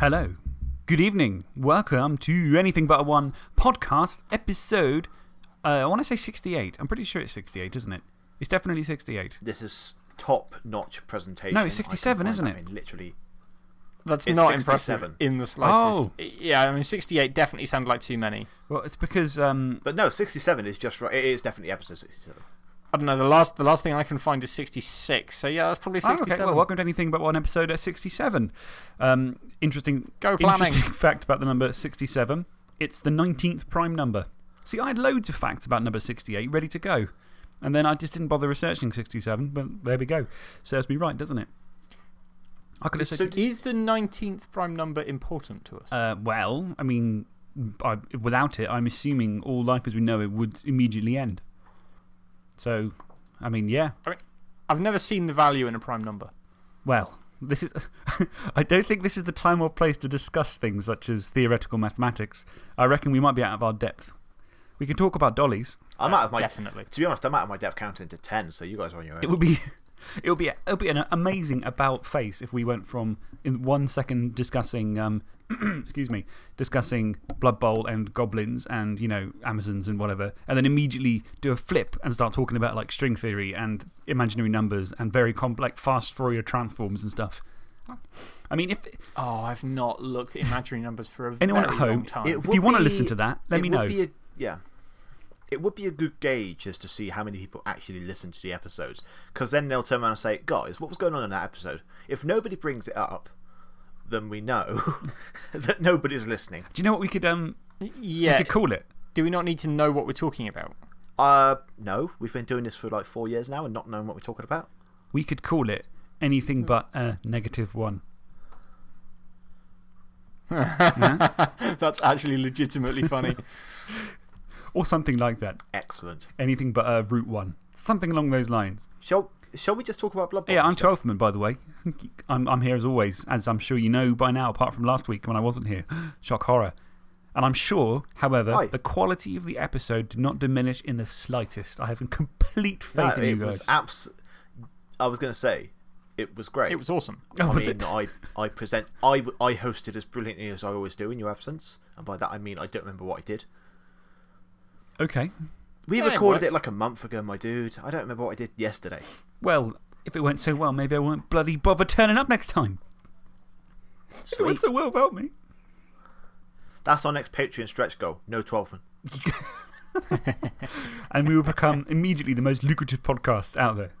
Hello. Good evening. Welcome to Anything But a One podcast episode. Uh, I want to say 68. I'm pretty sure it's 68, isn't it? It's definitely 68. This is top notch presentation. No, it's 67, isn't I it? mean, literally. That's It's not 67. impressive in the slightest. Oh. Yeah, I mean, 68 definitely sounded like too many. Well, it's because. Um, But no, 67 is just right. It is definitely episode 67. I don't know, the last, the last thing I can find is 66. So yeah, that's probably oh, 67. okay, well, welcome to Anything But One episode at 67. Um, interesting, Go planning. interesting fact about the number 67 it's the 19th prime number. See, I had loads of facts about number 68 ready to go. And then I just didn't bother researching 67, but there we go. Serves me right, doesn't it? I could have said. So Is the 19th prime number important to us? Uh, well, I mean, I, without it, I'm assuming all life as we know it would immediately end. So, I mean, yeah. I mean, I've never seen the value in a prime number. Well, this is. I don't think this is the time or place to discuss things such as theoretical mathematics. I reckon we might be out of our depth. We can talk about dollies. I'm out of my. Definitely. To be honest, I'm out of my depth counting to 10, so you guys are on your own. It would be. It would be, it would be an amazing about face if we went from in one second discussing um, excuse me, discussing Blood Bowl and goblins and, you know, Amazons and whatever, and then immediately do a flip and start talking about like string theory and imaginary numbers and very complex, fast Fourier transforms and stuff. I mean, if, Oh, I've not looked at imaginary numbers for a Anyone very at home, long time. It if would you want to listen to that, let it me would know. Be a, yeah. It would be a good gauge as to see how many people actually listen to the episodes. Because then they'll turn around and say, guys, what was going on in that episode? If nobody brings it up, then we know that nobody's listening. Do you know what we could, um, yeah. we could call it? Do we not need to know what we're talking about? Uh, no, we've been doing this for like four years now and not knowing what we're talking about. We could call it anything but a negative one. That's actually legitimately funny. Or something like that. Excellent. Anything but a root one. Something along those lines. Shall, shall we just talk about Blood Bowl? Yeah, I'm instead? Twelfthman, by the way. I'm, I'm here as always, as I'm sure you know by now, apart from last week when I wasn't here. Shock horror. And I'm sure, however, Hi. the quality of the episode did not diminish in the slightest. I have complete No, faith in you guys. was abs. I was going to say, it was great. it was awesome. Oh, I was mean. I, I present, I, I hosted as brilliantly as I always do in your absence. And by that I mean I don't remember what I did. Okay. We Yeah, recorded worked. it like a month ago, my dude. I don't remember what I did yesterday. Well, if it went so well, maybe I won't bloody bother turning up next time. If it went so well about me. That's our next Patreon stretch goal. No 12 And we will become immediately the most lucrative podcast out there.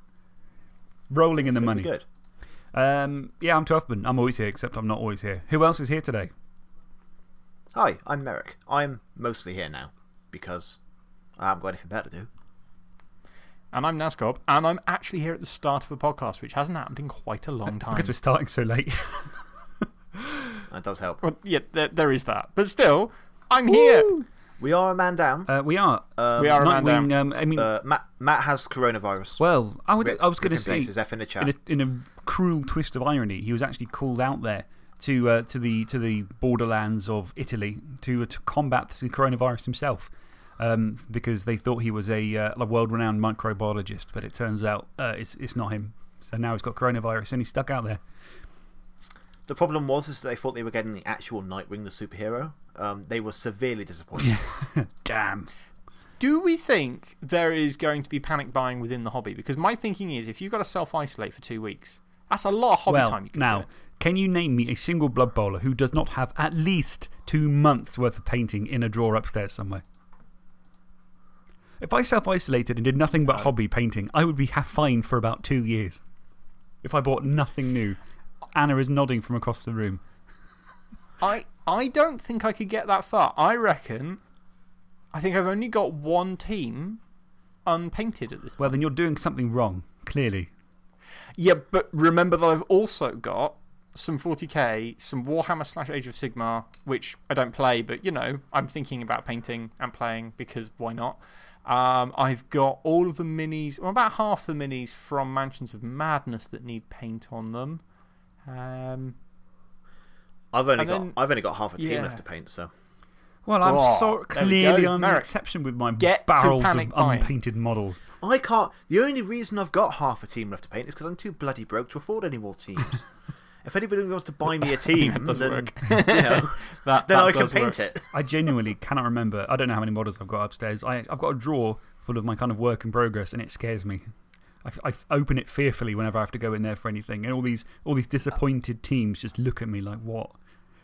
Rolling in the money. Good. Um, yeah, I'm Twelfthman. I'm always here, except I'm not always here. Who else is here today? Hi, I'm Merrick. I'm mostly here now because I haven't got anything better to do. And I'm Nascob, and I'm actually here at the start of a podcast, which hasn't happened in quite a long time. Because we're starting so late. That does help. Well, yeah, there, there is that. But still, I'm here. We are a man down. Uh, we are. Um, We are a man Nightwing, down. um, I mean, Uh, Matt, Matt has coronavirus. well, I, would, Rip- I was going to rip in say, F in the chat. in a, in a cruel twist of irony, he was actually called out there to, uh, to, the, to the borderlands of Italy to, uh, to combat the coronavirus himself. Um, because they thought he was a, uh, a world renowned microbiologist, but it turns out uh, it's, it's not him. So now he's got coronavirus and he's stuck out there. The problem was is that they thought they were getting the actual Nightwing, the superhero. Um, they were severely disappointed. Damn. Do we think there is going to be panic buying within the hobby? Because my thinking is if you've got to self isolate for two weeks, that's a lot of hobby well, time you can now, do. can you name me a single Blood Bowler who does not have at least two months' worth of painting in a drawer upstairs somewhere? If I self isolated and did nothing but hobby painting, I would be half fine for about two years. If I bought nothing new. Anna is nodding from across the room. I, I don't think I could get that far. I reckon I think I've only got one team unpainted at this point. Well, then you're doing something wrong, clearly. Yeah, but remember that I've also got some 40k, some Warhammer slash Age of Sigmar, which I don't play, but you know, I'm thinking about painting and playing because why not? Um, I've got all of the minis, or about half the minis from Mansions of Madness that need paint on them. Um, I've, only got, then- I've only got half a team yeah. left to paint, so. Well, I'm Oh, so clearly go. I'm an Merrick, exception with my get barrels of panic buying. unpainted models. I can't. The only reason I've got half a team left to paint is because I'm too bloody broke to afford any more teams. If anybody wants to buy me a team, that does then, work. you know, That, then that I can does paint work. it. I genuinely cannot remember. I don't know how many models I've got upstairs. I, I've got a drawer full of my kind of work in progress, and it scares me. I, I open it fearfully whenever I have to go in there for anything. And all these, all these disappointed teams just look at me like, what?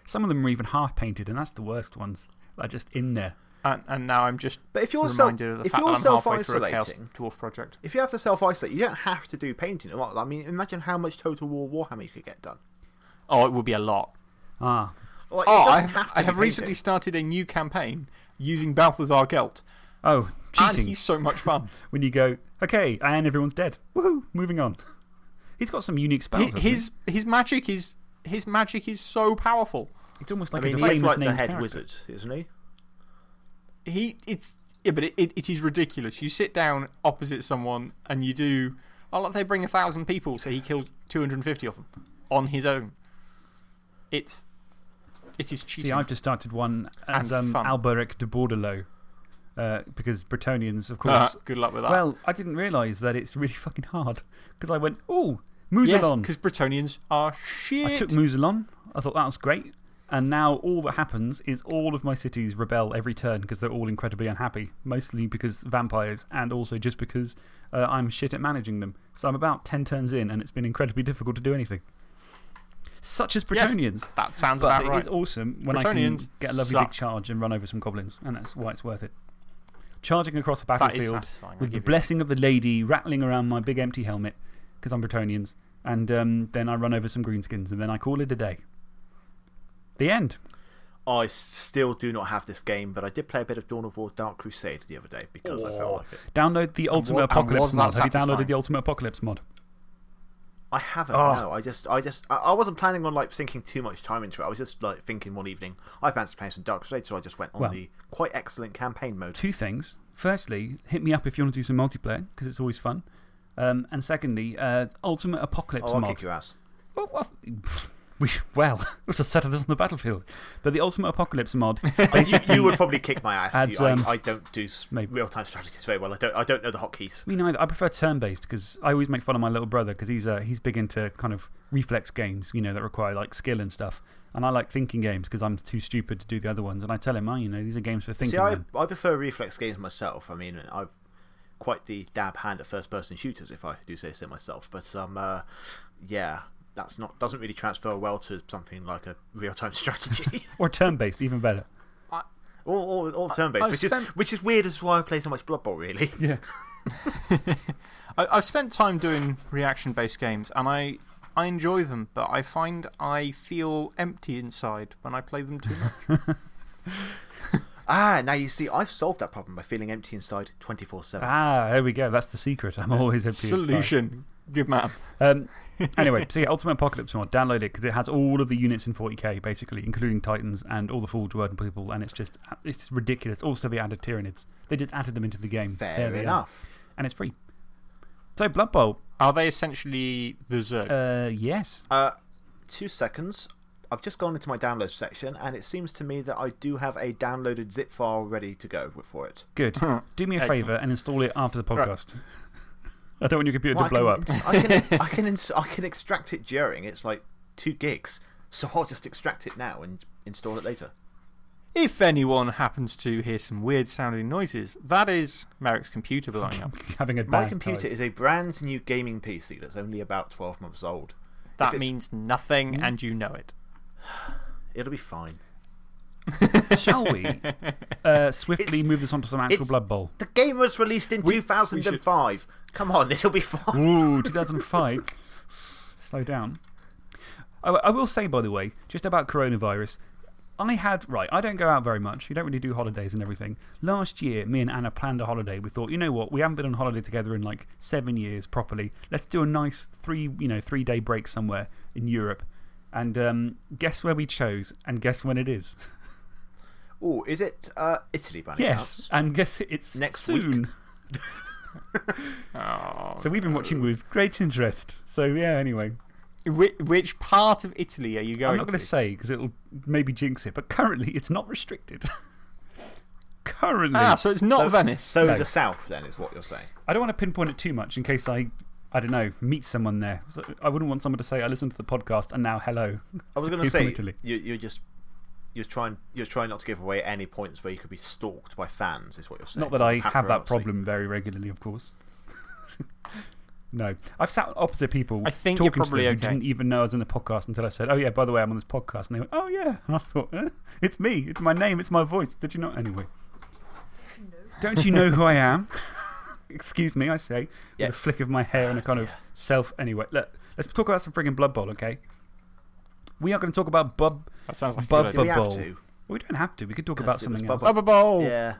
Some of them are even half painted, and that's the worst ones. They're just in there. And, and now I'm just But if you're, self, reminded of the if fact you're that I'm halfway self through a Chaos isolating, Dwarf project. if you have to self isolate, you don't have to do painting. What- I mean, imagine how much Total War Warhammer you could get done. Oh, it would be a lot. Ah, Like, Oh, I have, have I have recently started a new campaign using Balthazar Gelt. oh, cheating. And he's so much fun. When you go, okay, and everyone's dead. Woohoo, moving on. He's got some unique spells. His, he? his, his, magic is, his magic is so powerful. It's almost like I mean, he's a famous like the named head character. wizard, isn't he? He, it's, yeah, but it, it, it is ridiculous. You sit down opposite someone and you do, oh, like they bring a thousand people, so he kills 250 of them on his own. It's, it is cheating. See, I've just started one as um. Alberic de Bordeleaux. Uh, because Bretonnians, of Ah, course. good luck with that. well, I didn't realise that it's really fucking hard. Because I went, oh, yes, Mousillon. because Bretonnians are shit. I took Mousillon. I thought that was great. And now all that happens is all of my cities rebel every turn because they're all incredibly unhappy. Mostly because vampires, and also just because uh, I'm shit at managing them. So I'm about 10 turns in, and it's been incredibly difficult to do anything. Such as Yes, Bretonnians. that sounds But about it right. is awesome when I can get a lovely big charge and run over some goblins, and that's why it's worth it. Charging across the battlefield with the blessing of the lady rattling around my big empty helmet because I'm Bretonnians, and um, then I run over some greenskins, and then I call it a day. The end. I still do not have this game, but I did play a bit of Dawn of War Dark Crusade the other day because I Oh. felt like it. Download the Ultimate what- Apocalypse mod. Have you downloaded the Ultimate Apocalypse mod? I haven't, Oh. no. I just, I just, I, wasn't planning on like sinking too much time into it. I was just like thinking one evening, I fancy playing some Dark Crusade, so I just went on Well- the quite excellent campaign mode. Two things. Firstly, hit me up if you want to do some multiplayer because it's always fun. Um, and secondly, uh, Ultimate Apocalypse Oh, I'll mod. kick your ass. Well, well, we, well, we'll just settle this on the battlefield. But the Ultimate Apocalypse mod you, you would probably kick my ass. Adds, You- I, um, I don't do real time strategies very well. I don't, I don't know the hotkeys. Me neither. I prefer turn based because I always make fun of my little brother because he's, uh, he's big into kind of reflex games, you know, that require like skill and stuff. And I like thinking games because I'm too stupid to do the other ones. And I tell him, oh, you know, these are games for thinking. See, I, men." I prefer reflex games myself. I mean, I've quite the dab hand at first person shooters, if I do say so myself. But, um, uh, yeah, that's not, doesn't really transfer well to something like a real time strategy. Or turn based, even better. Or, or, or turn based, I've which, spent- is, which is weird as why I play so much Blood Bowl, really. Yeah. I, I've spent time doing reaction based games and I, I enjoy them, but I find I feel empty inside when I play them too much. Ah, now you see, I've solved that problem by feeling empty inside 24 7. Ah, there we go. That's the secret. I'm always empty inside. Solution. Good man. Um, anyway, so yeah, Ultimate Apocalypse mod, download it because it has all of the units in 40k, basically, including Titans and all the Forge World people, and it's just it's ridiculous. Also, they added Tyranids. They just added them into the game. Fair There they are. enough. And it's free. So, Blood Bowl, Are they essentially the Zerg? uh, yes. Uh, two seconds. I've just gone into my download section, and it seems to me that I do have a downloaded zip file ready to go for it. Good. Do me a favour and install it after the podcast. I don't want your computer Well, to blow I up. can, I can, I, can I can extract it during. It's like two gigs. So I'll just extract it now and install it later. If anyone happens to hear some weird sounding noises, that is Merrick's computer blowing up. Having a My bad computer time. is a brand new gaming PC that's only about 12 months old. That means nothing, mm. and you know it. It'll be fine. Shall we uh, swiftly It's- move this on to some actual it's- Blood Bowl? The game was released in We- 2005. Come on, it'll be fine. Ooh, 2005. Slow down. I, I will say, by the way, just about coronavirus. I had, right, I don't go out very much. We don't really do holidays and everything. Last year, me and Anna planned a holiday. We thought, you know what, we haven't been on holiday together in like seven years properly. Let's do a nice three, you know, three day break somewhere in Europe. And um, guess where we chose? And guess when it is? Oh, is it uh, Italy by any yes. chance? And guess it's Next soon. Oh, So we've been watching with great interest. So yeah, anyway. Which, which part of Italy are you going I'm not going to say because it'll maybe jinx it, but currently it's not restricted. currently. Ah, so it's not So- Venice. So No. the south, then, is what you're saying. I don't want to pinpoint it too much in case I I don't know, meet someone there. So I wouldn't want someone to say, I listened to the podcast and now hello. I was going to say, Italy. you, you're just. You're trying, you're trying not to give away any points where you could be stalked by fans, is what you're saying. Not that I Paparazzi. have that problem very regularly, of course. no. I've sat opposite people I think you're talking to probably them who okay. didn't even know I was in the podcast until I said, oh, yeah, by the way, I'm on this podcast. And they went, oh, yeah. And I thought, eh, it's me. It's my name. It's my voice. Did you not? Anyway. Don't you know who I am? Excuse me, I say, Yeah. with a flick of my hair and a kind of self. Anyway, look, let's talk about some frigging Blood Bowl, okay? We are going to talk about Bub. That sounds like a Bub- good Do we have to? We don't have to. We could talk about something Bubble. else. Bubba Bowl. Yeah.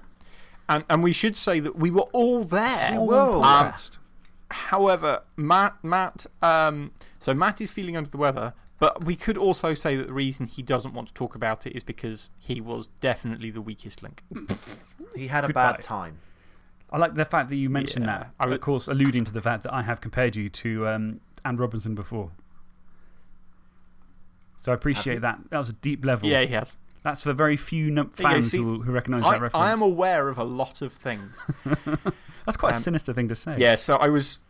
And, and we should say that we were all there. All Whoa. on Um. However, Matt, Matt, um, so Matt is feeling under the weather, but we could also say that the reason he doesn't want to talk about it is because he was definitely the weakest link. He had a Goodbye. bad time. I like the fact that you mentioned Yeah, that. I would- of course, alluding to the fact that I have compared you to um, Anne Robinson before. So I appreciate that. That was a deep level. Yeah, he has. That's for very few num- There fans see, who, who recognise I, that reference. I am aware of a lot of things. That's quite a um, sinister thing to say. yeah, so I was.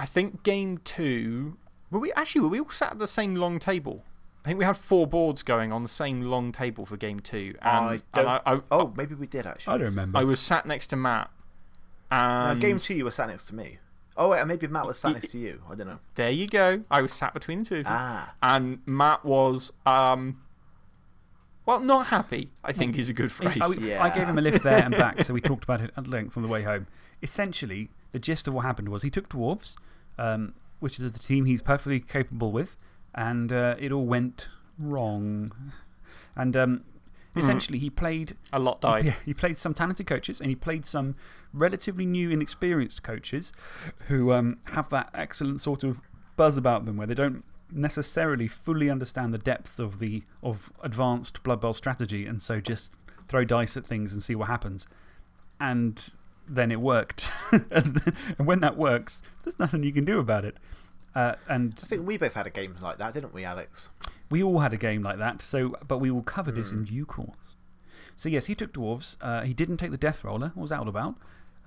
I think game two. Were we actually, were we all sat at the same long table? I think we had four boards going on the same long table for game two. And, I and don't- I, I, Oh, maybe we did actually. I don't remember. I was sat next to Matt. No, And game two, you were sat next to me. Oh, wait, maybe Matt was sat next to you. I don't know. there you go. I was sat between the two of you. Ah. and Matt was, um, well, not happy, I think is a good phrase. I- Yeah. I gave him a lift there and back, so we talked about it at length on the way home. Essentially, the gist of what happened was he took Dwarves, um, which is the team he's perfectly capable with, and uh, it all went wrong. And um, essentially, he played a lot died. Yeah, he played some talented coaches and he played some relatively new, inexperienced coaches who um, have that excellent sort of buzz about them where they don't necessarily fully understand the depth of, the, of advanced Blood Bowl strategy and so just throw dice at things and see what happens. And then it worked. and, then- and when that works, there's nothing you can do about it. Uh, and I think we both had a game like that, didn't we, Alex? We all had a game like that, so, but we will cover this Hmm. in due course. So, yes, he took Dwarves. Uh, he didn't take the Death Roller, what was that all about?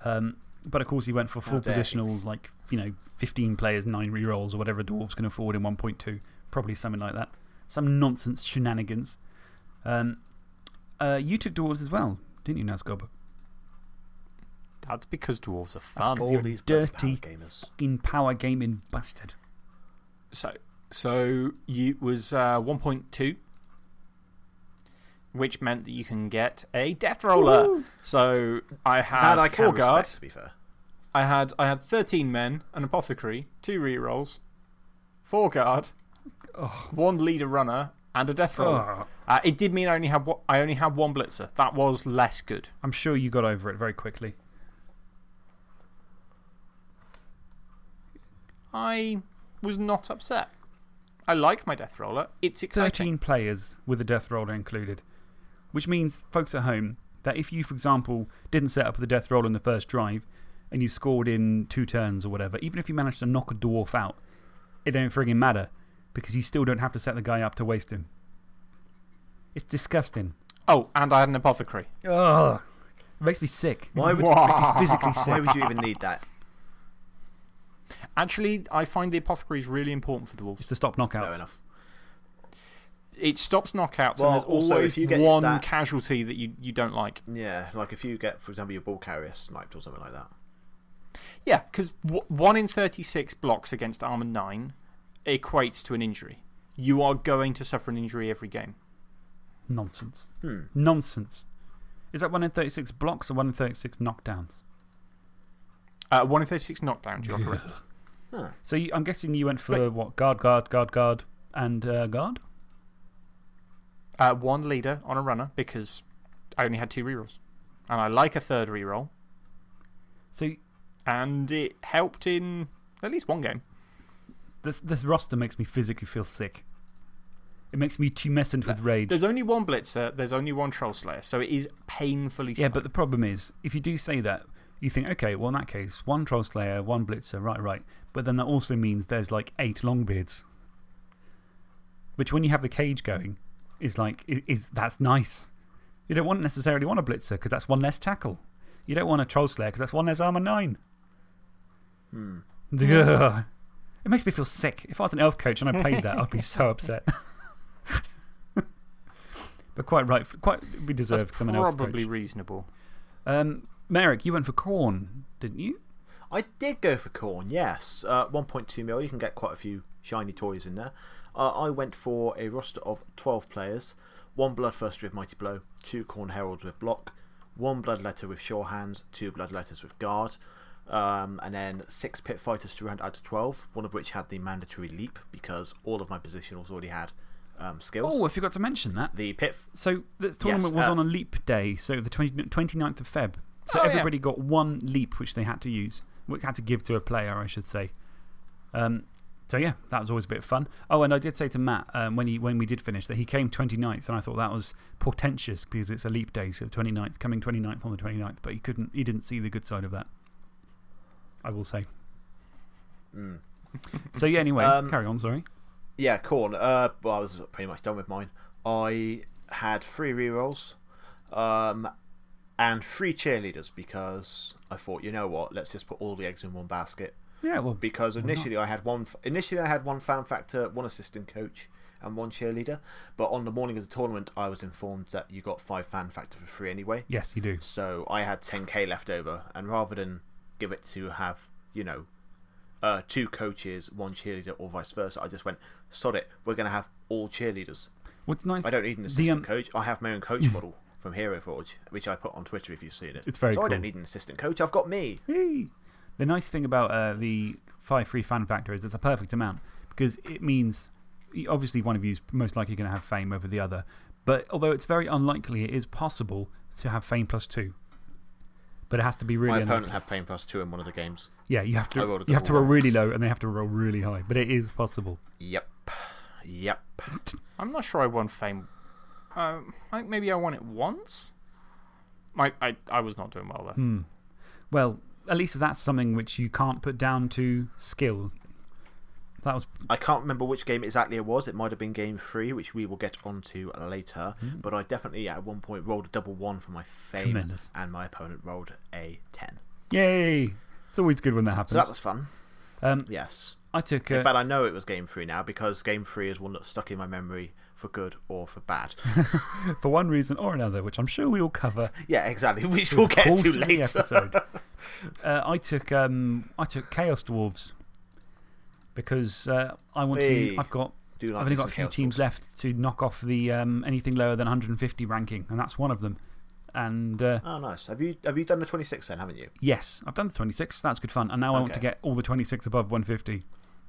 Um, but of course, he went for full positionals, like, you know, 15 players, 9 rerolls, or whatever Dwarves can afford in 1.2. Probably something like that. Some nonsense shenanigans. Um, uh, you took Dwarves as well, didn't you, Nazgob? That's because dwarves are fun. All these dirty. power gamers. In power gaming bastard. So, so you was uh, 1.2, which meant that you can get a death roller. So I had I four can guard. to be fair. I had, I had 13 men, an apothecary, two rerolls, four guard, Oh, one leader runner, and a death roller. oh, Uh, it did mean I only, had, one- I only had one blitzer. That was less good. I'm sure you got over it very quickly. I was not upset. I like my death roller. It's exciting. 13 players with a death roller included. Which means, folks at home, that if you, for example, didn't set up the death roll in the first drive and you scored in two turns or whatever, even if you managed to knock a dwarf out, it don't frigging matter because you still don't have to set the guy up to waste him. It's disgusting. Oh, and I had an apothecary. Ugh. It makes me sick. Why would, It makes me physically why would you even need that? Actually, I find the apothecary is really important for dwarves. It's to stop knockouts. Fair enough. It stops knockouts, Well, and there's also, always if you get one that- casualty that you, you don't like. Yeah, like if you get, for example, your ball carrier sniped or something like that. Yeah, because 1 in 36 blocks against armor 9 equates to an injury. You are going to suffer an injury every game. Nonsense. Hmm. Nonsense. Is that 1 in 36 blocks or 1 in 36 knockdowns? Uh, 1 in 36 knockdowns, you are correct. Huh. So you, I'm guessing you went for what? Guard, guard, guard, guard, and uh, guard? Uh, one leader on a runner because I only had two rerolls. And I like a third reroll. So And it helped in at least one game. this, this roster makes me physically feel sick. It makes me tumescent with rage. There's only one Blitzer, there's only one Troll Slayer, so it is painfully Yeah, slow. but the problem is, if you do say that, you think, okay, well, in that case, one Troll Slayer, one Blitzer, right, right. But then that also means there's like eight Longbeards. Which, when you have the cage going, is like, is, that's nice. You don't want necessarily want a Blitzer because that's one less tackle. You don't want a Troll Slayer because that's one less armor nine. Hmm. Ugh. It makes me feel sick. If I was an elf coach and I played that, I'd be so upset. but quite right. Quite, we deserve That's elf probably reasonable. Um, Merrick, you went for Khorne, didn't you? I did go for Khorne, yes. Uh, 1.2 mil, you can get quite a few shiny toys in there. Uh, I went for a roster of 12 players one Bloodthirster with Mighty Blow, two Khorne Heralds with Block, one Bloodletter with Sure Hands, two Bloodletters with Guard, um, and then six Pit Fighters to round out to 12, one of which had the mandatory leap because all of my positionals already had um, skills. Oh, I forgot to mention that. The Pit. So the tournament was uh, on a leap day, so the 20, 29th of Feb. So Oh, yeah. everybody got one leap which they had to use, which had to give to a player, I should say. Um, so yeah, that was always a bit of fun. Oh, and I did say to Matt um, when, he, when we did finish that he came 29th, and I thought that was portentous because it's a leap day, so 29th, coming 29th on the 29th, but he, couldn't, he didn't see the good side of that. I will say. Mm. So yeah, anyway, Um, carry on, sorry. Yeah, Khorne. Uh, well, I was pretty much done with mine. I had three rerolls um, and three cheerleaders because I thought, you know what, let's just put all the eggs in one basket. Yeah, well, Because initially I had one. Initially I had one fan factor, one assistant coach, and one cheerleader. But on the morning of the tournament, I was informed that you got five fan factor for free anyway. yes, you do. So I had 10k left over, and rather than give it to have, you know, uh, two coaches, one cheerleader, or vice versa, I just went, sod it, we're going to have all cheerleaders. What's nice. I don't need an the, assistant um, coach. I have my own coach model from Hero Forge, which I put on Twitter if you've seen it. It's very so I don't need an assistant coach. I've got me. Hey. The nice thing about uh, the 5 free fan factor is it's a perfect amount because it means obviously one of you is most likely going to have fame over the other. But although it's very unlikely, it is possible to have fame plus two. But it has to be really my unlikely. opponent had Pain Plus 2 in one of the games. Yeah, you have to, you have to roll one. really low and they have to roll really high. But it is possible. Yep. Yep. I'm not sure I won fame. Um, I think maybe I won it once. My, I, I was not doing well there. Hmm. Well, at least that's something which you can't put down to skill. That was I can't remember which game exactly it was. It might have been game three, which we will get onto later. Hmm. But I definitely at one point rolled a double one for my fame, Tremendous. and my opponent rolled a 10. Yay! It's always good when that happens. So that was fun. um, Yes. I took. In Uh, fact, I know it was game three now because game three is one that's stuck in my memory for good or for bad. for one reason or another, which I'm sure we will cover yeah, exactly. Which we'll get to later. episode. uh, I, took, um, I took Chaos Dwarves because uh, I want Hey. to. I've got. Like I've only got a few teams left to knock off the um, anything lower than 150 ranking, and that's one of them. And uh, Oh, nice. Have you, have you done the 26 then, haven't you? yes, I've done the 26. That's good fun. And now I want to get all the 26 above 150,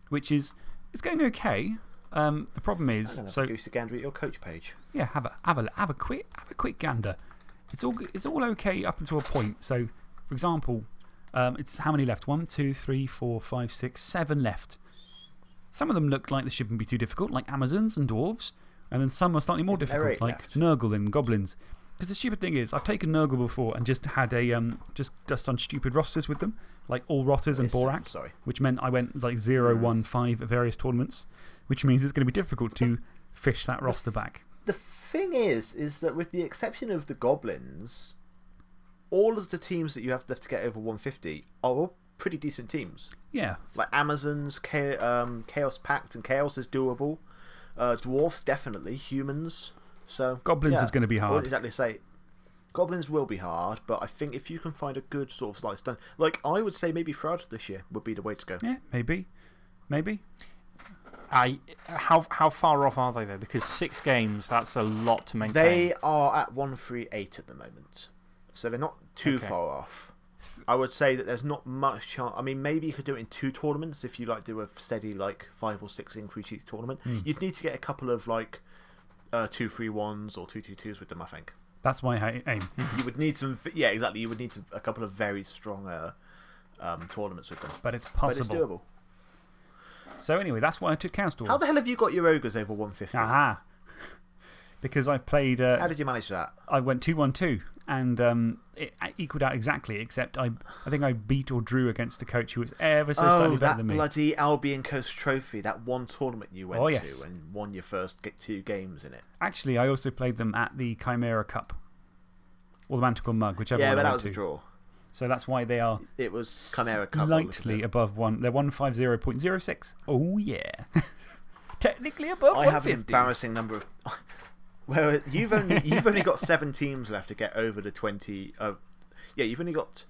which is it's going okay. Um, the problem is, so Goosey Gander at your coach page. yeah, have a, have a, have a, quick, have a quick gander. It's all, it's all okay up until a point. So, for example, um, it's how many left? One, two, three, four, five, six, seven left. Some of them look like they shouldn't be too difficult, like Amazons and Dwarves. And then some are slightly more difficult, like left? Nurgle and Goblins. Because the stupid thing is, I've taken Nurgle before and just had a um, just, just done stupid rosters with them, like all Rotters and Borak Sorry. which meant I went like 0, 1, 5 at various tournaments, which means it's going to be difficult to fish that roster back. The thing is, is that with the exception of the goblins, all of the teams that you have left to get over 150 are all pretty decent teams. Yeah. Like Amazons, Cha- um, Chaos Pact, and Chaos is doable. Uh, dwarfs, definitely. Humans. So, Goblins yeah, is going to be I hard. wouldn't exactly say. Goblins will be hard, but I think if you can find a good sort of slice done. Like, I would say maybe Fraud this year would be the way to go. Yeah, maybe. Maybe. I, how, how far off are they, though? Because six games, that's a lot to maintain. They are at 138 at the moment. So they're not too Okay. far off. I would say that there's not much chance. I mean, maybe you could do it in two tournaments if you like do a steady, like, five or six increase each tournament. Hmm. You'd need to get a couple of, like, uh, two three ones or two two twos with them, I think. That's my ha- aim. you would need some. Yeah, exactly. You would need some, a couple of very strong uh, um, tournaments with them. But it's But it's possible. doable. So, anyway, that's why I took Dwarves. How the hell have you got your ogres over 150? Aha. because I played. How Uh, did you manage that? I went 2 1 2, and um, it equaled out exactly, except I, I think I beat or drew against a coach who was ever so slightly Oh, better that than me. that bloody Albion Coast Trophy, that one tournament you went Oh, yes. to and won your first get two games in it. Actually, I also played them at the Chimera Cup. Or the Manticore Mug, whichever yeah, one but I that was a to. draw. So that's why they are It was Chimera Cup. by the look of slightly above one. They're 150.06. Oh, yeah. Technically above I have an 150. embarrassing number of. Well, you've only you've only got seven teams left to get over the twenty. Uh, yeah, you've only got.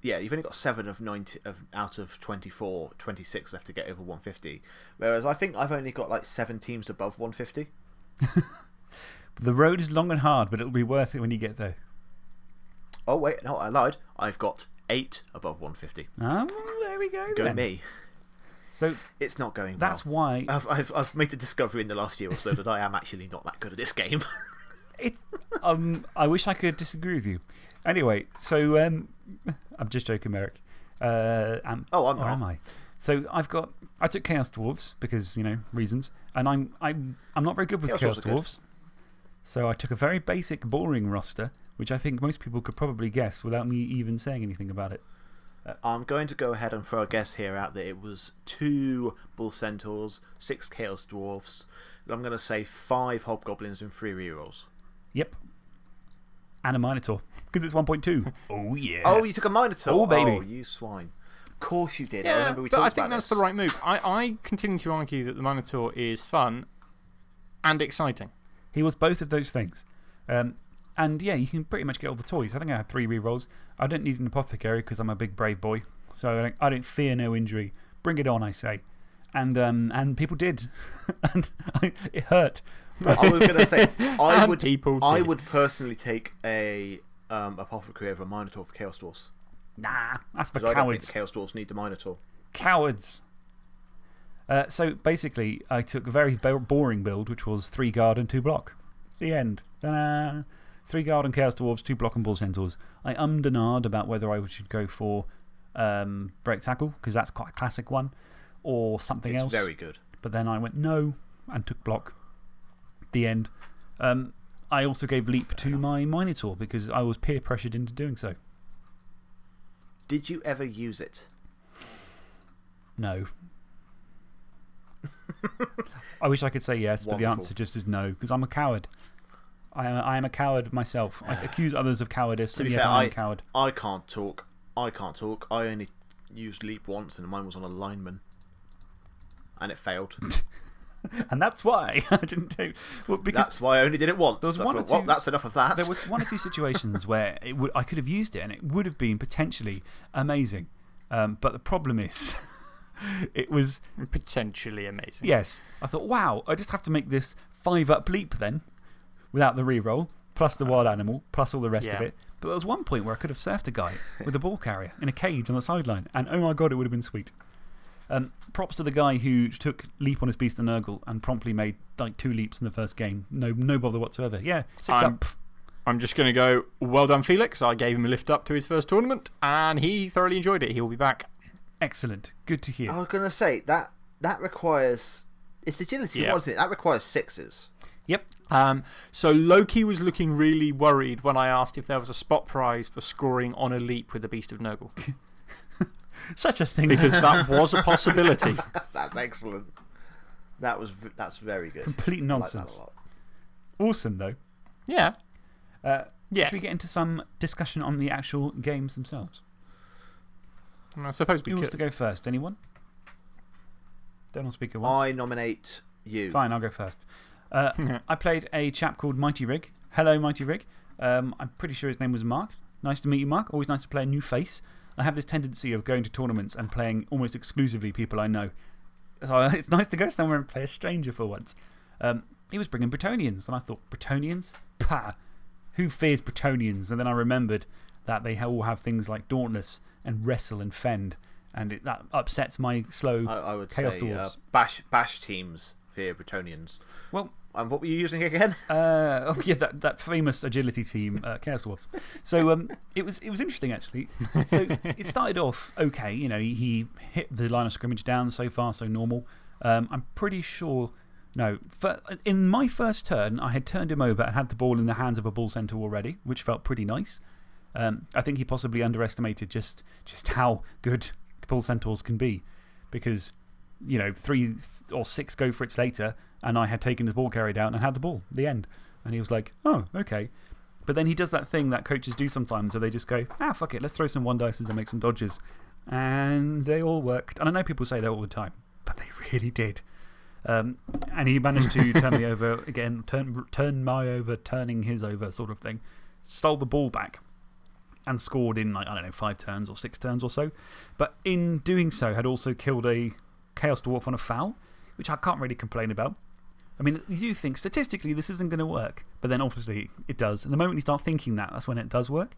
Yeah, you've only got seven of ninety of out of 24, 26 left to get over one fifty. Whereas I think I've only got like seven teams above one fifty. The road is long and hard, but it'll be worth it when you get there. Oh wait, no, I lied. I've got eight above one fifty. Oh, there we go. Go then. me. So It's not going. that's well. why I've, I've I've made a discovery in the last year or so that I am actually not that good at this game. it, um, I wish I could disagree with you. Anyway, so um, I'm just joking, Merrick. Uh, am, Oh, I'm or am I? So I've got. I took Chaos Dwarves because, you know, reasons. And I'm, I'm, I'm not very good with Chaos Chaos Dwarves are good. Dwarves. So I took a very basic, boring roster, which I think most people could probably guess without me even saying anything about it. I'm going to go ahead and throw a guess here out that it was two Bull Centaurs, six Chaos Dwarfs. I'm going to say five Hobgoblins and three rerolls. Yep. And a Minotaur. Because it's 1.2. oh, yeah. Oh, you took a Minotaur? Oh, baby. Oh, you swine. Of course you did. I Yeah, remember we but I think about that's this. the right move. I, I continue to argue that the Minotaur is fun and exciting. He was both of those things. Um, and yeah, you can pretty much get all the toys. I think I had three rerolls. I don't need an apothecary because I'm a big brave boy. So I don't, I don't fear no injury. Bring it on, I say. And, um, and people did. and I, it hurt. I was going to say, I would, people I did. would personally take a um, Apothecary over a Minotaur for Chaos Dwarfs. Nah, that's for 'Cause I don't think cowards. the Chaos Dwarfs need the Minotaur. Cowards. Uh, so basically, I took a very boring build, which was three guard and two block. The end. Ta-da. Three guard and Chaos Dwarves, two block and Bull Centaurs. I ummed and ahed about whether I should go for um, Break Tackle, because that's quite a classic one, or something It's else. very good. But then I went no and took block. The end. Um, I also gave leap to my Minotaur because I was peer pressured into doing so. Did you ever use it? No. I wish I could say yes, but the answer just is no, because I'm a coward. I am, I am a coward myself. I accuse others of cowardice, To and be yet fair, I am I- a coward. I can't talk. I can't talk. I only used Leap once, and mine was on a lineman. And it failed. And that's why I didn't do. Well, because That's why I only did it once. There was I one or thought, well, that's enough of that. there were one or two situations where it would, I could have used it and it would have been potentially amazing. Um, but the problem is, it was Potentially amazing. Yes. I thought, wow, I just have to make this five up leap then, without the reroll, plus the wild animal, plus all the rest of it. But there was one point where I could have surfed a guy with a ball carrier in a cage on the sideline, and oh my god, it would have been sweet. Um, props to the guy who took leap on his beast and Nurgle and promptly made like two leaps in the first game. No, no bother whatsoever. Yeah, 6 I'm- up. I'm just going to go, well done, Felix. I gave him a lift up to his first tournament and he thoroughly enjoyed it. He will be back. Excellent. Good to hear. I was going to say, that, that requires. It's agility, Yeah. wasn't it? That requires sixes. Yep. Um, so Loki was looking really worried when I asked if there was a spot prize for scoring on a leap with the Beast of Nurgle. Such a thing. Because that was a possibility. That's excellent. That was, that's very good. Complete I like nonsense. awesome, though. Yeah. Uh, Yes. Should we get into some discussion on the actual games themselves? I suppose we Who wants to go first? Anyone? Don't on speaker one. I nominate you. Fine, I'll go first. Uh, I played a chap called Mighty Rig. Hello, Mighty Rig. Um, I'm pretty sure his name was Mark. Nice to meet you, Mark. Always nice to play a new face. I have this tendency of going to tournaments and playing almost exclusively people I know. So it's nice to go somewhere and play a stranger for once. Um, he was bringing Bretonnians, and I thought, Bretonnians? Pah! Who fears Bretonnians? And then I remembered that they all have things like Dauntless and Wrestle and Fend, and it, that upsets my slow. I, I would Chaos say uh, bash, bash teams fear Bretonnians. well, And what were you using again? Uh, oh, yeah, that, that famous agility team, uh, Chaos Dwarfs. So um, it, was, it was interesting, actually. So it started off okay. You know, he, he hit the line of scrimmage down so far, so normal. Um, I'm pretty sure. No, fir- in my first turn, I had turned him over and had the ball in the hands of a bull centaur already, which felt pretty nice. Um, I think he possibly underestimated just, just how good bull centaurs can be. Because, you know, three or six go for it later, and I had taken his ball carried out and had the ball. The end. And he was like, oh, okay. But then he does that thing that coaches do sometimes where they just go, ah, fuck it, let's throw some one dices and make some dodges. And they all worked. And I know people say that all the time, but they really did. Um, and he managed to turn me over again, turn, turn my over, turning his over, sort of thing. Stole the ball back and scored in, like, I don't know, five turns or six turns or so. But in doing so, had also killed a Chaos Dwarf on a foul, which I can't really complain about. I mean, you do think statistically this isn't going to work, but then obviously it does. And the moment you start thinking that, that's when it does work.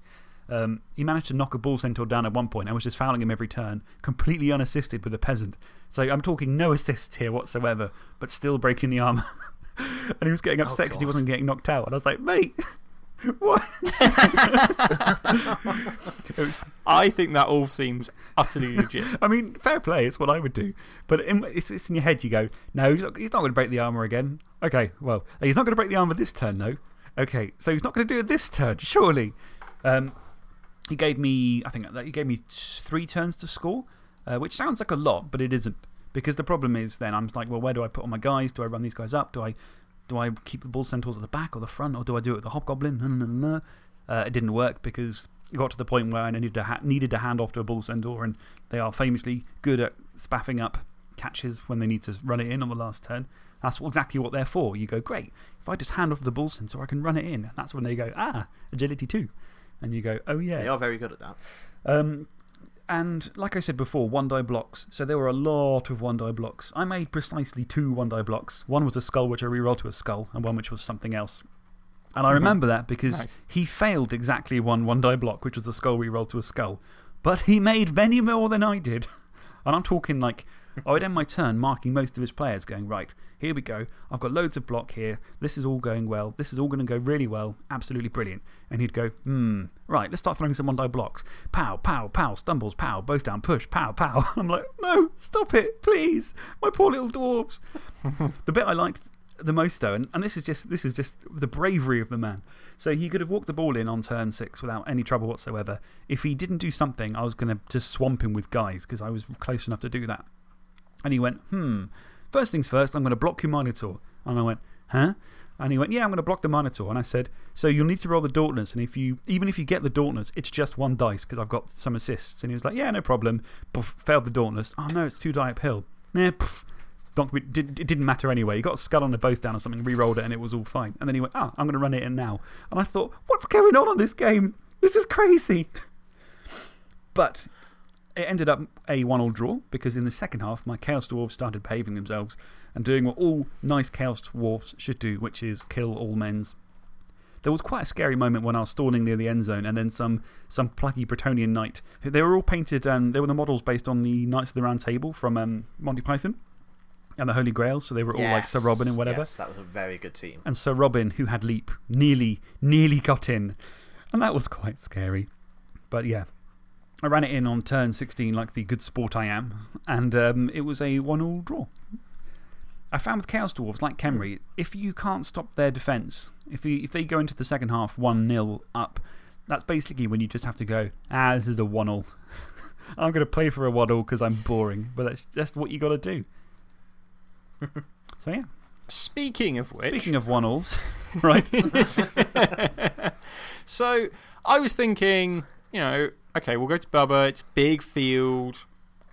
Um, he managed to knock a bull centaur down at one point and was just fouling him every turn, completely unassisted with a peasant. So I'm talking no assists here whatsoever, but still breaking the arm. and he was getting upset because he wasn't getting knocked out. And I was like, mate, what? was, I think that all seems utterly legit. I mean, fair play, it's what I would do. But in, it's, it's in your head, you go, no, he's not, he's not going to break the armour again. Okay, well, he's not going to break the armour this turn, though. Okay, so he's not going to do it this turn, surely. Um, he gave me, I think he gave me three turns to score, uh, which sounds like a lot, but it isn't. Because the problem is then I'm like, well, where do I put all my guys? Do I run these guys up? Do I, do I keep the bull centaurs at the back or the front? Or do I do it with the hobgoblin? Uh, it didn't work because it got to the point where I needed to, needed to hand off to a bull centaur, and they are famously good at spaffing up catches when they need to run it in on the last turn. That's exactly what they're for. You go, great. If I just hand off the bull centaur, I can run it in. That's when they go, ah, agility two. And you go, oh, yeah. They are very good at that. Um, and like I said before, one die blocks. So there were a lot of one die blocks. I made precisely two one die blocks. One was a skull, which I rerolled to a skull, and one which was something else. And I mm-hmm. remember that because he failed exactly one one die block, which was a skull rerolled to a skull. But he made many more than I did. And I'm talking like I would end my turn marking most of his players, going, right, here we go. I've got loads of block here. This is all going well. This is all going to go really well. Absolutely brilliant. And he'd go, hmm, right, let's start throwing some one die blocks. Pow, pow, pow, stumbles, pow, both down, push, pow, pow. I'm like, no, stop it, please. My poor little dwarves. the bit I liked the most, though, and, and this, is just, this is just the bravery of the man. So he could have walked the ball in on turn six without any trouble whatsoever. If he didn't do something, I was going to just swamp him with guys because I was close enough to do that. And he went, hmm, first things first, I'm going to block your Minotaur. And I went, huh? And he went, Yeah, I'm going to block the Minotaur. And I said, So you'll need to roll the Dauntless. And if you, even if you get the Dauntless, it's just one dice because I've got some assists. And he was like, Yeah, no problem. Failed the Dauntless. Oh, no, it's two die uphill. Yeah, poof. It didn't matter anyway. He got a skull on the both down or something, re rolled it, and it was all fine. And then he went, Oh, I'm going to run it in now. And I thought, What's going on in this game? This is crazy. But it ended up a one all draw because in the second half, my Chaos Dwarves started behaving themselves and doing what all nice Chaos Dwarves should do, which is kill all men's. There was quite a scary moment when I was stalling near the end zone, and then some, some plucky Bretonnian knight. They were all painted, and they were the models based on the Knights of the Round Table from um, Monty Python and the Holy Grail, so they were all like Sir Robin and whatever. Yes, that was a very good team. And Sir Robin, who had leap, nearly, nearly got in. And that was quite scary. But yeah, I ran it in on turn 16 like the good sport I am, and um, it was a 1 all draw. I found with Chaos Dwarves, like Khemri, if you can't stop their defence, if, if they go into the second half 1 0 up, that's basically when you just have to go, ah, this is a 1 all. I'm going to play for a 1 all because I'm boring, but that's just what you got to do. so, yeah. Speaking of which. Speaking of 1 alls, right? so, I was thinking, you know, okay, we'll go to Bubba. It's big field.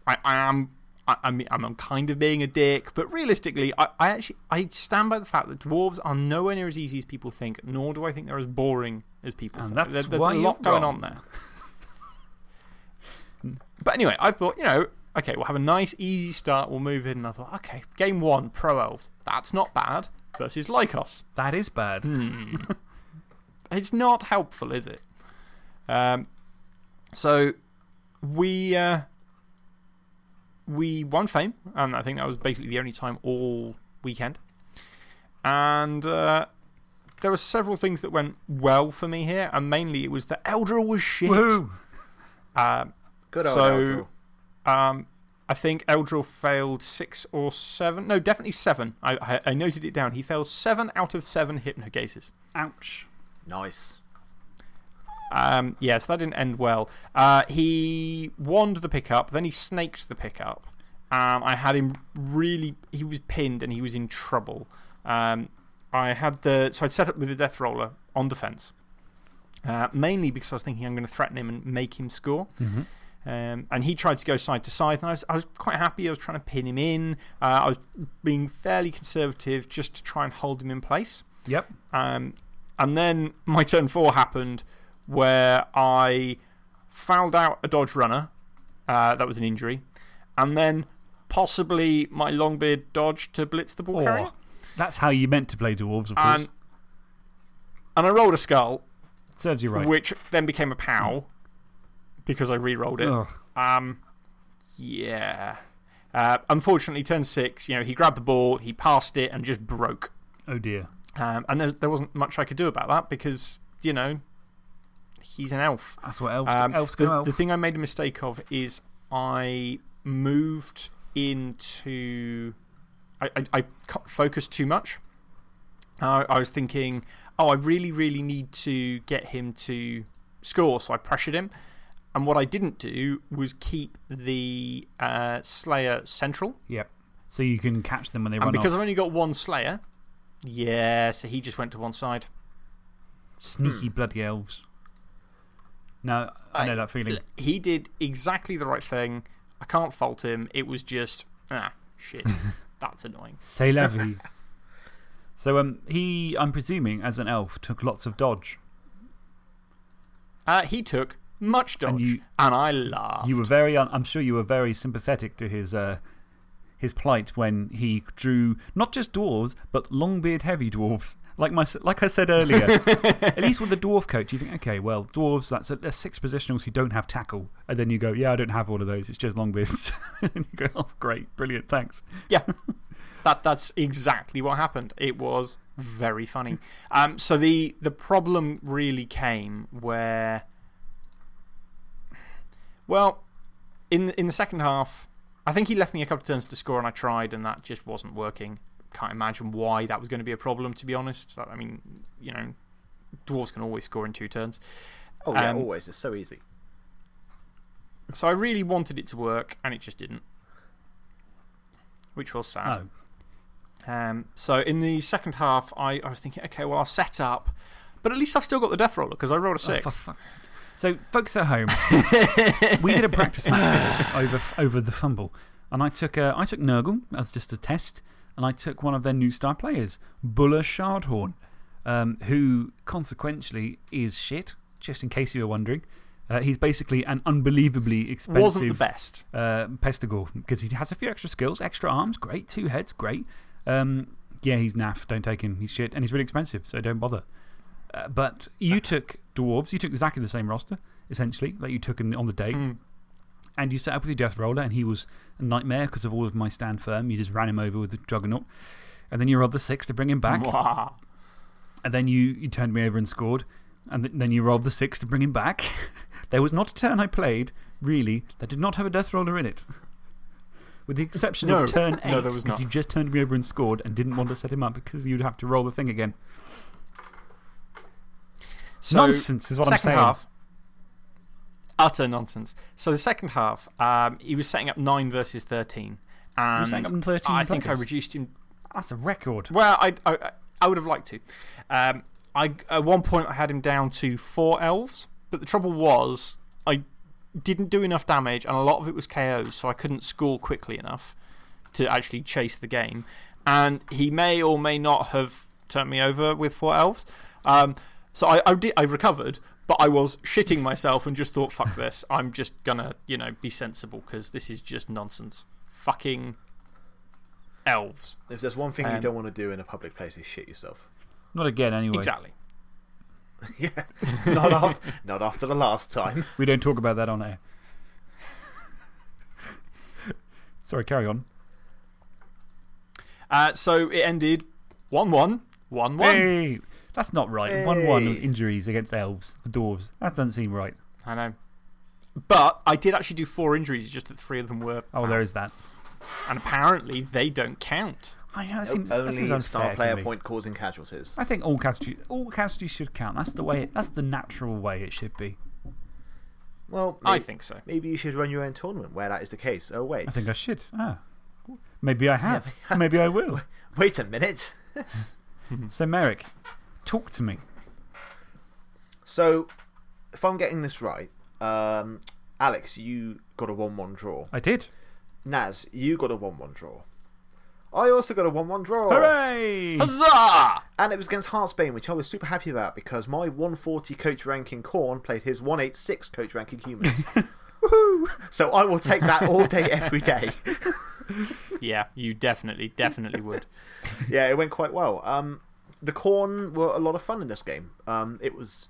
I, I am. I, I mean, I'm kind of being a dick, but realistically, I, I actually I stand by the fact that dwarves are nowhere near as easy as people think, nor do I think they're as boring as people and think. That's there, there's a lot going on there. but anyway, I thought, you know, okay, we'll have a nice, easy start. We'll move in. And I thought, okay, game one, Pro Elves. That's not bad versus Lycos. That is bad. Hmm. it's not helpful, is it? Um, so we uh, we won fame, and I think that was basically the only time all weekend. And uh, there were several things that went well for me here, and mainly it was that Eldril was shit. Um, Good old so, um, I think Eldril failed six or seven. No, definitely seven. I, I, I noted it down. He failed seven out of seven hypnogazes. Ouch. Nice. Um, yes, that didn't end well. Uh, he wand the pickup, then he snaked the pickup. Um, I had him really, he was pinned and he was in trouble. Um, I had the, so I'd set up with the death roller on defense. uh, mainly because I was thinking I'm going to threaten him and make him score. -hmm. Um, and he tried to go side to side, and I was, I was quite happy. I was trying to pin him in. Uh, I was being fairly conservative just to try and hold him in place. Yep. Um, and then my turn four happened where I fouled out a dodge runner. Uh, that was an injury. And then possibly my Longbeard dodge to blitz the ball Oh, carrier. That's how you meant to play Dwarves, of course. And, and I rolled a skull, Serves you right. which then became a POW because I re rolled it. Ugh. Um, yeah. Uh, unfortunately, turn six, you know, he grabbed the ball, he passed it, and just broke. Oh dear. Um, and there, there wasn't much I could do about that because, you know, he's an elf. That's what elves, Um, the, elf. the thing I made a mistake of is I moved into. I, I, I focused too much. I, I was thinking, oh, I really, really need to get him to score, so I pressured him. And what I didn't do was keep the uh, Slayer central. Yep. So you can catch them when they And run because off. I've only got one Slayer, yeah, so he just went to one side. Sneaky bloody elves. No, I know I- that feeling. He did exactly the right thing. I can't fault him. It was just, ah, shit. That's annoying. C'est la vie. so um, he, I'm presuming, as an elf, took lots of dodge. Uh, he took much dodge, And and, I laughed. You were very, I'm sure you were very sympathetic to his uh, his plight when he drew not just dwarves, but longbeard heavy dwarves. Like, my, like I said earlier, at least with the dwarf coach, you think, okay, well, dwarves, that's a, they're six positionals who don't have tackle. And then you go, yeah, I don't have all of those, it's just long longbeards. and you go, oh, great, brilliant, thanks. Yeah. that, that's exactly what happened. It was very funny. Um, so the, the problem really came where. Well, in, in the second half, I think he left me a couple of turns to score, and I tried, and that just wasn't working. Can't imagine why that was going to be a problem, to be honest. I mean, you know, dwarves can always score in two turns. Oh, yeah, Um, always. It's so easy. So I really wanted it to work, and it just didn't. Which was sad. Oh, Um, so in the second half, I, I was thinking, okay, well, I'll set up. But at least I've still got the death roller because I rolled a Oh, six. for. So, folks at home, we did a practice match for this over, over the fumble. And I took, uh, I took Nurgle as just a test, and I took one of their new star players, Buller Shardhorn, um, who consequentially is shit, just in case you were wondering. Uh, he's basically an unbelievably expensive Wasn't the best. uh, Pestigor because he has a few extra skills, extra arms, great, two heads, great. Um, yeah, he's naff, don't take him, he's shit, and he's really expensive, so don't bother. Uh, but you took dwarves, you took exactly the same roster, essentially, that you took in, on the day, Mm. And you set up with your Death Roller, and he was a nightmare because of all of my stand firm. You just ran him over with the Juggernaut. And then you rolled the six to bring him back. And then you, you turned me over and scored. And th then you rolled the six to bring him back. there was not a turn I played, really, that did not have a death roller in it. With the exception No. of turn eight, No, there was because you just turned me over and scored and didn't want to set him up because you'd have to roll the thing again. So, Nonsense is what I'm saying. half. Utter nonsense. So the second half, um, he was setting up 9 versus 13. And setting up 13 I think I reduced him That's a record. Well, I, I, I would have liked to. Um, I, at one point, I had him down to four elves, but the trouble was, I didn't do enough damage, and a lot of it was KOs, so I couldn't score quickly enough to actually chase the game. And he may or may not have turned me over with four elves. Um, so I, I, did, I recovered, but I was shitting myself and just thought, fuck this. I'm just gonna, you know, be sensible because this is just nonsense. Fucking elves. If there's one thing you don't want to do in a public place, is shit yourself. Not again, anyway. Exactly. yeah. not, after, not after the last time. We don't talk about that on air. Sorry, carry on. Uh, so it ended 1 1, 1 1. Hey! That's not right. 1 1 with injuries against elves, dwarves. That doesn't seem right. I know. But I did actually do four injuries, just that three of them were. Oh, there is that. And apparently they don't count. I know, that seems, that Only seems unfair star player point causing casualties. I think all casualties, all casualties should count. That's the, way, that's the natural way it should be. Well, I think so. maybe you should run your own tournament where that is the case. Oh, wait. I think I should. Ah. Maybe I have. Maybe I will. Wait a minute. So, Merrick, talk to me. So, if I'm getting this right, um, Alex, you got a 1 1 draw. I did. Naz, you got a 1 1 draw. I also got a 1 1 draw. Hooray! Huzzah! And it was against Heartsbane, which I was super happy about because my 140 coach ranking Khorne played his 186 coach ranking Humans. Woohoo! So I will take that all day, every day. Yeah, you definitely, definitely would. yeah, it went quite well. Um, the Khorne were a lot of fun in this game. Um, it was,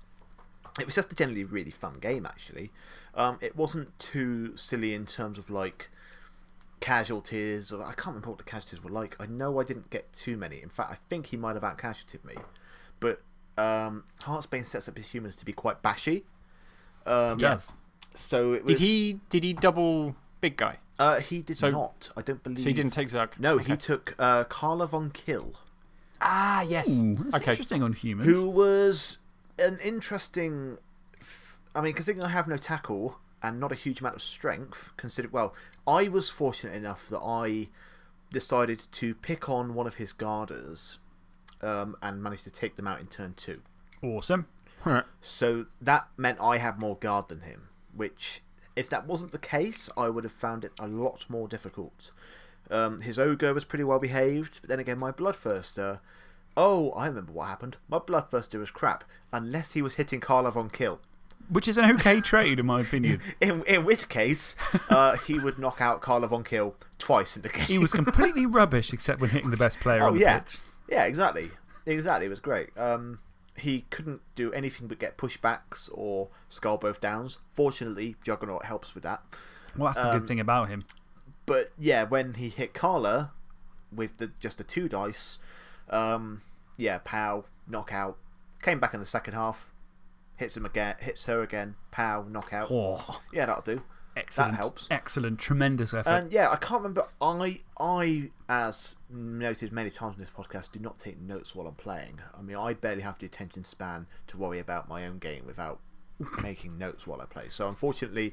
it was just a generally really fun game, actually. Um, it wasn't too silly in terms of like casualties. I can't remember what the casualties were like. I know I didn't get too many. In fact, I think he might have out casualtied me. But um, Heartsbane sets up his humans to be quite bashy. Um, Yes. So it was, Did he, did he double big guy? Uh, he did So- not. I don't believe. So he didn't take Zug? No, he took uh, Karla Von Kill. Ah, yes. Ooh, Okay. interesting on humans. who was an interesting. I mean, considering I have no tackle and not a huge amount of strength, consider well, I was fortunate enough that I decided to pick on one of his guarders um, and managed to take them out in turn two. Awesome. So that meant I had more guard than him, which, if that wasn't the case, I would have found it a lot more difficult. Um, his ogre was pretty well behaved, but then again, my bloodthirster. Oh, I remember what happened. My bloodthirster was crap, unless he was hitting Karla Von Kill. Which is an okay trade, in my opinion. In, in which case, uh, he would knock out Karla Von Kill twice in the game. He was completely rubbish except when hitting the best player Oh, on the yeah. pitch. Yeah, exactly. Exactly. It was great. Um, he couldn't do anything but get pushbacks or skull both downs. Fortunately, Juggernaut helps with that. Well, that's the Um, good thing about him. But yeah, when he hit Karla with the, just the two dice, um, yeah, pow, knockout. Came back in the second half, hits him again, hits her again, pow, knockout. Oh, Yeah, that'll do. excellent. That helps. Excellent. Tremendous effort. And yeah, I can't remember. I, I, as noted many times in this podcast, do not take notes while I'm playing. I mean, I barely have the attention span to worry about my own game without making notes while I play. So unfortunately,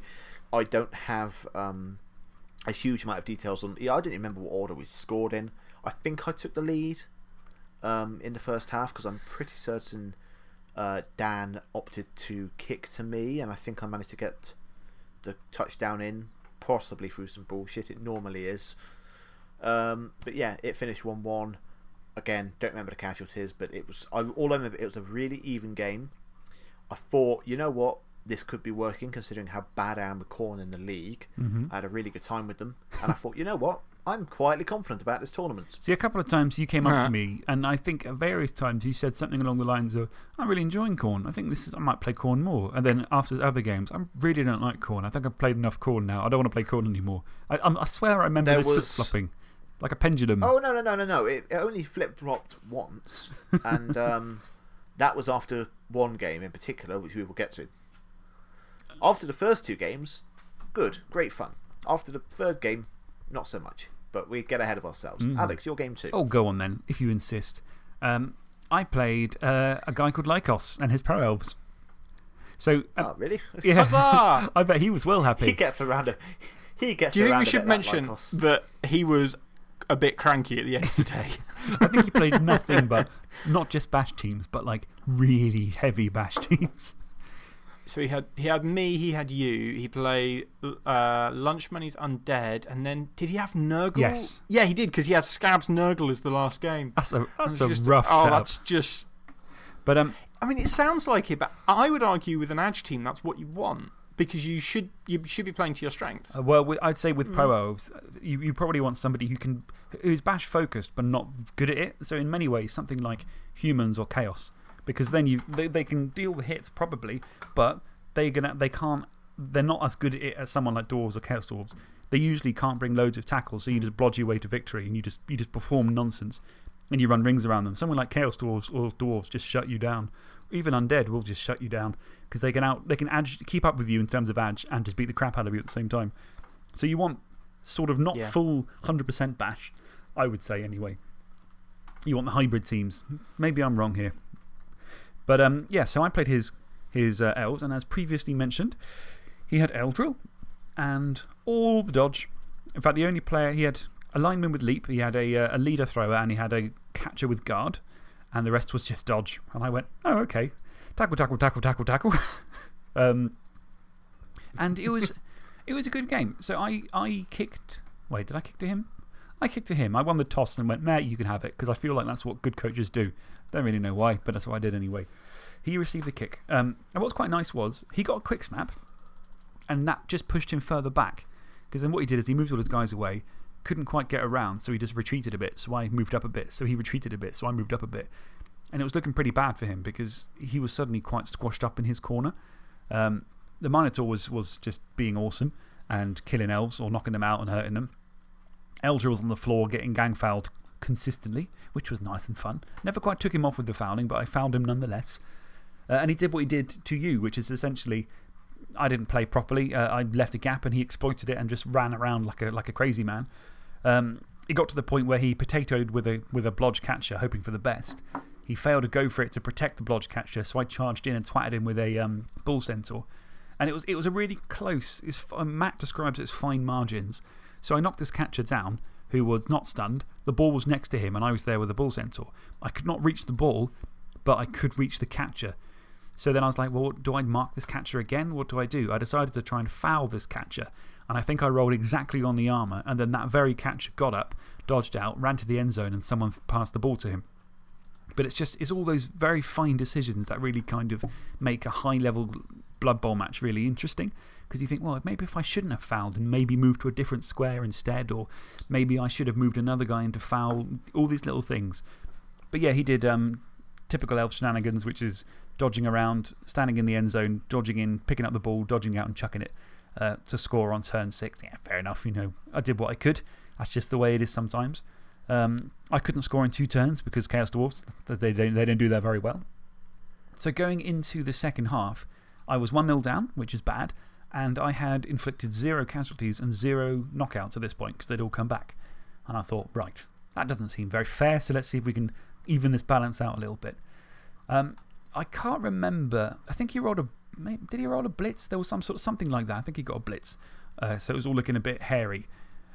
I don't have um, a huge amount of details on. Yeah, I don't remember what order we scored in. I think I took the lead um, in the first half because I'm pretty certain uh, Dan opted to kick to me, and I think I managed to get the touchdown in, possibly through some bullshit. It normally is. Um, but yeah, it finished 1 1. Again, don't remember the casualties, but it was. I, all I remember, it was a really even game. I thought, you know what? This could be working considering how bad I am with Khorne in the league. Mhm. I had a really good time with them. And I thought, you know what? I'm quietly confident about this tournament. See, a couple of times you came up to me, and I think at various times you said something along the lines of, I'm really enjoying Khorne. I think this is, I might play Khorne more. And then after other games, I really don't like Khorne. I think I've played enough Khorne now. I don't want to play Khorne anymore. I, I'm- swear I remember There this flip was- flopping. Like a pendulum. Oh, no, no, no, no, no. It, it only flip flopped once. and um, that was after one game in particular, which we will get to. After the first two games, good, great fun. After the third game, not so much. But we get ahead of ourselves. Alex, your game too. Oh, go on then, if you insist. Um, I played uh, a guy called Lycos and his Pro Elves. So, uh, Oh, really? yeah, Huzzah! I bet he was well happy. he gets around a. He gets Do you think we should that mention Lycos. that he was a bit cranky at the end of the day? I think he played nothing but not just bash teams, but like really heavy bash teams. So he had, he had me, he had you, he played uh, Lunch Money's Undead, and then did he have Nurgle? Yes. Yeah, he did, because he had Scab's Nurgle as the last game. That's a, that's a just- rough Oh, setup. that's just. But um, I mean, it sounds like it, but I would argue with an Edge team that's what you want. Because you should, you should be playing to your strengths. Uh, well, I'd say Mm. with Pro Elves, uh, you, you probably want somebody who can, who's bash focused but not good at it. So, in many ways, something like humans or chaos. Because then you, they, they can deal with hits probably, but they're gonna, they can't, they're not as good at it as someone like Dwarves or Chaos Dwarves. They usually can't bring loads of tackles, so you just blodge your way to victory and you just, you just perform nonsense and you run rings around them. Someone like Chaos Dwarves or Dwarves just shut you down. Even Undead will just shut you down because they can, out, they can edge, keep up with you in terms of edge and just beat the crap out of you at the same time. So you want sort of not Yeah. full 100% bash, I would say anyway. You want the hybrid teams. Maybe I'm wrong here. But um, yeah, so I played his, his uh, elves, and as previously mentioned, he had Eldril and all the dodge. In fact, the only player he had a lineman with leap, he had a, uh, a leader thrower, and he had a catcher with guard, and the rest was just dodge. And I went, oh, okay. tackle, tackle, tackle, tackle, tackle. um, and it was, it was a good game. So I, I kicked. Wait, did I kick to him? I kicked to him. I won the toss and went, Matt, you can have it. Because I feel like that's what good coaches do. Don't really know why, but that's what I did anyway. He received the kick. Um, and what's quite nice was he got a quick snap, and that just pushed him further back. Because then what he did is he moved all his guys away, couldn't quite get around, so he just retreated a bit. So I moved up a bit. So he retreated a bit, so I moved up a bit. And it was looking pretty bad for him because he was suddenly quite squashed up in his corner. Um, the Minotaur was, was just being awesome and killing elves or knocking them out and hurting them. Eldril was on the floor getting gang fouled consistently, which was nice and fun. Never quite took him off with the fouling, but I fouled him nonetheless. Uh, and he did what he did to you, which is essentially I didn't play properly. Uh, I left a gap and he exploited it and just ran around like a, like a crazy man. Um, it got to the point where he potatoed with a, with a blodge catcher, hoping for the best. He failed to go for it to protect the blodge catcher, so I charged in and twatted him with a um, bull centaur. And it was, it was a really close, it's, Matt describes it as fine margins. So I knocked this catcher down, who was not stunned. The ball was next to him, and I was there with the bull centaur. I could not reach the ball, but I could reach the catcher. So then I was like, well, do I mark this catcher again? What do I do? I decided to try and foul this catcher. And I think I rolled exactly on the armour, and then that very catcher got up, dodged out, ran to the end zone, and someone passed the ball to him. But it's just, it's all those very fine decisions that really kind of make a high level Blood Bowl match really interesting. Because you think, well, maybe if I shouldn't have fouled and maybe moved to a different square instead, or maybe I should have moved another guy into foul, all these little things. But yeah, he did um, typical elf shenanigans, which is dodging around, standing in the end zone, dodging in, picking up the ball, dodging out, and chucking it uh, to score on turn six. Yeah, fair enough. You know, I did what I could. That's just the way it is sometimes. Um, I couldn't score in two turns because Chaos Dwarfs, they don't, they don't do that very well. So going into the second half, I was 1 0 down, which is bad, and I had inflicted zero casualties and zero knockouts at this point because they'd all come back. And I thought, right, that doesn't seem very fair, so let's see if we can even this balance out a little bit. Um, I can't remember. I think he rolled a. Did he roll a blitz? There was some sort of something like that. I think he got a blitz. Uh, so it was all looking a bit hairy.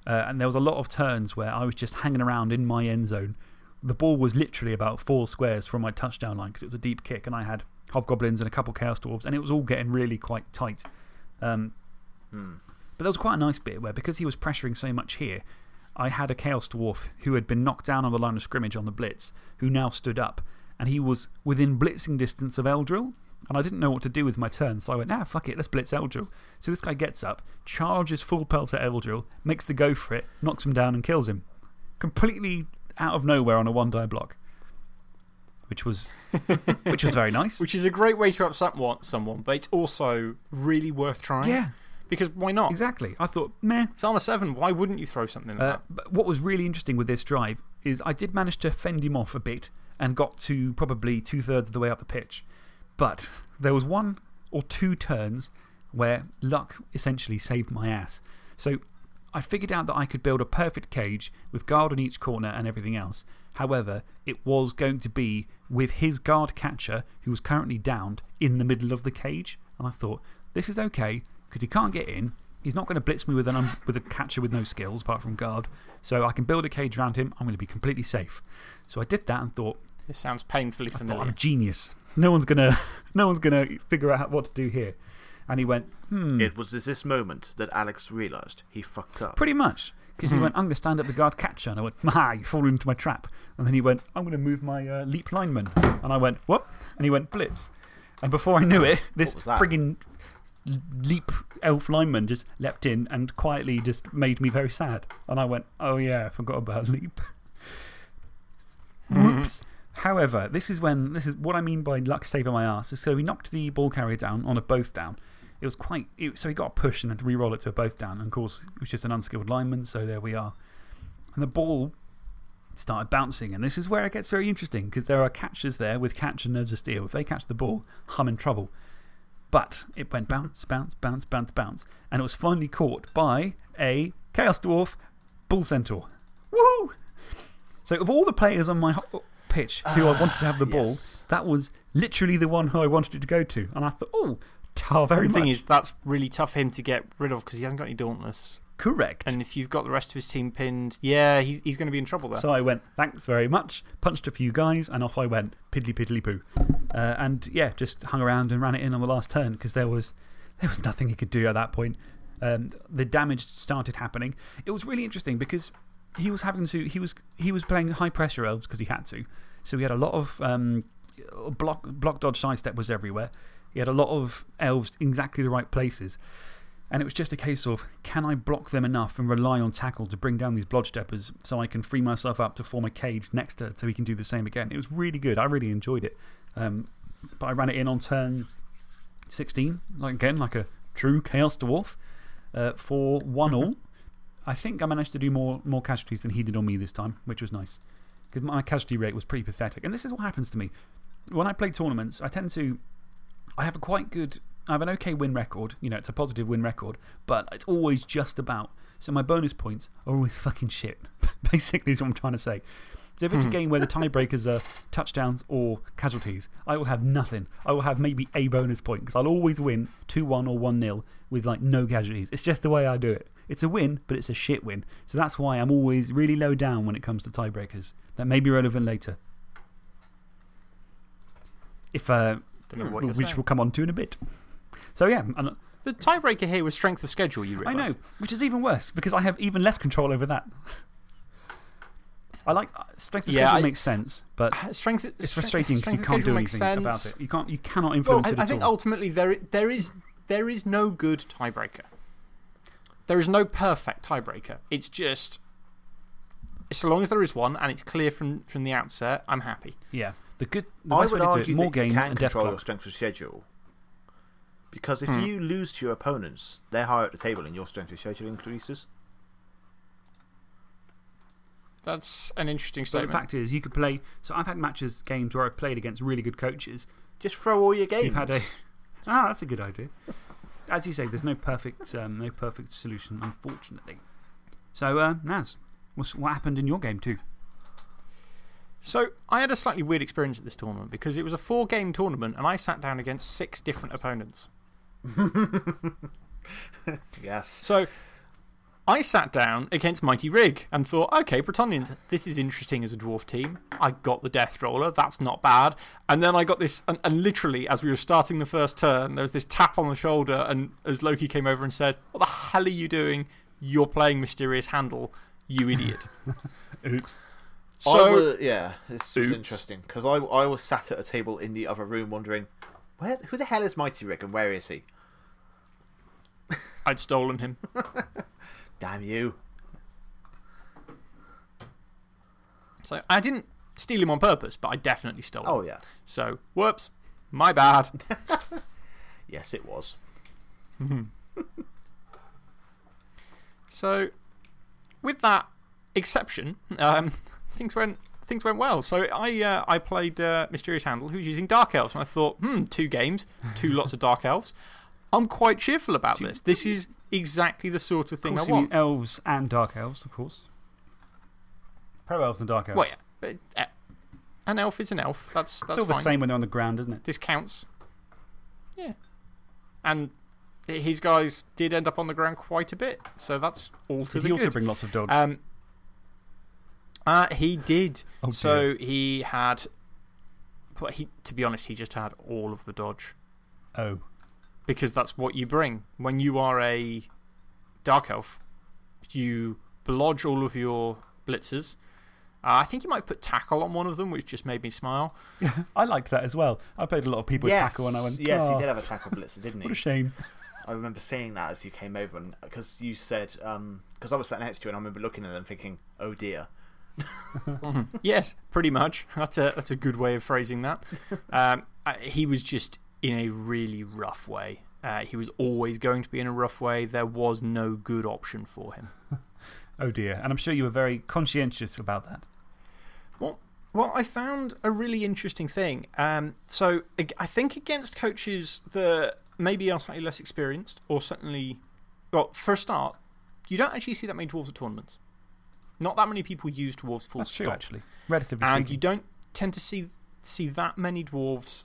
Uh, and there was a lot of turns where I was just hanging around in my end zone. The ball was literally about four squares from my touchdown line because it was a deep kick, and I had hobgoblins and a couple chaos dwarves, and it was all getting really quite tight. Um, hmm. But there was quite a nice bit where, because he was pressuring so much here, I had a chaos dwarf who had been knocked down on the line of scrimmage on the blitz, who now stood up and he was within blitzing distance of Eldril. And I didn't know what to do with my turn, so I went, ah, fuck it, let's blitz Eldril. So this guy gets up, charges full pelt at Eldril, makes the go for it, knocks him down, and kills him. Completely out of nowhere on a one die block. Which was, which was very nice. Which is a great way to upset someone, but it's also really worth trying. Yeah. Because why not? Exactly. I thought, meh. It's armor 7. Why wouldn't you throw something like uh, But what was really interesting with this drive is I did manage to fend him off a bit and got to probably two thirds of the way up the pitch. But there was one or two turns where luck essentially saved my ass. So I figured out that I could build a perfect cage with guard on each corner and everything else. However, it was going to be with his guard catcher, who was currently downed, in the middle of the cage. And I thought, this is okay because he can't get in. He's not going to blitz me with, an with a catcher with no skills apart from guard. So I can build a cage around him. I'm going to be completely safe. So I did that and thought, this sounds painfully familiar. I'm a genius. No one's going to no one's gonna figure out what to do here. And he went, hmm. It was at this moment that Alex realised he fucked up. Pretty much. Because he hmm. went, I'm going to stand up the guard catcher. And I went, ah, you've fallen into my trap. And then he went, I'm going to move my uh, leap lineman. And I went, what? And he went, blitz. And before I knew it, this frigging leap elf lineman just leapt in and quietly just made me very sad. And I went, oh yeah, I forgot about leap. Whoops. However, this is when, this is what I mean by luck saving my ass. So we knocked the ball carrier down on a both down. It was quite, it, so he got a push and had to re roll it to a both down. And of course, it was just an unskilled lineman, so there we are. And the ball started bouncing. And this is where it gets very interesting because there are catchers there with catch and nerves of steel. If they catch the ball, I'm in trouble. But it went bounce, bounce, bounce, bounce, bounce. And it was finally caught by a Chaos Dwarf Bull Centaur. Woohoo! So, of all the players on my pitch who I wanted to have the ah, ball, that was literally the one who I wanted it to go to. And I thought, oh, tar very the much. thing is, that's really tough for him to get rid of because he hasn't got any Dauntless. Correct. And if you've got the rest of his team pinned, yeah, he's, he's going to be in trouble there. So I went, thanks very much, punched a few guys, and off I went, piddly piddly poo. Uh, and yeah, just hung around and ran it in on the last turn because there was, there was nothing he could do at that point. Um, the damage started happening. It was really interesting because he was having to, he was, he was playing high pressure elves because he had to. So he had a lot of um, block, block dodge sidestep was everywhere. He had a lot of elves in exactly the right places. And it was just a case of can I block them enough and rely on tackle to bring down these blodge steppers so I can free myself up to form a cage next to it so he can do the same again. It was really good. I really enjoyed it. Um, but I ran it in on turn 16, like, again, like a true Chaos Dwarf uh, for one all. I think I managed to do more, more casualties than he did on me this time, which was nice. Because my casualty rate was pretty pathetic. And this is what happens to me. When I play tournaments, I tend to. I have a quite good. I have an okay win record. You know, it's a positive win record, but it's always just about. So my bonus points are always fucking shit. Basically, is what I'm trying to say. So if it's a game where the tiebreakers are touchdowns or casualties, I will have nothing. I will have maybe a bonus point because I'll always win 2 1 or 1 0 with like no casualties. It's just the way I do it. It's a win, but it's a shit win. So that's why I'm always really low down when it comes to tiebreakers. That may be relevant later. If, uh, What which saying. we'll come on to in a bit. So, yeah, and The tiebreaker here was strength of schedule, you I know, which is even worse because I have even less control over that. I like uh, strength of Yeah, schedule I- makes sense, but Strength, it's frustrating because you can't do anything about it. You, can't, you cannot Well, influence I, it I think all. ultimately there, there, is, there is no good tiebreaker. There is no perfect tiebreaker. It's just. So long as there is one and it's clear from, from the outset, I'm happy. Yeah. The good, the I would to do argue it, more that you games can and death control your strength of schedule. Because if Hmm. you lose to your opponents, they're higher at the table and your strength of schedule increases. That's an interesting But the fact is, you could play. So I've had matches, games where I've played against really good coaches. Just throw all your games. You've had a. Ah, that's a good idea. As you say, there's no perfect, um, no perfect solution, unfortunately. So, uh, Naz, what happened in your game, too? So, I had a slightly weird experience at this tournament because it was a four game tournament and I sat down against six different opponents. Yes. So, I sat down against Mighty Rig and thought, okay, Bretonnians, this is interesting as a dwarf team. I got the Death Roller, that's not bad. And then I got this, and, and literally, as we were starting the first turn, there was this tap on the shoulder, and as Loki came over and said, What the hell are you doing? You're playing Mysterious Handle, you idiot. Oops. I So, was, yeah, this Oops. interesting because I, I was sat at a table in the other room wondering, where, who the hell is Mighty Rick and where is he? I'd stolen him. Damn you. So, I didn't steal him on purpose, but I definitely stole him. Oh, yeah. So, whoops, my bad. Yes, it was. So, with that exception, um, things, went, things went well. So, I, uh, I played uh, Mysterious Handle, who's using Dark Elves, and I thought, hmm, two games, two lots of Dark Elves. I'm quite cheerful about this. This is exactly the sort of Of thing course, I want. elves and dark elves, of course. Pro elves and dark elves. Well, yeah, but, uh, an elf is an elf. That's, that's it's all the same when they're on the ground, isn't it? This counts. Yeah. And his guys did end up on the ground quite a bit, so that's all to Did the he also good. bring lots of dogs? Um, uh, he did. Oh, so he had. But he, to be honest, he just had all of the dodge oh. because that's what you bring when you are a dark elf. You blodge all of your blitzers. Uh, I think you might put tackle on one of them, which just made me smile. I liked that as well. I played a lot of people with tackle and I went, yes, "Oh, he did have a tackle blitzer, didn't he? What a shame. I remember seeing that as you came over, and because you said, because I was sat next to you, and I remember looking at them thinking, oh dear. yes, pretty much. That's a, that's a good way of phrasing that. Um, uh, he was just in a really rough way. Uh, he was always going to be in a rough way. There was no good option for him. Oh dear. And I'm sure you were very conscientious about that. Well, well, I found a really interesting thing. Um, so, I think against coaches that maybe are slightly less experienced, or certainly, well, for a start, you don't actually see that many dwarves at tournaments. Not that many people use dwarves full That's true, stop. actually. Relatively And speaking. you don't tend to see, see that many dwarves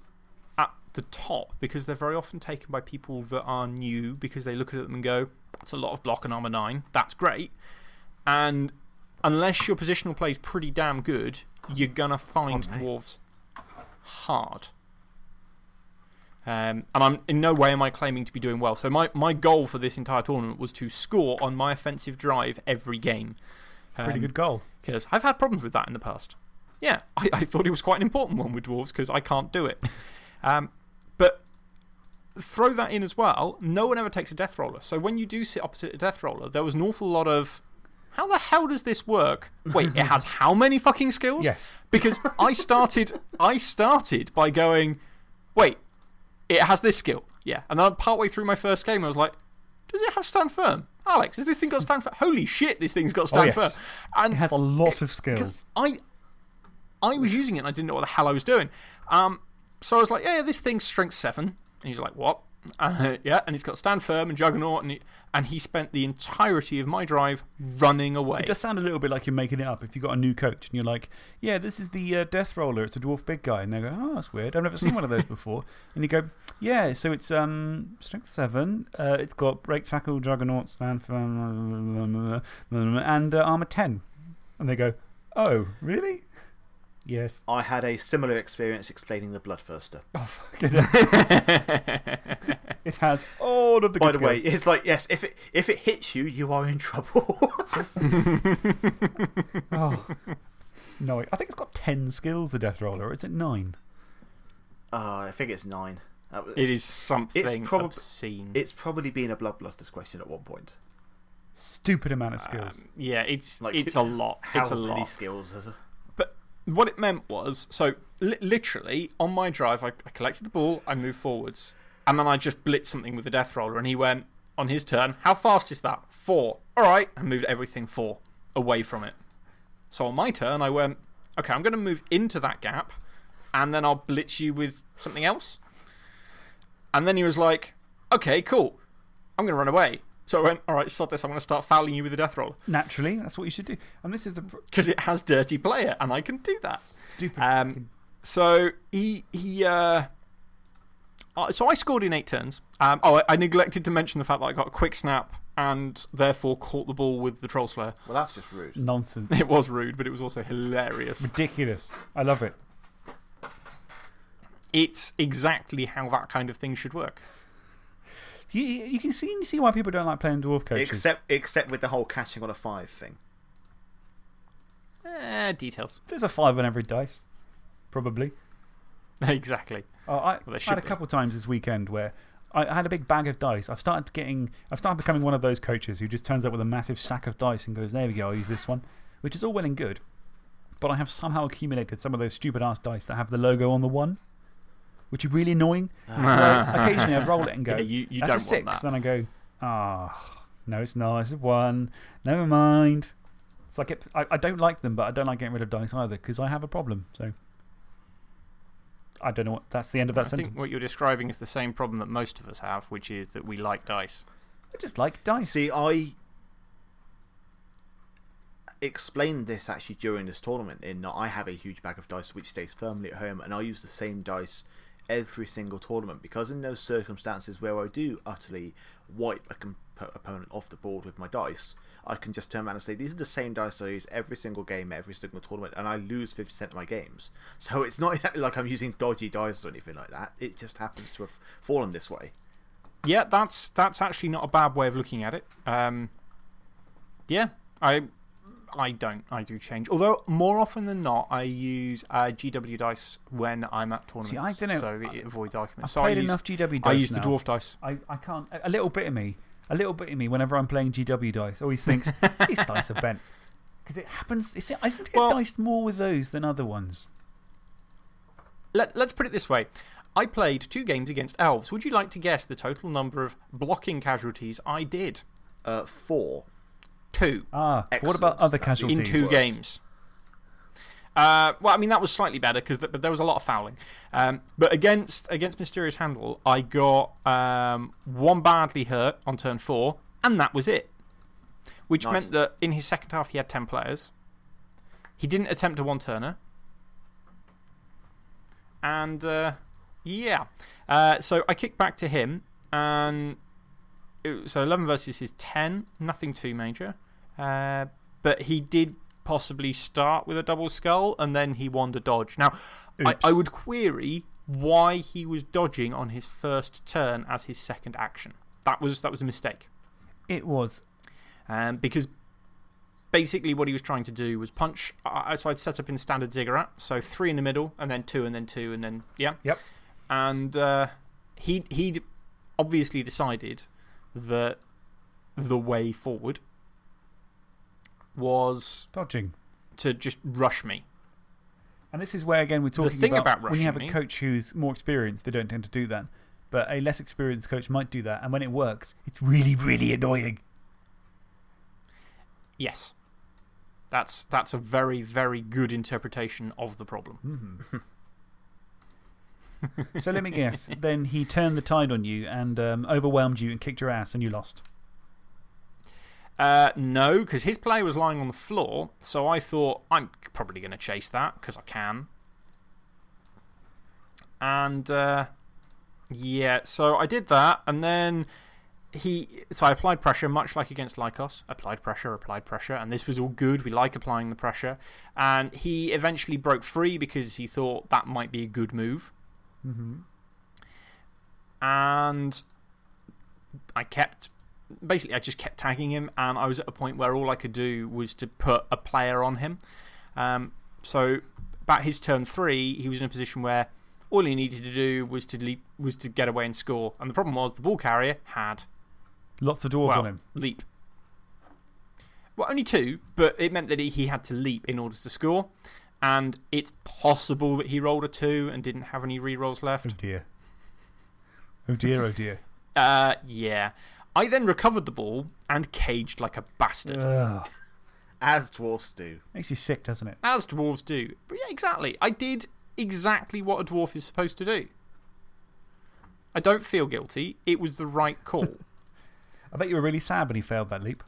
at the top because they're very often taken by people that are new because they look at them and go, that's a lot of block and armor nine. That's great. And unless your positional play is pretty damn good, you're going to find Oh, dwarves hard. Um, and I'm, in no way am I claiming to be doing well. So, my, my goal for this entire tournament was to score on my offensive drive every game. Pretty Um, good goal. because I've had problems with that in the past. Yeah, I, I thought it was quite an important one with dwarves because I can't do it. um, but throw that in as well. No one ever takes a death roller. So when you do sit opposite a death roller, there was an awful lot of how the hell does this work? Wait, it has how many fucking skills? Yes. Because I started, I started by going, wait, it has this skill. Yeah. And then partway through my first game, I was like, does it have stand firm? Alex, has this thing got stand firm? Holy shit, this thing's got stand yes. firm. And It has a lot of skills. I, I was using it and I didn't know what the hell I was doing. Um, so I was like, yeah, yeah, this thing's strength seven. And he's like, what? Uh, yeah, and it's got stand firm and juggernaut. And he, and he spent the entirety of my drive running away. It does sound a little bit like you're making it up. If you've got a new coach and you're like, yeah, this is the uh, Death Roller, it's a dwarf big guy. And they go, oh, that's weird. I've never seen one of those before. And you go, yeah, so it's um, strength seven. Uh, it's got break tackle, juggernaut, stand firm, and uh, armor 10. And they go, oh, really? Yes. I had a similar experience explaining the Bloodthirster. Oh, fuck it. it has all of the By good the way, it's like, yes, if it, if it hits you, you are in trouble. Oh. No, I think it's got 10 skills, the Death Roller. Or is it 9? uh, I think it's nine. Was- it is something prob- obscene. It's probably been a Bloodblusters question at one point. Stupid amount of skills. Um, yeah, it's, Like, it's a lot. How it's a many lot. skills? Is it? What it meant was so li literally on my drive, I, I collected the ball, I moved forwards, and then I just blitzed something with the death roller, and he went on his turn. How fast is that? Four. All right. I moved everything four away from it. So on my turn, I went, okay, I'm going to move into that gap, and then I'll blitz you with something else. And then he was like, okay, cool. I'm going to run away. So I went, all right, sod this. I'm going to start fouling you with a death roll. Naturally, that's what you should do. And this is the because it has dirty player, and I can do that. stupid. Um, So he he uh, uh, so I scored in eight turns. Um, oh, I, I neglected to mention the fact that I got a quick snap and therefore caught the ball with the troll slayer. Well, that's just rude. nonsense. It was rude, but it was also hilarious. Ridiculous. I love it. It's exactly how that kind of thing should work. You, you can see, you see why people don't like playing dwarf coaches. Except, except with the whole catching on a five thing. Eh, details. There's a five on every dice. Probably. exactly. Oh, I, there I should had a couple of times this weekend where I, I had a big bag of dice. I've started getting, I've started becoming one of those coaches who just turns up with a massive sack of dice and goes, there we go, I'll use this one, which is all well and good. But I have somehow accumulated some of those stupid ass dice that have the logo on the one, which is really annoying. So occasionally I roll it and go, Yeah, you- you that's a want six. that. Then I go, ah, no, it's not. It's a one. Never mind. So I, get, I, I don't like them, but I don't like getting rid of dice either because I have a problem. So I don't know what. That's the end of that I sentence. think what you're describing is the same problem that most of us have, which is that we like dice. I just like dice. See, I explained this actually during this tournament in that I have a huge bag of dice which stays firmly at home, and I use the same dice every single tournament because in those circumstances where I do utterly wipe a opponent off the board with my dice, I can just turn around and say these are the same dice I use every single game, every single tournament, and I lose 50% of my games. So it's not exactly like I'm using dodgy dice or anything like that. It just happens to have fallen this way. Yeah, that's, that's actually not a bad way of looking at it. Um, yeah, I, I don't. I do change. Although, more often than not, I use uh, GW dice when I'm at tournaments. I dunno. So that it avoids I've arguments. So I played use, enough GW dice. I use the dwarf dice. I, I can't. A, a little bit of me, a little bit of me, whenever I'm playing GW dice, always thinks these dice are bent. Because it happens. It's, I seem to get Well- diced more with those than other ones. Let, let's put it this way. I played two games against elves. Would you like to guess the total number of blocking casualties I did? Uh, four. Two. Ah, what about other casualties? in two worse. games. Uh, well, I mean, that was slightly better because but there was a lot of fouling. Um, but against, against Mysterious Handle, I got um, one badly hurt on turn four, and that was it. Which Nice. meant that in his second half, he had 10 players. He didn't attempt a one turner. And uh, yeah. Uh, so I kicked back to him, and it, so 11 versus his 10, nothing too major. Uh, but he did possibly start with a double skull and then he won a dodge. Now, I, I would query why he was dodging on his first turn as his second action. That was, that was a mistake. It was. Um, because basically what he was trying to do was punch. I, so I'd set up in standard ziggurat. So three in the middle, and then two, and then two, and then, yeah. Yep. And uh, he, he'd obviously decided that the way forward was Dodging. to just rush me. And this is where, again, we're talking thing about when you have a me- coach who's more experienced, they don't tend to do that. But a less experienced coach might do that. And when it works, it's really, really annoying. Yes. That's, that's a very, very good interpretation of the problem. Mm-hmm. So let me guess. then he turned the tide on you and um, overwhelmed you and kicked your ass and you lost. Uh, no, because his player was lying on the floor. So I thought, I'm probably going to chase that because I can. And uh, yeah, so I did that. And then he. So I applied pressure, much like against Lycos. Applied pressure, applied pressure. And this was all good. We like applying the pressure. And he eventually broke free because he thought that might be a good move. -hmm. And I kept basically, I just kept tagging him, and I was at a point where all I could do was to put a player on him. Um, so, about his turn three, he was in a position where all he needed to do was to, leap, was to get away and score. And the problem was the ball carrier had Lots of dwarves well, on him. leap. Well, only two, but it meant that he had to leap in order to score. And it's possible that he rolled a two and didn't have any re rolls left. Oh dear. Oh dear, oh dear. Uh, yeah. I then recovered the ball and caged like a bastard. Ugh. As dwarfs do. Makes you sick, doesn't it? As dwarves do. But yeah, exactly. I did exactly what a dwarf is supposed to do. I don't feel guilty. It was the right call. I bet you were really sad when he failed that leap.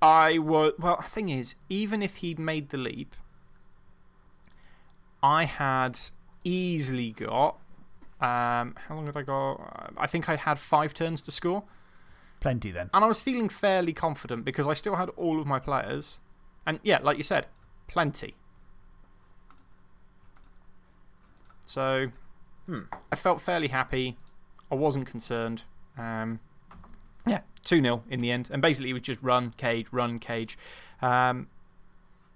I was. Well, the thing is, even if he'd made the leap, I had easily got. Um, how long had I got? I think I had five turns to score. Plenty then. And I was feeling fairly confident because I still had all of my players. And yeah, like you said, plenty. So Hmm. I felt fairly happy. I wasn't concerned. Um, yeah, 2 0 in the end. And basically, it was just run, cage, run, cage. Um,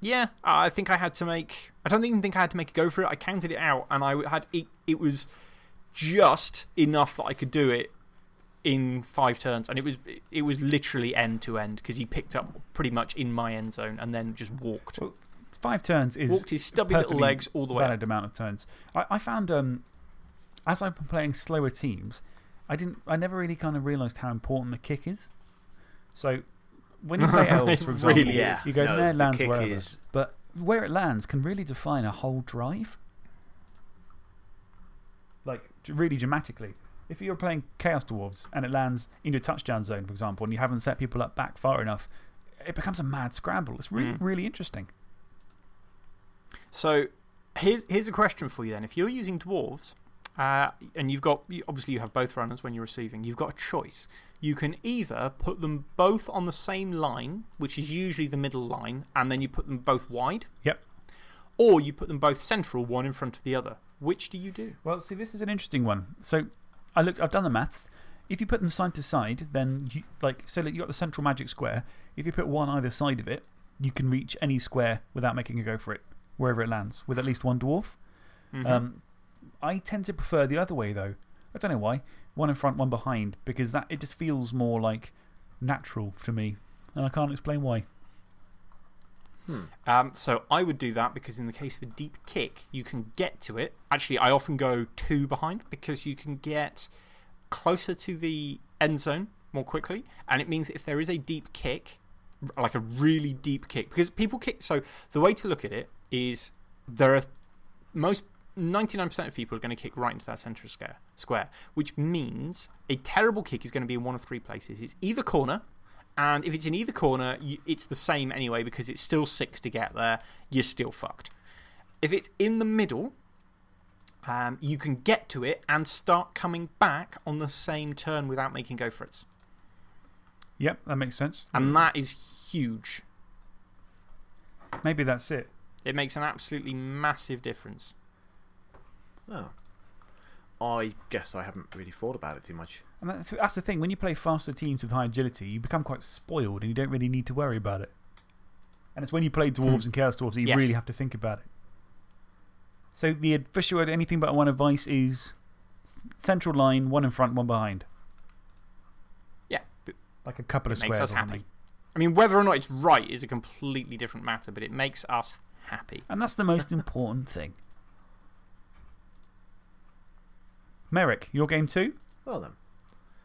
yeah, I think I had to make. I don't even think I had to make a go for it. I counted it out and I had. It, it was just enough that I could do it in five turns. And it was, it was literally end to end because he picked up pretty much in my end zone and then just walked. Well, Five turns is. Walked his stubby little legs all the way. up. valid amount of turns. I, I found um, as I've been playing slower teams, I, didn't, I never really kind of realised how important the kick is. So when you play elves, for example, really you go No, there, the lands kick wherever. is- But where it lands can really define a whole drive. Like, really dramatically. If you're playing Chaos Dwarves and it lands in your touchdown zone, for example, and you haven't set people up back far enough, it becomes a mad scramble. It's really, Mm. really interesting. So here's, here's a question for you then. If you're using dwarves, uh, and you've got, obviously, you have both runners when you're receiving, you've got a choice. You can either put them both on the same line, which is usually the middle line, and then you put them both wide, Yep. or you put them both central, one in front of the other. Which do you do? Well, see, this is an interesting one. So, I looked, I've done the maths. If you put them side to side, then, you, like, so you've got the central magic square. If you put one either side of it, you can reach any square without making a go for it, wherever it lands, with at least one dwarf. Mhm. Um, I tend to prefer the other way, though. I don't know why. One in front, one behind, because that, it just feels more like natural to me. And I can't explain why. Um, so I would do that because in the case of a deep kick, you can get to it. Actually, I often go two behind because you can get closer to the end zone more quickly. And it means if there is a deep kick, like a really deep kick, because people kick. So the way to look at it is there are most 99% of people are going to kick right into that central square, square, which means a terrible kick is going to be in one of three places. It's either corner, and if it's in either corner, it's the same anyway because it's still six to get there. You're still fucked. If it's in the middle, um, you can get to it and start coming back on the same turn without making go for it. Yep, that makes sense. And that is huge. Maybe that's it. It makes an absolutely massive difference. Oh. I guess I haven't really thought about it too much. And that's, that's the thing. When you play faster teams with high agility, you become quite spoiled and you don't really need to worry about it. And it's when you play hmm. Dwarves and Chaos Dwarves that you Yes. really have to think about it. So the official anything but one advice is central line, one in front, one behind. Yeah, Like a couple of it makes squares. us something. happy. I mean, whether or not it's right is a completely different matter, but it makes us happy. And that's the most important thing. Merrick, your game too? Well then.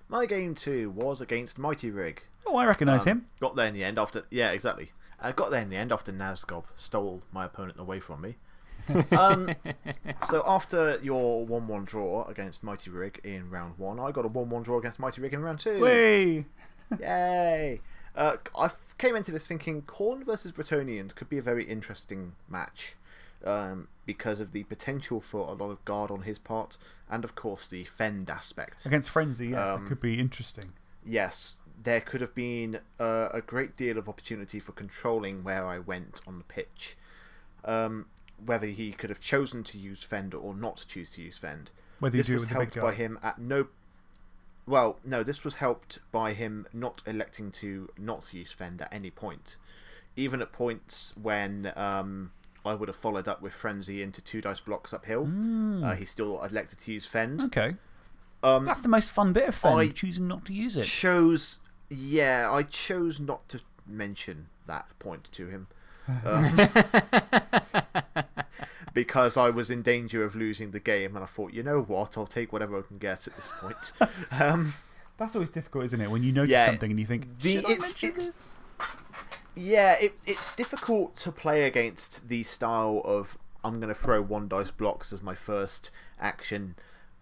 My game two was against Mighty Rig. Oh, I recognise Um, him. Got there in the end after. Yeah, exactly. I got there in the end after Nazgob stole my opponent away from me. um, so after your 1 1 draw against Mighty Rig in round one, I got a 1 1 draw against Mighty Rig in round two. Whey! Yay! Uh, I came into this thinking Khorne versus Bretonnians could be a very interesting match um, because of the potential for a lot of guard on his part and, of course, the fend aspect. Against Frenzy, yes, Um, that could be interesting. Yes, there could have been uh, a great deal of opportunity for controlling where I went on the pitch. Um, whether he could have chosen to use fend or not choose to use fend. Whether you This do was with the big helped by him at no. Well, no, this was helped by him not electing to not use fend at any point. Even at points when um, I would have followed up with frenzy into two dice blocks uphill, Hmm. uh, he still I'd elected to use fend. Okay. Um, That's the most fun bit of Fend, I choosing not to use it. chose yeah i chose not to mention that point to him um, because i was in danger of losing the game and i thought you know what i'll take whatever i can get at this point um, That's always difficult, isn't it? When you notice Yeah, something and you think, the- it's- it's-? Yeah it, it's difficult to play against the style of i'm going to throw one dice blocks as my first action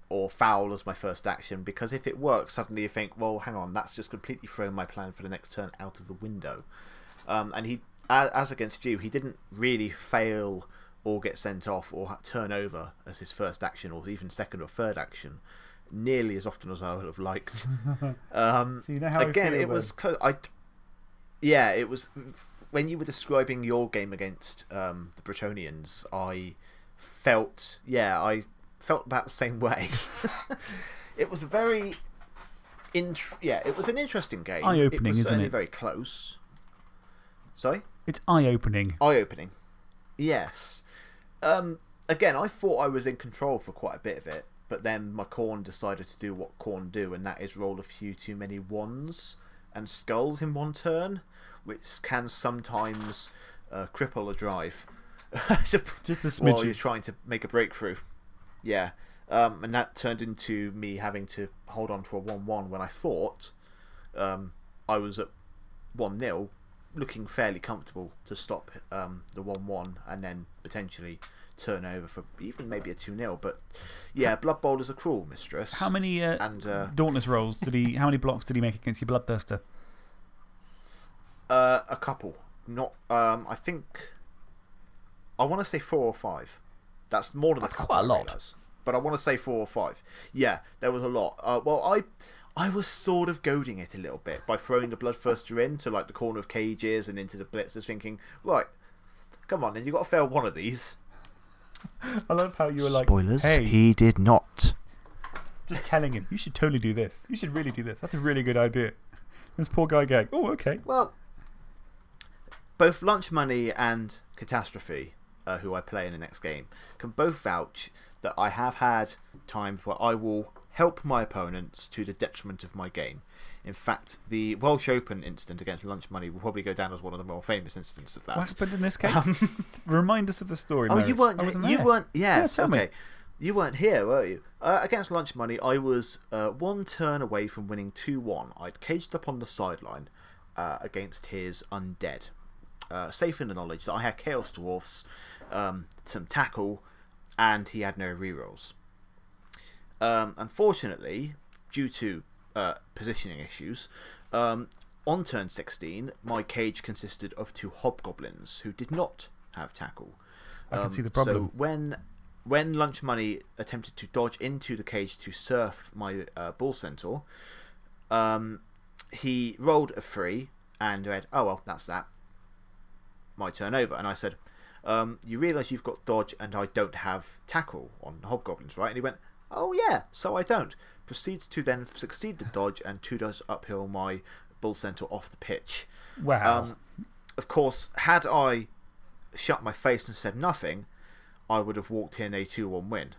or foul as my first action because if it works suddenly you think well hang on that's just completely thrown my plan for the next turn out of the window. Um, and he as, as against you he didn't really fail or get sent off or turn over as his first action or even second or third action nearly as often as i would have liked. Um, So you know how again it was close i yeah it was when you were describing your game against um, the bretonnians i felt yeah i felt about the same way it was a very int- yeah it was an interesting game Eye-opening, was isn't it? very close sorry It's eye opening. eye opening. Yes. Um, again, I thought I was in control for quite a bit of it, but then my Khorne decided to do what Khorne do, and that is roll a few too many ones and skulls in one turn, which can sometimes uh, cripple a drive. Just a while you're trying to make a breakthrough. Yeah. Um, and that turned into me having to hold on to a 1 1 when I thought um, I was at 1 0, looking fairly comfortable to stop um, the 1 1 and then potentially turn over for even maybe a 2 0. But yeah, Blood Bowl is a cruel mistress. How many uh, And uh, Dauntless rolls did he, how many blocks did he make against your Bloodthirster? uh, a couple. Not, um, I think, I want to say four or five. That's more than That's a couple. quite a lot. But I want to say four or five. Yeah, there was a lot. Uh, well, I I was sort of goading it a little bit by throwing the Bloodthirster into like the corner of cages and into the blitzers, thinking, right, come on, then you've got to fail one of these. I love how you were like, Spoilers, hey, he did not. just telling him, you should totally do this. You should really do this. That's a really good idea. This poor guy going, oh, okay. Well, both Lunch Money and Catastrophe, uh, who I play in the next game, can both vouch that I have had times where I will help my opponents to the detriment of my game. In fact, the Welsh Open incident against Lunch Money will probably go down as one of the more famous incidents of that. What happened in this case? Remind us of the story. Oh, you weren't. You weren't. Yes. tell me. okay. You weren't here, were you? Uh, against Lunch Money, I was uh, one turn away from winning 2 1. I'd caged up on the sideline uh, against his undead. Uh, safe in the knowledge that I had Chaos Dwarfs, um, some tackle, and he had no rerolls. Um, unfortunately, due to uh, positioning issues, um, on turn 16, my cage consisted of two hobgoblins who did not have tackle. I can Um, see the problem. So when, when Lunch Money attempted to dodge into the cage to surf my uh, Bull Centaur, um, he rolled a three and went, oh well, that's that. My turn over. And I said, um, you realise you've got dodge and I don't have tackle on hobgoblins, right? And he went, oh yeah, so I don't. Proceeds to then succeed the dodge and two does uphill my bull centaur off the pitch. Wow. Um, of course, had I shut my face and said nothing, I would have walked in a 2 1 win.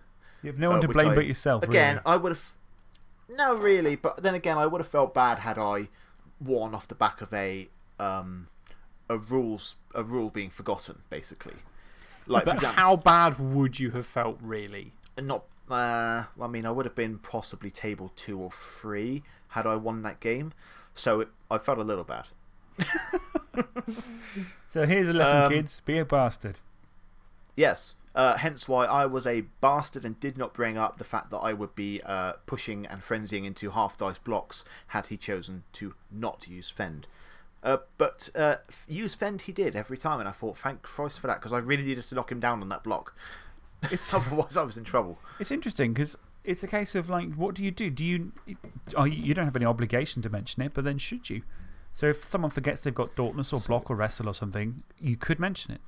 you have no one uh, to blame I- but yourself. Again, really. I would have. No, really, but then again, I would have felt bad had I won off the back of a um, a rules a rule being forgotten, basically. Like, But example, how bad would you have felt, really? And not. Uh, I mean, I would have been possibly table two or three had I won that game, so it, I felt a little bad. So here's a lesson, Um, kids be a bastard. Yes. Uh, hence why I was a bastard and did not bring up the fact that I would be uh, pushing and frenzying into half dice blocks had he chosen to not use Fend. Uh, but uh, use Fend he did every time, and I thought, thank Christ for that, because I really needed to knock him down on that block. Otherwise, I was in trouble. It's interesting because it's a case of like, what do you do? Do you. Oh, you you don't have any obligation to mention it, but then should you? So if someone forgets they've got Dauntless or Block or Wrestle or something, you could mention it.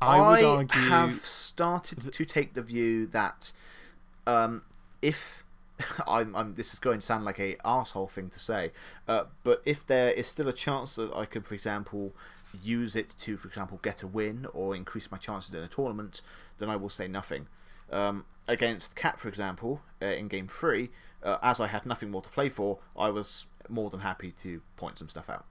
I would argue. have started to take the view that um, if I'm, I'm, this is going to sound like a asshole thing to say, uh, but if there is still a chance that I could, for example, use it to, for example, get a win or increase my chances in a tournament, then I will say nothing. Um, against Cat, for example, uh, in game three, uh, as I had nothing more to play for, I was more than happy to point some stuff out.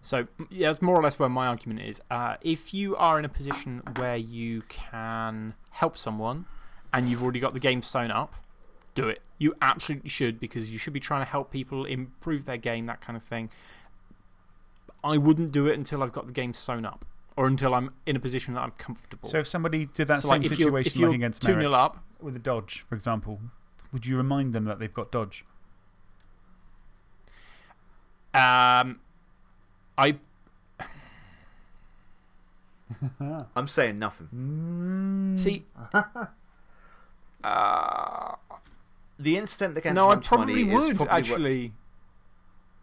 So, yeah, that's more or less where my argument is. Uh, if you are in a position where you can help someone and you've already got the game sewn up, do it. You absolutely should because you should be trying to help people improve their game, that kind of thing. I wouldn't do it until I've got the game sewn up or until I'm in a position that I'm comfortable. So if somebody did that So, same like, if you're, situation if you're like against 2 Merrick 0 up, with a dodge, for example, would you remind them that they've got dodge? um, I. I'm saying nothing. Mm. See. uh, The instant against no, I lunch money probably would, probably what- actually.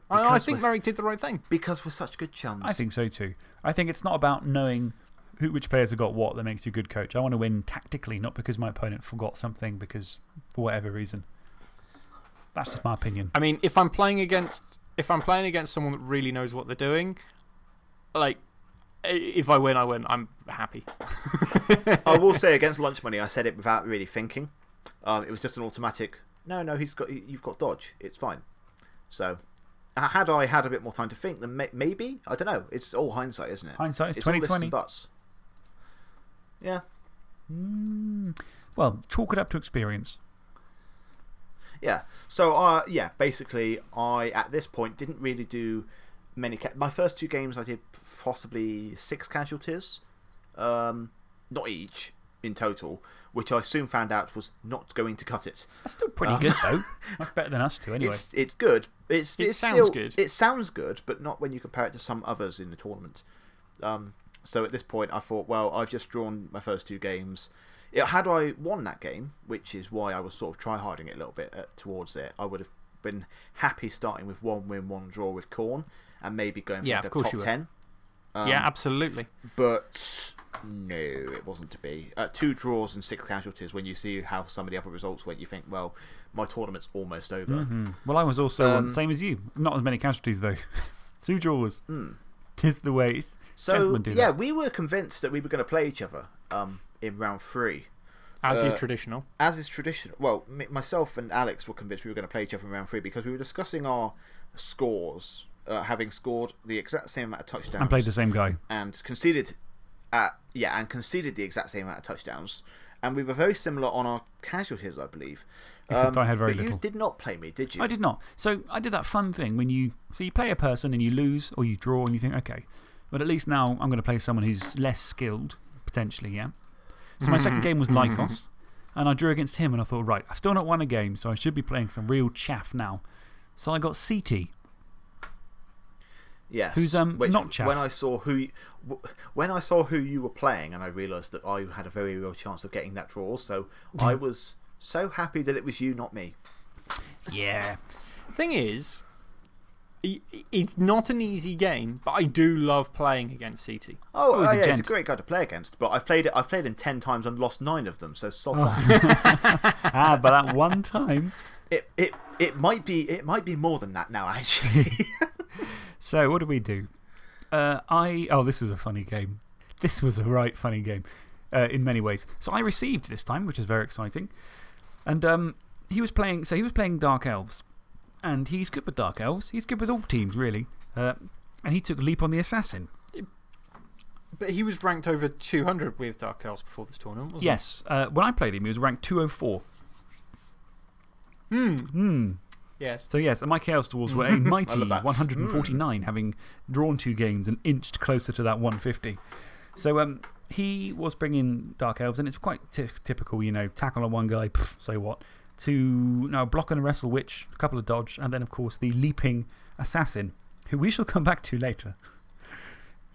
I, I think we're- Merrick did the right thing. because we're such good chums. I think so too. I think it's not about knowing who, which players have got what that makes you a good coach. I want to win tactically, not because my opponent forgot something because for whatever reason. That's just my opinion. I mean, if I'm playing against if I'm playing against someone that really knows what they're doing, like if I win, I win. I'm happy. I will say against lunch money, I said it without really thinking. Um, it was just an automatic. No, no, he's got. You've got dodge. It's fine. So, had I had a bit more time to think, then may, maybe I don't know. It's all hindsight, isn't it? Hindsight is 2020. and buts. Yeah, Mm. Well, chalk it up to experience. yeah. So, uh, yeah. Basically, I at this point didn't really do many. My first two games, I did possibly six casualties, um, not each in total, which I soon found out was not going to cut it. That's still pretty good, though. That's better than us two, anyway. It's it's good. It's, It it's sounds still- good. It sounds good, but not when you compare it to some others in the tournament. Um, so at this point, I thought, well, I've just drawn my first two games. Yeah, had I won that game, which is why I was sort of tryharding it a little bit uh, towards it, I would have been happy starting with one win, one draw with Khorne, and maybe going for Yeah, like of a course top you would. ten. Um, yeah, absolutely. But no, it wasn't to be. Uh, two draws and six casualties. When you see how some of the other results went, you think, well, my tournament's almost over. -hmm. Well, I was also Um, same as you. Not as many casualties, though. Two draws. Hmm. Tis the way. So Gentlemen do yeah, that. we were convinced that we were going to play each other um, in round three, As uh, is traditional. as is traditional. Well, myself and Alex were convinced we were going to play each other in round three because we were discussing our scores, uh, having scored the exact same amount of touchdowns And played the same guy. and conceded, at, yeah, and conceded the exact same amount of touchdowns. And we were very similar on our casualties, I believe. Except um, I had very little. You did not play me, did you? I did not. So I did that fun thing when you. So you play a person and you lose or you draw and you think, okay, but at least now I'm going to play someone who's less skilled, potentially, yeah? So my second mm-hmm. game was Lycos. Mm-hmm. And I drew against him and I thought, right, I've still not won a game, so I should be playing some real chaff now. So I got CT. Yes. Who's, um, Which, not chaff. When I saw who, you, when I saw who you were playing, and I realised that I had a very real chance of getting that draw, so I was so happy that it was you, not me. Yeah. Thing is, It's not an easy game, but I do love playing against CT. Oh, Oh, oh, yeah, he's a great guy to play against. But I've played it. I've played him ten times and lost nine of them. So sod Oh. that. ah, but that one time. It it it might be it might be more than that now. Actually, So, what do we do? Uh, I. Oh, this is a funny game. This was a right funny game uh, in many ways. So, I received this time, which is very exciting. And um, he was playing. So, he was playing Dark Elves. And he's good with Dark Elves. He's good with all teams, really. Uh, and he took Leap on the Assassin. But he was ranked over 200 with Dark Elves before this tournament, wasn't Yes. Uh, when I played him, he was ranked 204. he? Hmm. Hmm. Yes. So, yes, and my Chaos Dwarves were a mighty love 149, having drawn two games and inched closer to that 150. So, um, he was bringing Dark Elves, and it's quite typical, you know, tackle on one guy, pff, so what, to now block and a Wrestle Witch, a couple of dodge, and then, of course, the Leaping Assassin, who we shall come back to later.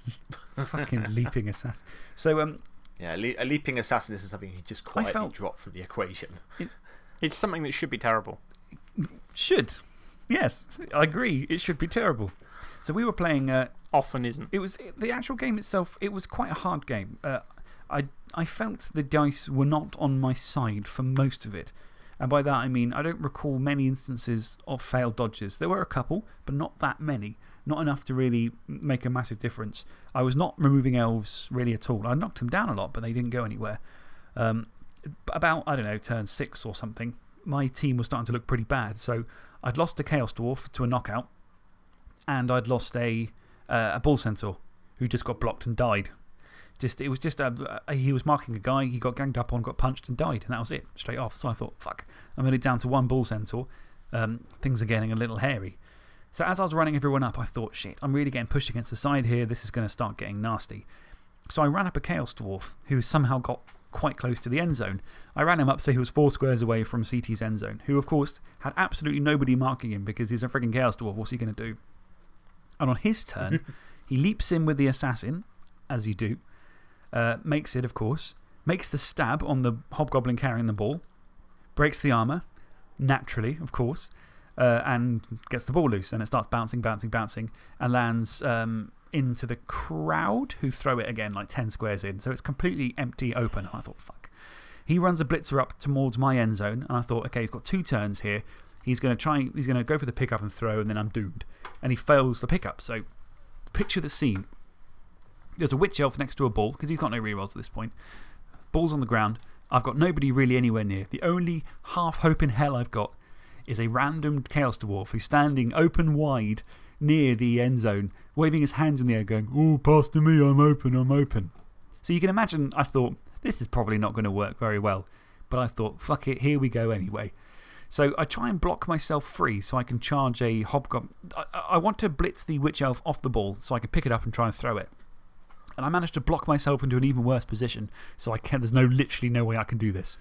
Fucking Leaping Assassin. So, um, yeah, le a leaping assassin isn't something he just quietly felt- dropped from the equation. It's something that should be terrible. Should. Yes, I agree. It should be terrible. So, we were playing. Uh, Often isn't. It was the actual game itself. It was quite a hard game. Uh, I I felt the dice were not on my side for most of it, and by that I mean I don't recall many instances of failed dodges. There were a couple, but not that many. Not enough to really make a massive difference. I was not removing elves really at all. I knocked them down a lot, but they didn't go anywhere. Um, about, I don't know, turn six or something, my team was starting to look pretty bad. So I'd lost a Chaos Dwarf to a knockout, and I'd lost a uh, a bull centaur who just got blocked and died. Just, it was just a, a- he was marking a guy, he got ganged up on, got punched and died, and that was it, straight off. So I thought, fuck, I'm only down to one bull centaur. Um, things are getting a little hairy. So as I was running everyone up, I thought, shit, I'm really getting pushed against the side here. This is going to start getting nasty. So I ran up a Chaos Dwarf who somehow got quite close to the end zone. I ran him up so he was four squares away from CT's end zone, who, of course, had absolutely nobody marking him because he's a freaking Chaos Dwarf. What's he going to do? And on his turn, he leaps in with the assassin, as you do, uh, makes it, of course, makes the stab on the hobgoblin carrying the ball, breaks the armor, naturally, of course, uh, and gets the ball loose. And it starts bouncing, bouncing, bouncing, and lands um, into the crowd who throw it again, like 10 squares in. So it's completely empty, open. I thought, fuck. He runs a blitzer up towards my end zone, and I thought, okay, he's got two turns here. He's going to try, he's going to go for the pickup and throw, and then I'm doomed. And he fails the pickup. So picture the scene. There's a witch elf next to a ball, because he's got no rerolls at this point. Ball's on the ground. I've got nobody really anywhere near. The only half hope in hell I've got is a random Chaos Dwarf who's standing open wide near the end zone, waving his hands in the air, going, Oh, pass to me, I'm open, I'm open. So you can imagine, I thought, this is probably not going to work very well. But I thought, fuck it, here we go anyway. So I try and block myself free so I can charge a hobgoblin. I, I want to blitz the witch elf off the ball so I can pick it up and try and throw it. And I managed to block myself into an even worse position. So I can, there's no, literally no way I can do this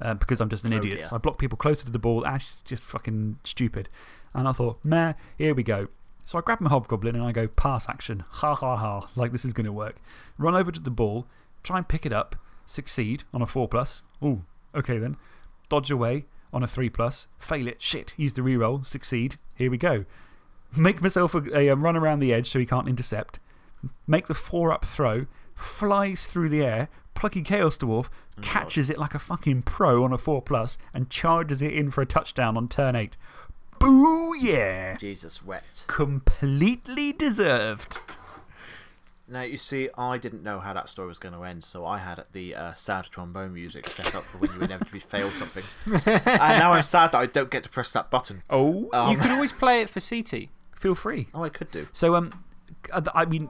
uh, because I'm just an Oh, idiot. So I block people closer to the ball. and it's just fucking stupid. And I thought, meh, here we go. So I grab my hobgoblin and I go, pass action. Ha ha ha. Like this is going to work. Run over to the ball, try and pick it up, succeed on a 4 plus. Ooh, okay then. Dodge away on a 3 plus. Fail it. Shit. Use the reroll. Succeed. Here we go. Make myself a, a, um, run around the edge so he can't intercept. Make the 4 up throw. Flies through the air. Plucky Chaos Dwarf catches it like a fucking pro on a 4 plus and charges it in for a touchdown on turn 8. Boo yeah! Jesus wet. Completely deserved. Now, you see, I didn't know how that story was going to end, so I had the uh, sad trombone music set up for when you inevitably failed something. and now I'm sad that I don't get to press that button. Oh, Um, you could always play it for CT. feel free. Oh, I could do. So, um, uh, I mean,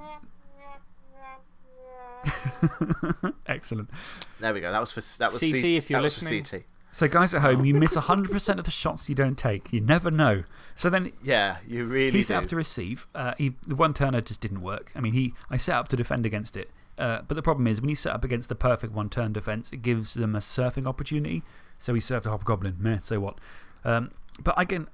excellent. There we go. That was for that was CT, C- if you're for listening. CT. So, guys at home, you miss 100% of the shots you don't take. You never know. So then Yeah, you really he set do. up to receive. Uh, he, the one turner just didn't work. I mean, he, I set up to defend against it. Uh, but the problem is, when you set up against the perfect one turn defense, it gives them a surfing opportunity. So he served a hobgoblin. Meh, so what? Um, but again,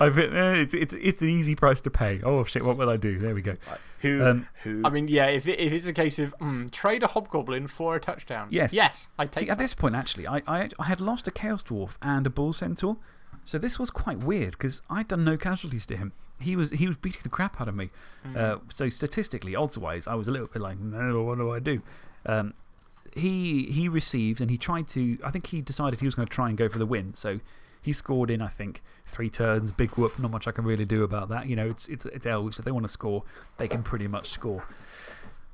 I've been, it's, it's, it's an easy price to pay. Oh, shit, what will I do? There we go. Right. Who? Um, who? I mean, yeah, if, it, if it's a case of mm, trade a hobgoblin for a touchdown. Yes. Yes, I take See, at this point, actually, I, I, I had lost a Chaos Dwarf and a Bull Centaur. So this was quite weird because I'd done no casualties to him. He was, he was beating the crap out of me. Uh, so statistically, odds wise, I was a little bit like, no, what do I do? Um, he, he received and he tried to, I think he decided he was going to try and go for the win. So he scored in, I think, three turns, big whoop. Not much I can really do about that. You know, it's, it's, it's elves. If they want to score, they can pretty much score.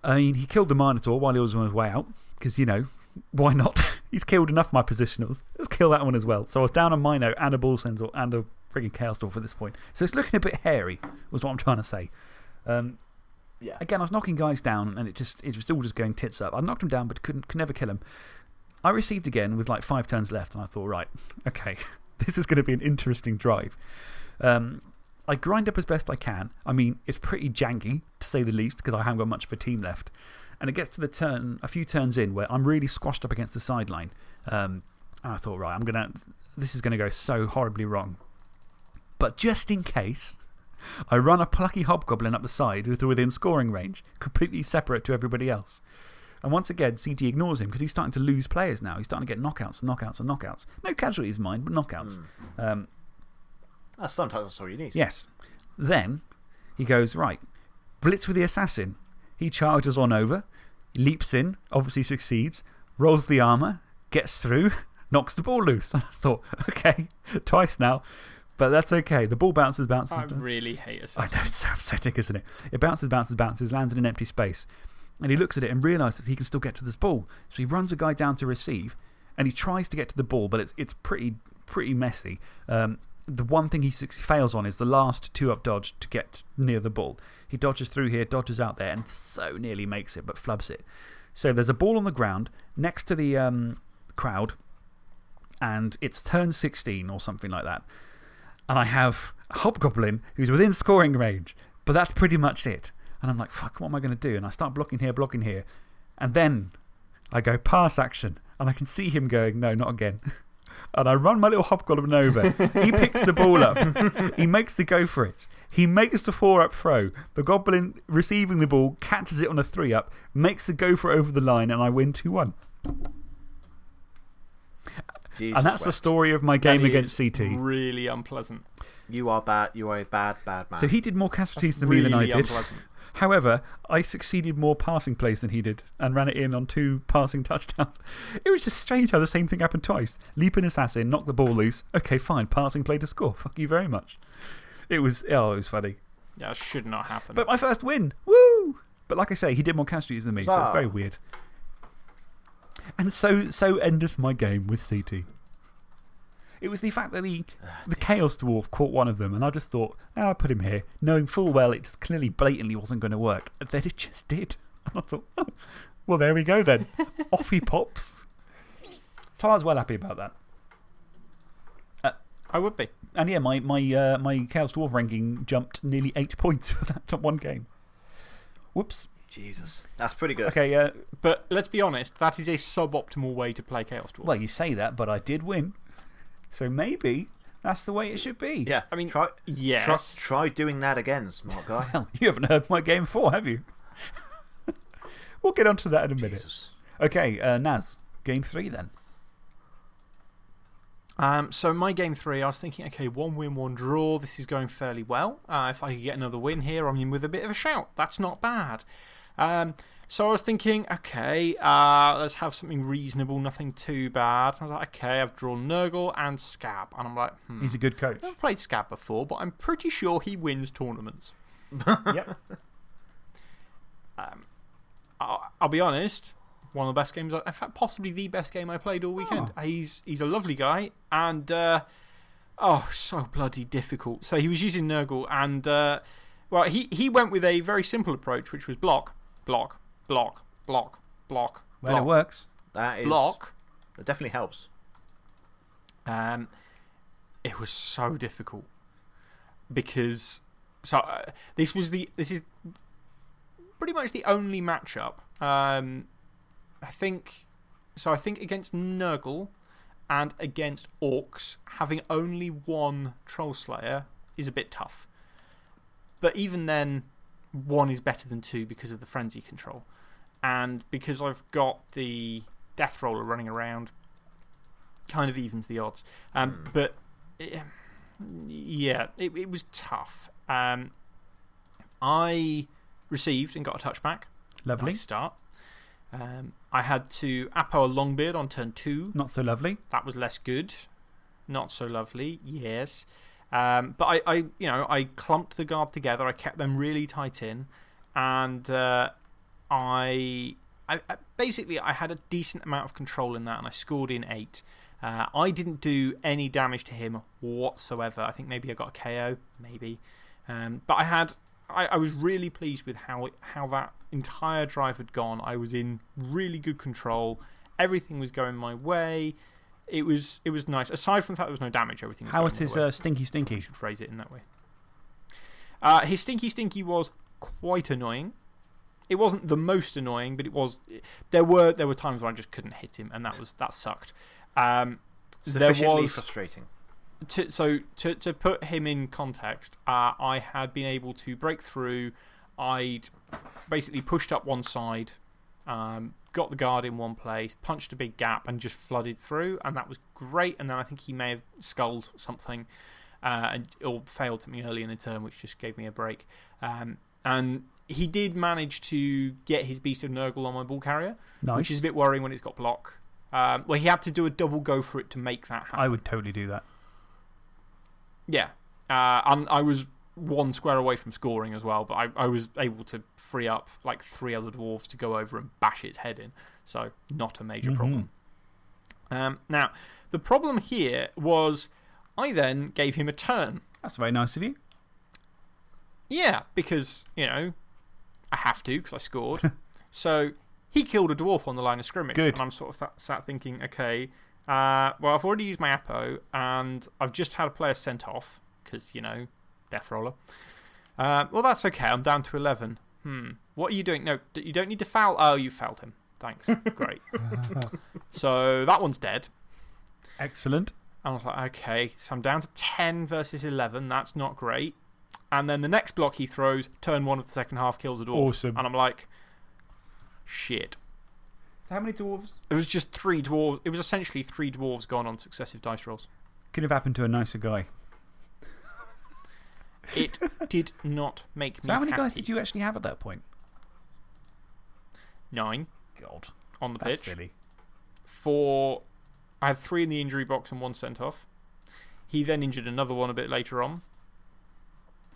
I mean, he killed the Minotaur while he was on his way out because, you know, why not? He's killed enough of my positionals. Let's kill that one as well. So I was down on Mino and a Bull Centaur and a frigging Chaos Dwarf at this point. So it's looking a bit hairy, was what I'm trying to say. Um, Yeah. Again, I was knocking guys down and it, just, it was all just going tits up. I knocked him down but couldn't, could never kill him. I received again with like five turns left and I thought, right, okay, this is going to be an interesting drive. Um, I grind up as best I can. I mean, it's pretty janky, to say the least, because I haven't got much of a team left. And it gets to the turn, a few turns in, where I'm really squashed up against the sideline. Um, and I thought, right, I'm to, this is going to go so horribly wrong. But just in case, I run a plucky hobgoblin up the side to within scoring range, completely separate to everybody else. And once again, CT ignores him because he's starting to lose players now. He's starting to get knockouts and knockouts and knockouts. No casualties, mind, but knockouts. Um, That's sometimes that's all you need. Yes. Then he goes, right, blitz with the assassin. He charges on over, leaps in, obviously succeeds, rolls the armor, gets through, knocks the ball loose. I thought, okay, twice now, but that's okay. The ball bounces, bounces. I really hate I know, it's so upsetting, isn't it? It bounces, bounces, bounces, lands in an empty space. And he looks at it and realises he can still get to this ball. So he runs a guy down to receive and he tries to get to the ball, but it's, it's pretty, pretty messy. Um, the one thing he fails on is the last two up dodge to get near the ball. He dodges through here, dodges out there, and so nearly makes it, but flubs it. So there's a ball on the ground next to the um, crowd, and it's turn 16 or something like that and I have a hobgoblin who's within scoring range, but that's pretty much it. And I'm like, fuck, what am I going to do? And I start blocking here, blocking here. And then I go pass action, and I can see him going, no, not again. And I run my little hobgoblin over. He picks the ball up. he makes the go for it. He makes the four up throw. The goblin receiving the ball catches it on a three up, makes the go for over the line, and I win 2 1. Jesus And that's the story of my game That against is CT. Really unpleasant. You are bad. You are a bad, bad man. So he did more casualties That's than me than I really did. unpleasant. However, I succeeded more passing plays than he did and ran it in on two passing touchdowns. It was just strange how the same thing happened twice. Leap an assassin, knock the ball loose. Okay, fine, passing play to score. Fuck you very much. It was, oh, it was funny. Yeah, that should not happen. But my first win. Woo! But like I say, he did more casualties than me, so it's very ah. weird. And so, so ended my game with CT. It was the fact that he, the Chaos Dwarf caught one of them, and I just thought, ah, I'll put him here, knowing full well it just clearly blatantly wasn't going to work. And then it just did. And I thought, oh, well, there we go then. Off he pops. So I was well happy about that. I would be. And yeah, my, my, uh, my Chaos Dwarf ranking jumped nearly eight points for that one game. Whoops. Jesus. That's pretty good. Okay, uh, But let's be honest, that is a suboptimal way to play Chaos Dwarf. Well, you say that, but I did win. So maybe that's the way it should be. Yeah. I mean, try, yes. try, try doing that again, smart guy. Well, you haven't heard my game before, have you? we'll get onto that in a minute. Jesus. Okay, uh, Naz, game three then. Um, so, my game three, I was thinking, okay, one win, one draw. This is going fairly well. Uh, if I could get another win here, I'm in with a bit of a shout. That's not bad. Um, so, I was thinking, okay, uh, let's have something reasonable, nothing too bad. I was like, okay, I've drawn Nurgle and Scab. And I'm like, hmm. He's a good coach. I've played Scab before, but I'm pretty sure he wins tournaments. yep. Um, I'll, I'll be honest, one of the best games, in fact, possibly the best game I played all weekend. He's, he's a lovely guy and, uh, oh, so bloody difficult. So he was using Nurgle and, uh, well, he, he went with a very simple approach, which was block, block, block, block, block, Well, it works. That is. block. It definitely helps. Um, it was so difficult because so uh, this was the this is pretty much the only matchup. Um, I think so. I think against Nurgle and against Orcs, having only one Troll Slayer is a bit tough. But even then, one is better than two because of the frenzy control, and because I've got the Death Roller running around kind of evens the odds. Um, But eh, yeah, it, it was tough. Um, I received and got a touchback. Lovely. Nice start. Um, I had to Apo a Longbeard on turn two. Not so lovely. That was less good. Not so lovely, yes. Um, but I, I, you know, I clumped the guard together. I kept them really tight in. And uh, I, I, basically, I had a decent amount of control in that, and I scored in eight. Uh, I didn't do any damage to him whatsoever. I think maybe I got a KO, maybe. Um, but I had, I, I was really pleased with how, it, how that entire drive had gone. I was in really good control. Everything was going my way. It was, it was nice. Aside from the fact there was no damage, everything was How going was my his uh, stinky stinky? You should phrase it in that way. Uh, his stinky stinky was quite annoying. It wasn't the most annoying, but it was. There were, there were times where I just couldn't hit him, and that, was, that sucked. Um, there was. frustrating. To, so, to, to put him in context, uh, I had been able to break through. I'd basically pushed up one side, um, got the guard in one place, punched a big gap, and just flooded through. And that was great. And then I think he may have sculled something uh, and, or failed something early in the turn, which just gave me a break. Um, and he did manage to get his Beast of Nurgle on my ball carrier, Nice. which is a bit worrying when it's got block. Um, well, he had to do a double go for it to make that happen. I would totally do that. Yeah. Uh, and I was one square away from scoring as well, but I, I was able to free up like three other dwarves to go over and bash its head in. So, not a major Mhm. problem. Um, now, the problem here was I then gave him a turn. That's very nice of you. Yeah, because, you know, I have to because I scored. so, he killed a dwarf on the line of scrimmage. Good. And I'm sort of th sat thinking, okay, uh, well, I've already used my Apo and I've just had a player sent off because, you know, death roller. Uh, well, that's okay. I'm down to 11. Hmm. What are you doing? No, you don't need to foul. Oh, you fouled him. Thanks. Great. so, that one's dead. Excellent. And I was like, okay, so I'm down to 10 versus 11. That's not great. And then the next block he throws, turn one of the second half, kills a dwarf. Awesome. And I'm like, shit. So, how many dwarves? It was just three dwarves. It was essentially three dwarves gone on successive dice rolls. Could have happened to a nicer guy. It did not make me So, how many happy. guys did you actually have at that point? Nine God. on the That's pitch. silly. Four. I had three in the injury box and one sent off. He then injured another one a bit later on.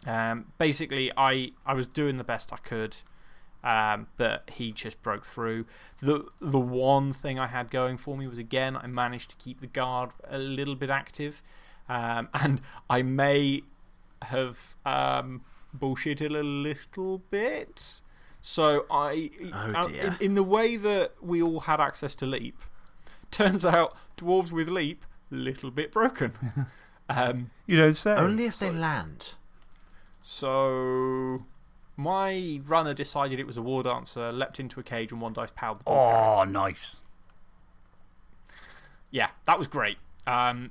Um, basically, I, I was doing the best I could, um, but he just broke through. The, the one thing I had going for me was again, I managed to keep the guard a little bit active. Um, and I may have um, bullshitted a little bit. So I. Oh, uh. In, in the way that we all had access to Leap, turns out dwarves with Leap, little bit broken. um, You don't say. Only if they land. so my runner decided it was a war dancer, leapt into a cage, and one dice powered the ball. Oh, nice. Yeah, that was great. Um,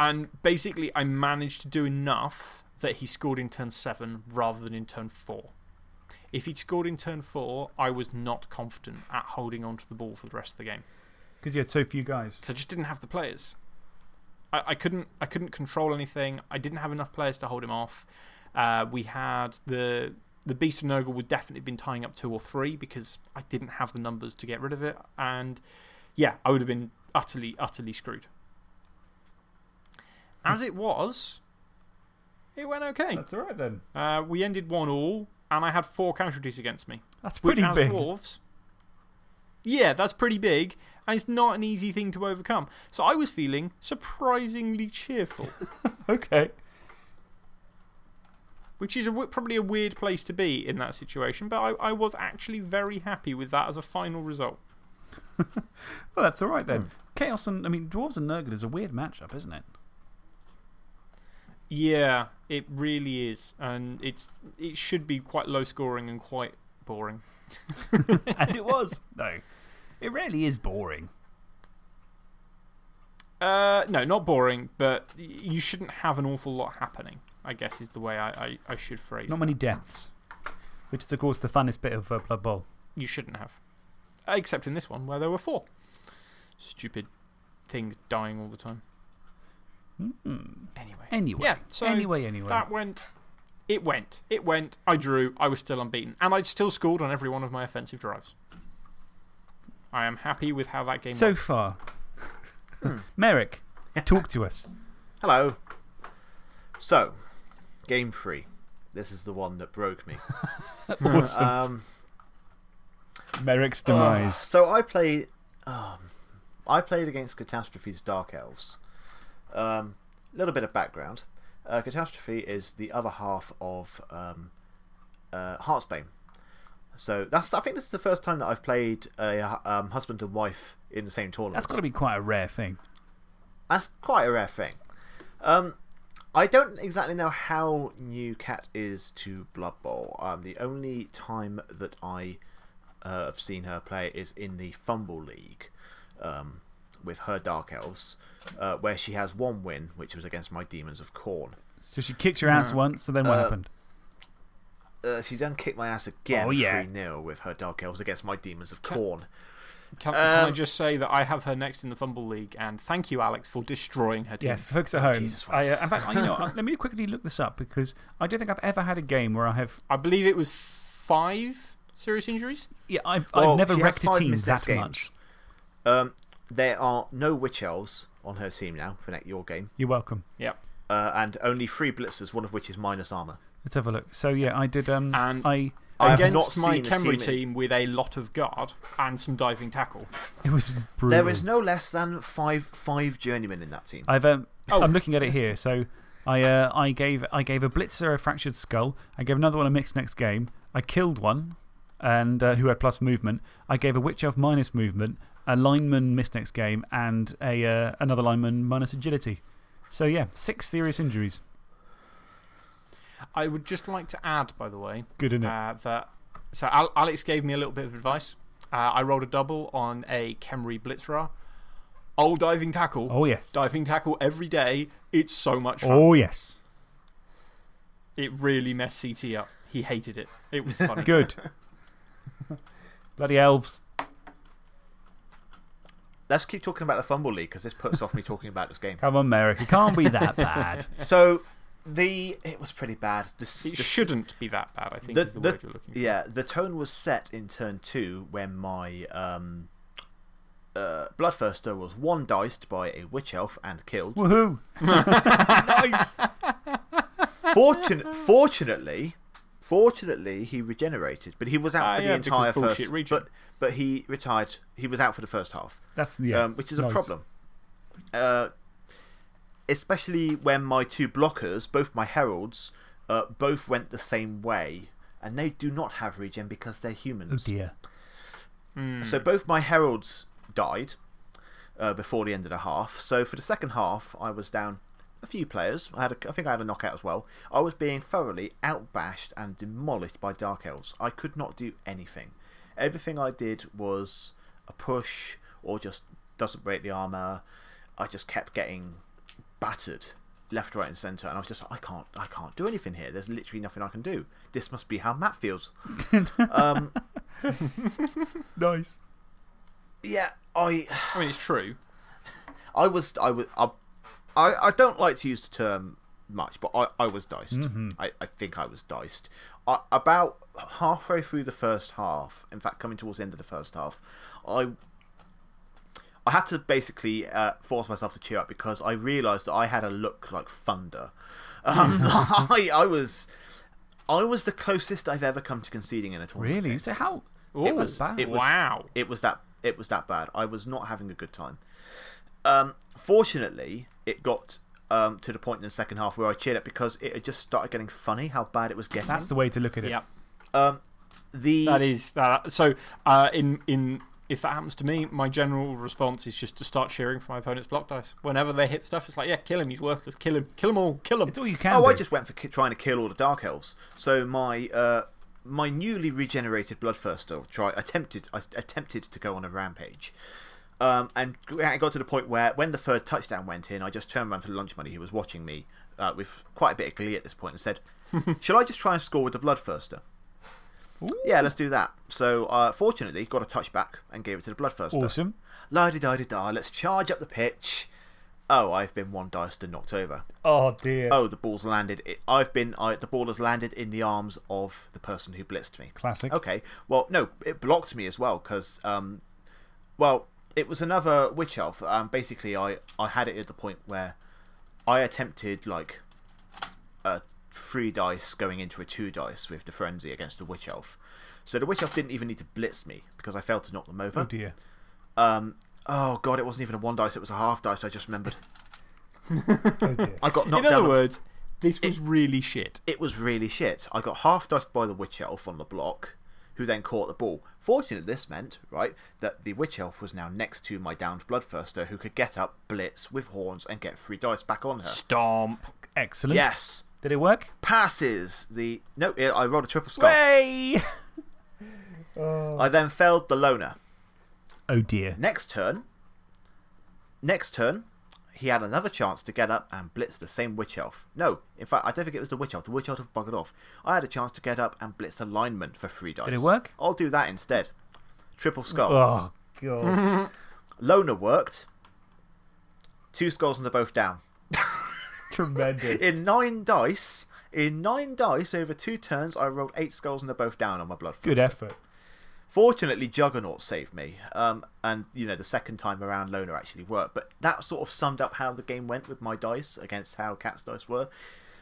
and basically, I managed to do enough that he scored in turn seven rather than in turn four. If he'd scored in turn four, I was not confident at holding on to the ball for the rest of the game. Because you had so few guys. because I just didn't have the players. I, I, couldn't, I couldn't control anything. I didn't have enough players to hold him off. Uh, we had the, the Beast of Nurgle would definitely have been tying up two or three because I didn't have the numbers to get rid of it. And yeah, I would have been utterly, utterly screwed. As it was, it went okay. That's all right then. Uh, we ended one all, and I had four casualties against me. That's Which, pretty as big. dwarves, yeah, that's pretty big, and it's not an easy thing to overcome. So I was feeling surprisingly cheerful, Okay. which is a probably a weird place to be in that situation, but I, I was actually very happy with that as a final result. Well, that's all right then. Chaos and. I mean, Dwarves and Nurgle is a weird matchup, isn't it? Yeah, it really is, and it's, it should be quite low scoring and quite boring. and it was. No. It really is boring. Uh, no, not boring, but you shouldn't have an awful lot happening, I guess is the way I, I, I should phrase Not it. many deaths. Which is, of course, the funnest bit of uh, Blood Bowl. You shouldn't have. Except in this one, where there were four. Stupid things dying all the time. Anyway. Anyway. Yeah, so anyway, anyway. That went. It went. It went. I drew. I was still unbeaten. And I'd still scored on every one of my offensive drives. I am happy with how that game so went. far. Merrick, talk to us. Hello. So, game three. This is the one that broke me. awesome. Um, Merrick's uh, demise. so I played. Um, I played against Catastrophe's Dark Elves. A um, little bit of background. Uh, Catastrophe is the other half of um, uh, Heartsbane. So that's. I think this is the first time that I've played a um, husband and wife in the same tournament. That's got to be quite a rare thing. That's quite a rare thing. Um, I don't exactly know how new Cat is to Blood Bowl. Um, the only time that I uh, have seen her play is in the Fumble League um, with her Dark Elves, uh, where she has one win, which was against my Demons of Khorne. So she kicked your ass once, and then what Uh, happened? Uh, she then kicked my ass again Oh, yeah. 3 0 with her Dark Elves against my Demons of Khorne. Can, can I Um, just say that I have her next in the Fumble League, and thank you, Alex, for destroying her team. Yes, for folks at home. Jesus I, uh, in fact, I- you know, let me quickly look this up because I don't think I've ever had a game where I have. I believe it was five serious injuries. Yeah, I've, Well, I've never wrecked a team mistakes that games. much. Um, there are no Witch Elves on her team now for next your game, You're welcome. Yep. uh, and only three Blitzers, one of which is minus armor. Let's have a look. So, yeah, I did. Um, And- I, I Against my seen Khemri team team, with a lot of guard and some diving tackle. it was brutal. There is no less than five five journeymen in that team. I've, um, Oh. I'm looking at it here. So I, uh, I, gave, I gave a blitzer a fractured skull. I gave another one a mixed next game. I killed one and uh, who had plus movement. I gave a witch elf minus movement, a lineman missed next game, and a, uh, another lineman minus agility. So, yeah, six serious injuries. I would just like to add, by the way, Good, uh, that. So, Al Alex gave me a little bit of advice. Uh, I rolled a double on a Khemri Blitzerer. Old diving tackle. oh, yes. Diving tackle every day. It's so much fun. Oh, yes. It really messed CT up. He hated it. It was funny. Good. Bloody elves. Let's keep talking about the Fumble League because this puts off me talking about this game. Come on, Merrick. It can't be that bad. So, the. It was pretty bad. This, It the- shouldn't be that bad, I think, the, is the, the- word you're looking for. Yeah, the tone was set in turn two when my um, uh, Bloodthirster was one diced by a Witch Elf and killed. Woohoo. nice. Fortun fortunately, fortunately, he regenerated, but he was out Ah, for yeah, the because entire bullshit first. regen. But but he retired. He was out for the first half, That's yeah, um, which is a problem. Uh, especially when my two blockers, both my heralds, uh, both went the same way, and they do not have regen because they're Oh, humans. dear. Hmm. So both my heralds died uh, before the end of the half. So for the second half, I was down a few players. I, had a, I think I had a knockout as well. I was being thoroughly outbashed and demolished by Dark Elves. I could not do anything. Everything I did was a push or just doesn't break the armor. I just kept getting battered left, right, and centre, and I was just like, I can't, I can't do anything here. There's literally nothing I can do. This must be how Matt feels. um, Nice. yeah, I. I mean, it's true. I was, I was, I, I, I don't like to use the term much, but I, I was diced. Mm-hmm. I, I think I was diced. I, about halfway through the first half, in fact, coming towards the end of the first half, I, I had to basically uh, force myself to cheer up because I realised that I had a look like thunder. Um, I, I was, I was the closest I've ever come to conceding in a tournament. Really? So how? It was, bad. it was, wow. It was that. It was that bad. I was not having a good time. Um, fortunately, it got um, to the point in the second half where I cheered up because it had just started getting funny how bad it was getting. That's the way to look at it. Yeah. um, the That is that. So, uh, in in if that happens to me, my general response is just to start cheering for my opponent's block dice. Whenever they hit stuff, it's like, yeah, kill him. He's worthless. Kill him. Kill him all. Kill him. It's all you can oh, do. I just went for trying to kill all the dark elves. So my uh, my newly regenerated bloodthirster try attempted I attempted to go on a rampage. Um, and I got to the point where when the third touchdown went in, I just turned around to Lunch Money, who was watching me uh, with quite a bit of glee at this point, and said, "Shall I just try and score with the Bloodthirster?" Yeah, let's do that. So, uh, fortunately, got a touchback and gave it to the Bloodthirster. Awesome. La di da di da, let's charge up the pitch. Oh, I've been one and knocked over. Oh, dear. Oh, the ball's landed. It, I've been. I, the ball has landed in the arms of the person who blitzed me. Classic. Okay. Well, no, it blocked me as well because, um, well, it was another witch elf. Um, basically, I I had it at the point where I attempted like a three dice going into a two dice with the frenzy against the witch elf. So the witch elf didn't even need to blitz me because I failed to knock them over. Oh, dear. Um, oh god, it wasn't even a one dice; it was a half dice. I just remembered. Oh, dear. I got knocked In other down. words, this was really shit. it was really shit. I got half diced by the witch elf on the block, who then caught the ball. Fortunately, this meant right that the witch elf was now next to my downed bloodthirster, who could get up, blitz with horns, and get three dice back on her. Stomp. Excellent. Yes, Did it work? passes the no. I rolled a triple skull. Way! I then failed the loner. Oh, dear. Next turn, next turn, he had another chance to get up and blitz the same witch elf. No, in fact, I don't think it was the witch elf. The witch elf had buggered off. I had a chance to get up and blitz alignment for three dice. Did it work? I'll do that instead. Triple skull. Oh, God. Loner worked. Two skulls and they're both down. Tremendous. In nine dice, in nine dice over two turns, I rolled eight skulls and they're both down on my blood. Good effort. Fortunately, Juggernaut saved me. Um, and, you know, the second time around, Loner actually worked. But that sort of summed up how the game went with my dice against how Cat's dice were.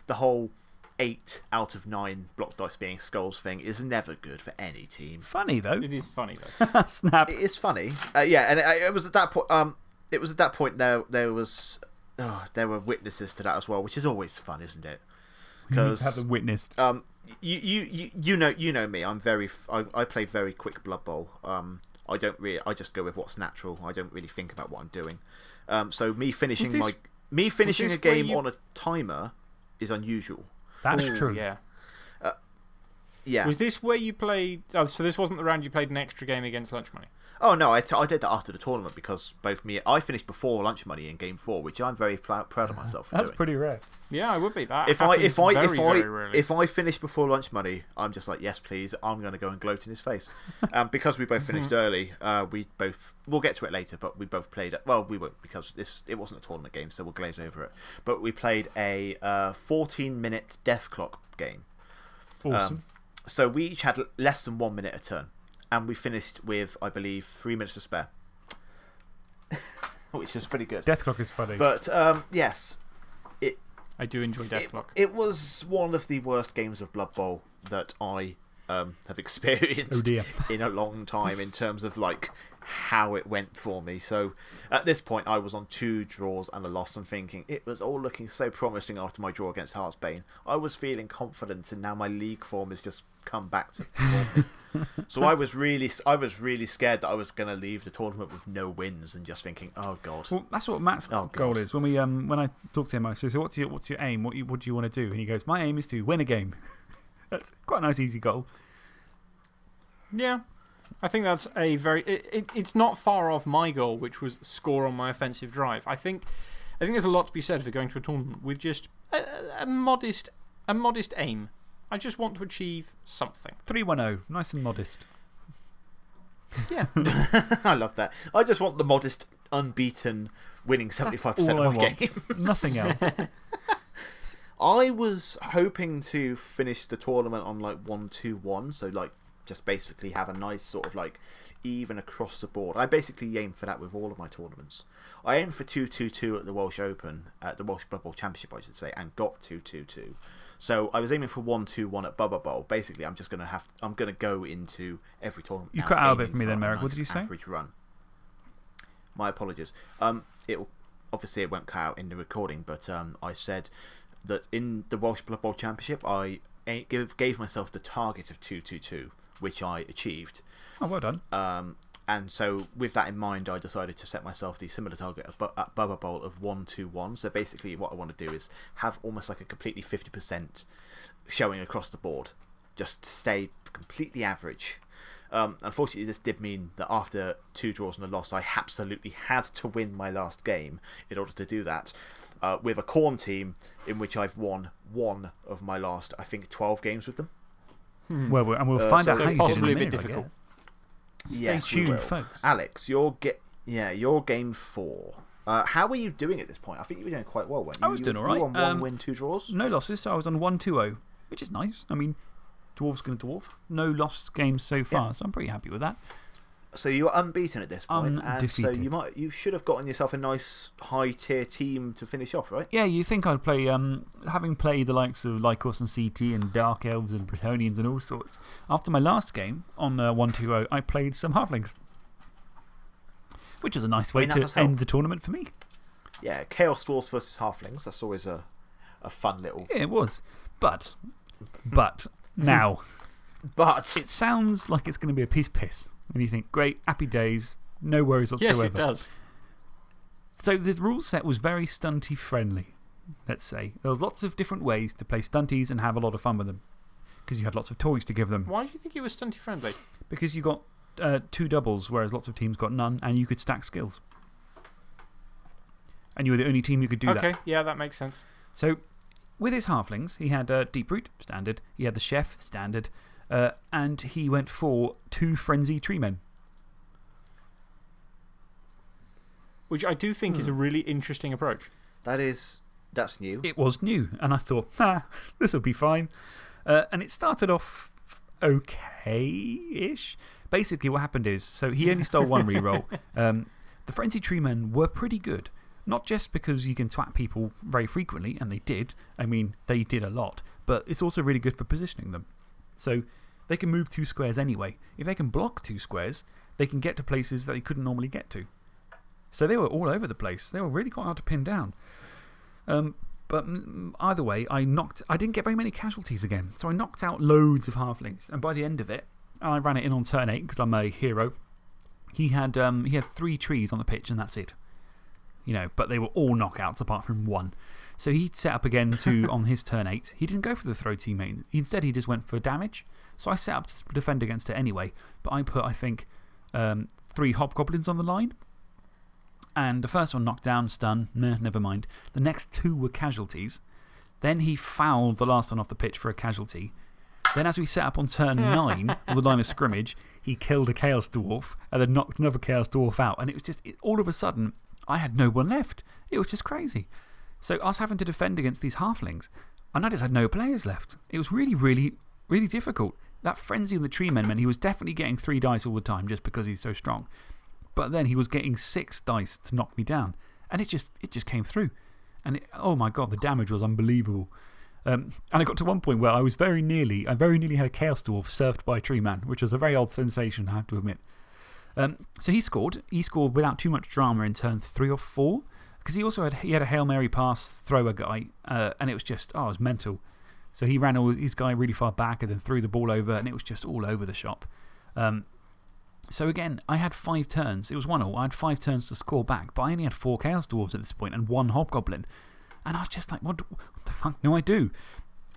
The whole eight out of nine block dice being skulls thing is never good for any team. Funny, though. It is funny, though. Snap. It is funny. Uh, yeah, and it, it was at that point. Um, it was at that point there there was oh, there were witnesses to that as well, which is always fun, isn't it? You have Because them witnessed. um, you, you you you know you know me. I'm very f- I, I play very quick Blood Bowl. Um, I don't really I just go with what's natural. I don't really think about what I'm doing. Um, so me finishing this- my me finishing a game you- on a timer is unusual. That's Ooh, true. Yeah. Yeah. Was this where you played. Oh, so this wasn't the round you played an extra game against Lunch Money? Oh no, I, t- I did that after the tournament because both me I finished before lunch money in game four, which I'm very pl- proud of myself for That's doing. pretty rare. Yeah, I would be. That if I if I very, if I rarely. if I finish before lunch money, I'm just like yes, please. I'm going to go and gloat in his face. um, because we both finished early, uh, we both we'll get to it later, but we both played. Well, we won't because this it wasn't a tournament game, so we'll glaze over it. But we played a uh, 14 minute death clock game. Awesome. Um, so we each had less than one minute a turn, and we finished with I believe three minutes to spare, which is pretty good. Death Clock is funny. But um, yes, I do enjoy Death it, Clock. it was one of the worst games of Blood Bowl that I um, have experienced Oh, in a long time in terms of like how it went for me. So at this point, I was on two draws and a loss. and thinking it was all looking so promising after my draw against Heartsbane. I was feeling confident, and now my league form has just come back to. so I was really, I was really scared that I was going to leave the tournament with no wins, and just thinking, oh god. Well, that's what Matt's Oh, goal God. is. When, we, um, when I talked to him, I said, So, what's your, what's your aim? What, you, what do you want to do? And he goes, My aim is to win a game. that's quite a nice, easy goal. Yeah. I think that's a very. It, it, it's not far off my goal, which was score on my offensive drive. I think, I think there's a lot to be said for going to a tournament with just a, a, a modest, a modest aim. I just want to achieve something. 310, nice and modest. Yeah. I love that. I just want the modest, unbeaten, winning 75% of my want. game. Nothing else. I was hoping to finish the tournament on like 1 2 1, so like just basically have a nice sort of like even across the board. I basically aim for that with all of my tournaments. I aimed for 2 2 2 at the Welsh Open, at the Welsh Blood Bowl Championship, I should say, and got 2 2 2. So I was aiming for 1 2 1 at Bubba Bowl. Basically, I'm just going to have, I'm going to go into every tournament. You cut out a bit for me then, Merrick. What did you say? Average run. My apologies. Um, it obviously it won't cut out in the recording, but um, I said that in the Welsh Blood Bowl Championship, I gave, gave myself the target of 2 2 2, which I achieved. Oh, well done. Um, and so, with that in mind, I decided to set myself the similar target at Bubba Bowl of 1 2 1. So, basically, what I want to do is have almost like a completely 50% showing across the board. Just stay completely average. Um, unfortunately, this did mean that after two draws and a loss, I absolutely had to win my last game in order to do that. Uh, with a Khorne team in which I've won one of my last, I think, 12 games with them. Well, we'll- and we'll Uh, find so out how you did possibly in a bit minute, difficult. guess. Yes, Stay we tuned, will. folks. Alex, your get yeah, your game four. Uh, how were you doing at this point? I think you were doing quite well, weren't you? I was You- doing all right. were on one Um, win, two draws. No losses, so I was on 1 2 0, which is nice. I mean, Dwarf's going to Dwarf. No lost games so far, so I'm pretty happy with that. So you were unbeaten at this point, and so you might you should have gotten yourself a nice high tier team to finish off, right? Yeah, you think I'd play, um, having played the likes of Lycos and CT and Dark Elves and Bretonnians and all sorts. After my last game on uh, 1 2 0, I played some Halflings, which was a nice way mean, to end the tournament for me. Yeah, Chaos Dwarfs versus Halflings. That's always a a fun little. Yeah, it was. But, but, now, But it sounds like it's going to be a piece of piss. And you think, great, happy days, no worries whatsoever. Yes, it does. So the rule set was very stunty friendly, let's say. There was lots of different ways to play stunties and have a lot of fun with them. Because you had lots of toys to give them. Why do you think it was stunty friendly? Because you got uh, two doubles, whereas lots of teams got none, and you could stack skills. And you were the only team who could do that. Okay, yeah, that makes sense. So, with his halflings, he had uh, Deep Root, standard. He had the Chef, standard. Uh, and he went for two Frenzy Tree Men. Which I do think is a really interesting approach. that is that's new. It was new, and I thought, ah, this will be fine. Uh, and it started off okay ish. Basically, what happened is so he only stole one reroll. Um, the Frenzy Tree Men were pretty good. Not just because you can twat people very frequently, and they did. I mean, they did a lot. But it's also really good for positioning them. So they can move two squares anyway. If they can block two squares, they can get to places that they couldn't normally get to. So they were all over the place. They were really quite hard to pin down. Um, but either way, I knocked. I didn't get very many casualties again. So I knocked out loads of halflings. And by the end of it, I ran it in on turn 8 because I'm a hero. He had, um, he had three trees on the pitch, and that's it. You know, but they were all knockouts apart from one. So he set up again to, on his turn 8. He didn't go for the throw teammate. Instead, he just went for damage. So I set up to defend against it anyway. But I put, I think, um, three hobgoblins on the line. And the first one knocked down, stun, meh, never mind. The next two were casualties. Then he fouled the last one off the pitch for a casualty. Then, as we set up on turn nine, on the line of scrimmage, he killed a Chaos Dwarf and then knocked another Chaos Dwarf out. And it was just, it, all of a sudden, I had no one left. It was just crazy. So, us having to defend against these halflings, and I just had no players left. It was really, really, really difficult. That frenzy of the tree men meant he was definitely getting three dice all the time just because he's so strong. But then he was getting six dice to knock me down. And it just, it just came through. And it, oh my god, the damage was unbelievable. Um, and I got to one point where I was very nearly, I very nearly had a Chaos Dwarf surfed by a tree man, which was a very odd sensation, I have to admit. Um, so he scored. He scored without too much drama in turn three or four. Because he also had, he had a Hail Mary pass thrower guy, uh, and it was just, oh, it was mental. So he ran all, his guy really far back and then threw the ball over, and it was just all over the shop. Um, so again, I had five turns. It was one all. I had five turns to score back, but I only had four Chaos Dwarves at this point and one Hobgoblin. And I was just like, what, what the fuck do I do?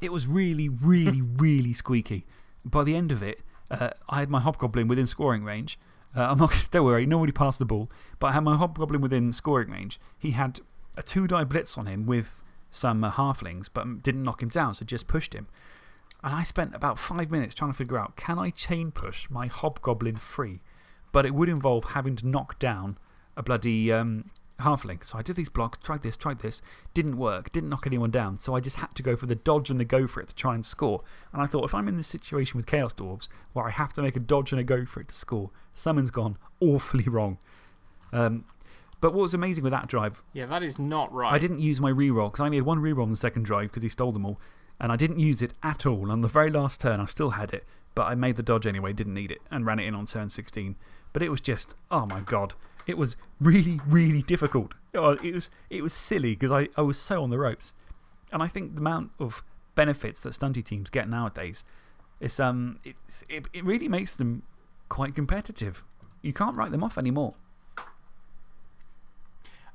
It was really, really, really squeaky. By the end of it, uh, I had my Hobgoblin within scoring range. Uh, I'm not, don't worry, nobody passed the ball. But I had my Hobgoblin within scoring range. He had a two die blitz on him with some uh, halflings, but didn't knock him down, so just pushed him. And I spent about five minutes trying to figure out can I chain push my Hobgoblin free? But it would involve having to knock down a bloody um, halfling. So I did these blocks, tried this, tried this, didn't work, didn't knock anyone down. So I just had to go for the dodge and the go for it to try and score. And I thought if I'm in this situation with Chaos Dwarves where I have to make a dodge and a go for it to score, something's gone awfully wrong. Um, but what was amazing with that drive Yeah, that is not right. I didn't use my reroll because I only had one reroll on the second drive because he stole them all. And I didn't use it at all. On the very last turn, I still had it, but I made the dodge anyway, didn't need it, and ran it in on turn 16. But it was just, oh my god. It was really, really difficult. Oh, It was, it was silly because I, I was so on the ropes. And I think the amount of benefits that stunty teams get nowadays is, um, it's, it, it really makes them quite competitive. You can't write them off anymore.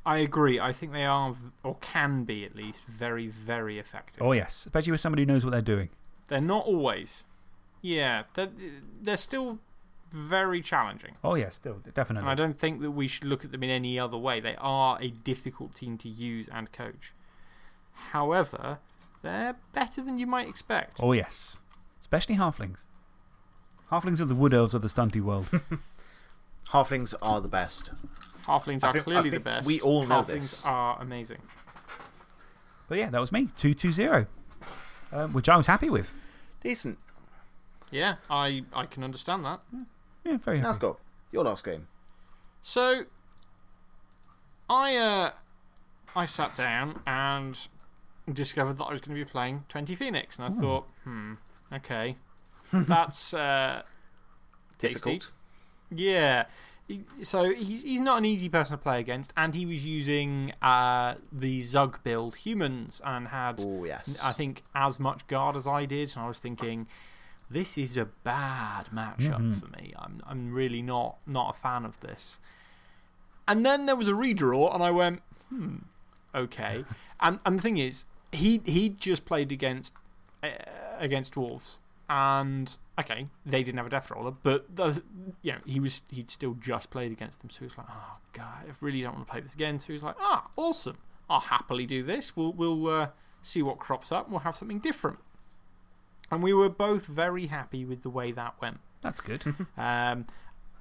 I agree. I think they are, or can be at least, very, very effective. Oh, yes. Especially with somebody who knows what they're doing. They're not always. Yeah, they're, they're still very challenging. Oh, yes, still, definitely. And I don't think that we should look at them in any other way. They are a difficult team to use and coach. However, they're better than you might expect. Oh, yes. Especially halflings. Halflings are the wood elves of the stunty world. Halflings are the best. Halflings I are think- clearly the best. we all know Halflings this. are amazing. But yeah, that was me. 220. Um, which I was happy with. Decent. Yeah, I, I can understand that. Yeah, very happy. Nascot, your last game. So, I, uh, I sat down and discovered that I was going to be playing 20 Phoenix. And I thought, hmm, okay. That's uh, tasty. Difficult. Yeah. He- So he's, he's not an easy person to play against, and he was using uh, the Zug build humans and had, yes. I think, as much guard as I did. And I was thinking, this is a bad matchup Mhm. for me. I'm, I'm really not, not a fan of this. And then there was a redraw, and I went, hmm, okay. and, and the thing is, he, he just played against, uh, against Wolves. And, okay, they didn't have a death roller, but the, you know, he was, he'd still just played against them. So he was like, oh, God, I really don't want to play this again. So he was like, ah, awesome. I'll happily do this. We'll, we'll uh, see what crops up and we'll have something different. And we were both very happy with the way that went. That's good. Um,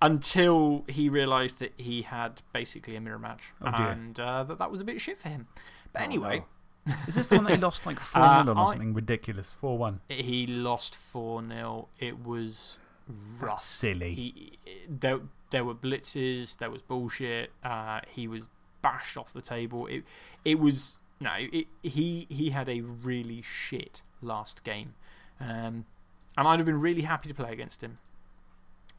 until he realised that he had basically a mirror match. Oh, and uh, that that was a bit shit for him. But anyway, Is this the one that he lost like 4 Uh, 0 or I- something ridiculous? 4 1. he lost 4 0. It was rough. Silly. He, there, there were blitzes, there was bullshit. Uh, he was bashed off the table. It, it was. No, it, he, he had a really shit last game. Um, and I'd have been really happy to play against him.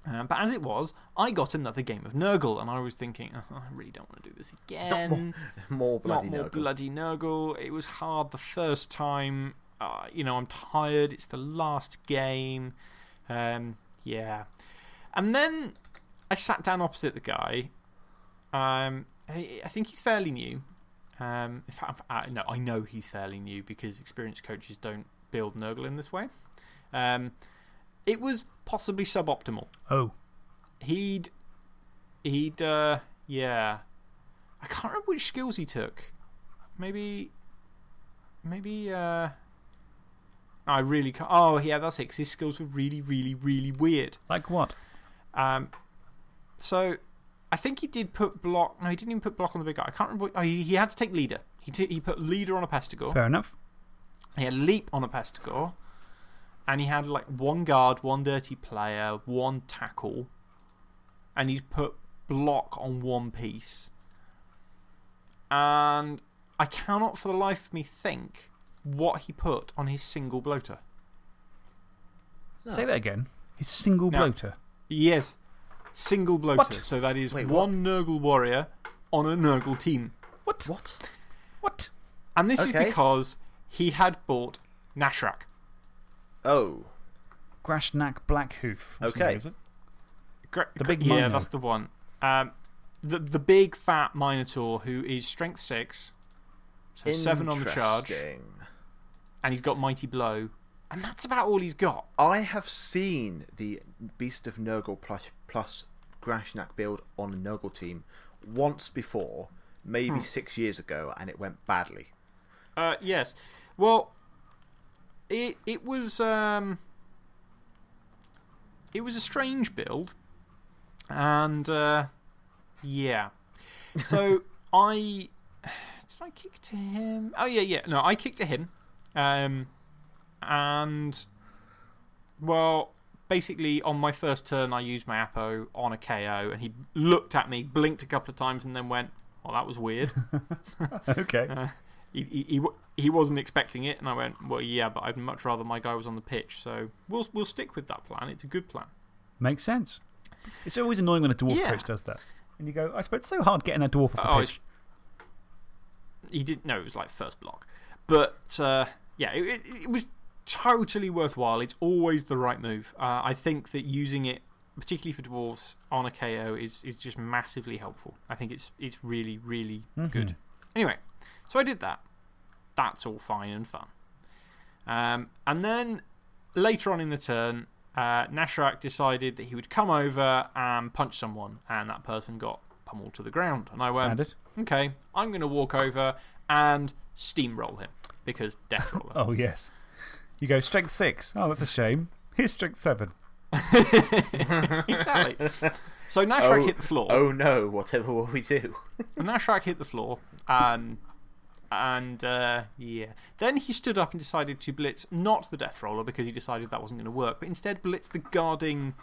Um, but as it was, I got another game of Nurgle, and I was thinking, oh, I really don't want to do this again. More bloody Not more Nurgle. bloody Nurgle. It was hard the first time. Uh, you know, I'm tired. It's the last game. Um, yeah. And then I sat down opposite the guy. Um, I, I think he's fairly new. Um, in fact, I, no, I know he's fairly new because experienced coaches don't build Nurgle in this way. Um, it was possibly suboptimal Oh. he'd he'd uh yeah i can't remember which skills he took maybe maybe uh i really can't oh yeah that's it. his skills were really really really weird Like what? um so i think he did put block no he didn't even put block on the big guy i can't remember oh, he, he had to take leader he, he put leader on a pestigor Fair enough. he had leap on a pestigor. And he had like one guard, one dirty player, one tackle. And he'd put block on one piece. And I cannot for the life of me think what he put on his single bloater. Say that again. His single Now- bloater. Yes, single bloater. What? So that is Wait, one Nurgle warrior on a Nurgle team. What? What? What? And this Okay. is because he had bought Nashrak. Oh. Grashnak Blackhoof. or something, Okay. is it? Gra- The big Yeah, Mino. that's the one. Um, the, the big fat Minotaur who is strength 6, so 7 on the charge, and he's got Mighty Blow. And that's about all he's got. I have seen the Beast of Nurgle plus, plus Grashnak build on a Nurgle team once before, maybe six years ago, and it went badly. Uh, yes. Well, it, it was. Um, it was a strange build. And, uh, yeah. So I. Did I kick to him? Oh, yeah, yeah. No, I kicked to him. Um, and, well, basically, on my first turn, I used my Apo on a KO, and he looked at me, blinked a couple of times, and then went, Well, that was weird. Okay. Uh, he, he, he, he wasn't expecting it, and I went, Well, yeah, but I'd much rather my guy was on the pitch, so we'll, we'll stick with that plan. It's a good plan. Makes sense. It's always annoying when a dwarf Yeah. coach does that. And you go, I suppose it's so hard getting a dwarf off the Oh, pitch. He didn't know it was like first block. But uh, yeah, it, it, was totally worthwhile. It's always the right move. Uh, I think that using it, particularly for dwarves, on a KO is, is just massively helpful. I think it's, it's really, really good. Anyway, so I did that. That's all fine and fun. Um, and then later on in the turn, uh, Nashrak decided that he would come over and punch someone, and that person got pummeled to the ground. And I went, okay, I'm going to walk over and steamroll him because death roller. Oh, yes. You go, strength six. Oh, that's a shame. Here's strength seven. exactly. So Nashrak Oh, hit the floor. Oh no, whatever will we do? Nashrak hit the floor. Um, and uh, yeah. Then he stood up and decided to blitz not the Death Roller because he decided that wasn't going to work, but instead blitz the guarding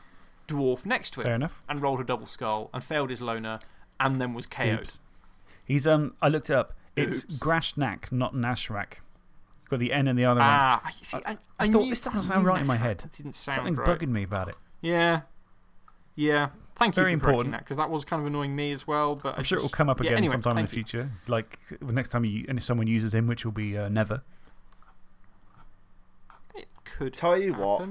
dwarf next to him. Fair enough. And rolled a double skull and failed his loner and then was KO'd. Oops. He's, um, I looked it up. It's Oops. Grashnak, not Nashrak. You've got the N in the other one. Ah, I, see, I, I, thought this doesn't sound right in my head. It didn't sound Something's right. bugging me about it. Yeah. Yeah. Thank you Very for correcting important. that because that was kind of annoying me as well. But I I'm sure it will come up yeah, again anyway, sometime in the thank you. future. Like the next time you, and if someone uses him, which will be uh, never. It could Tell you what.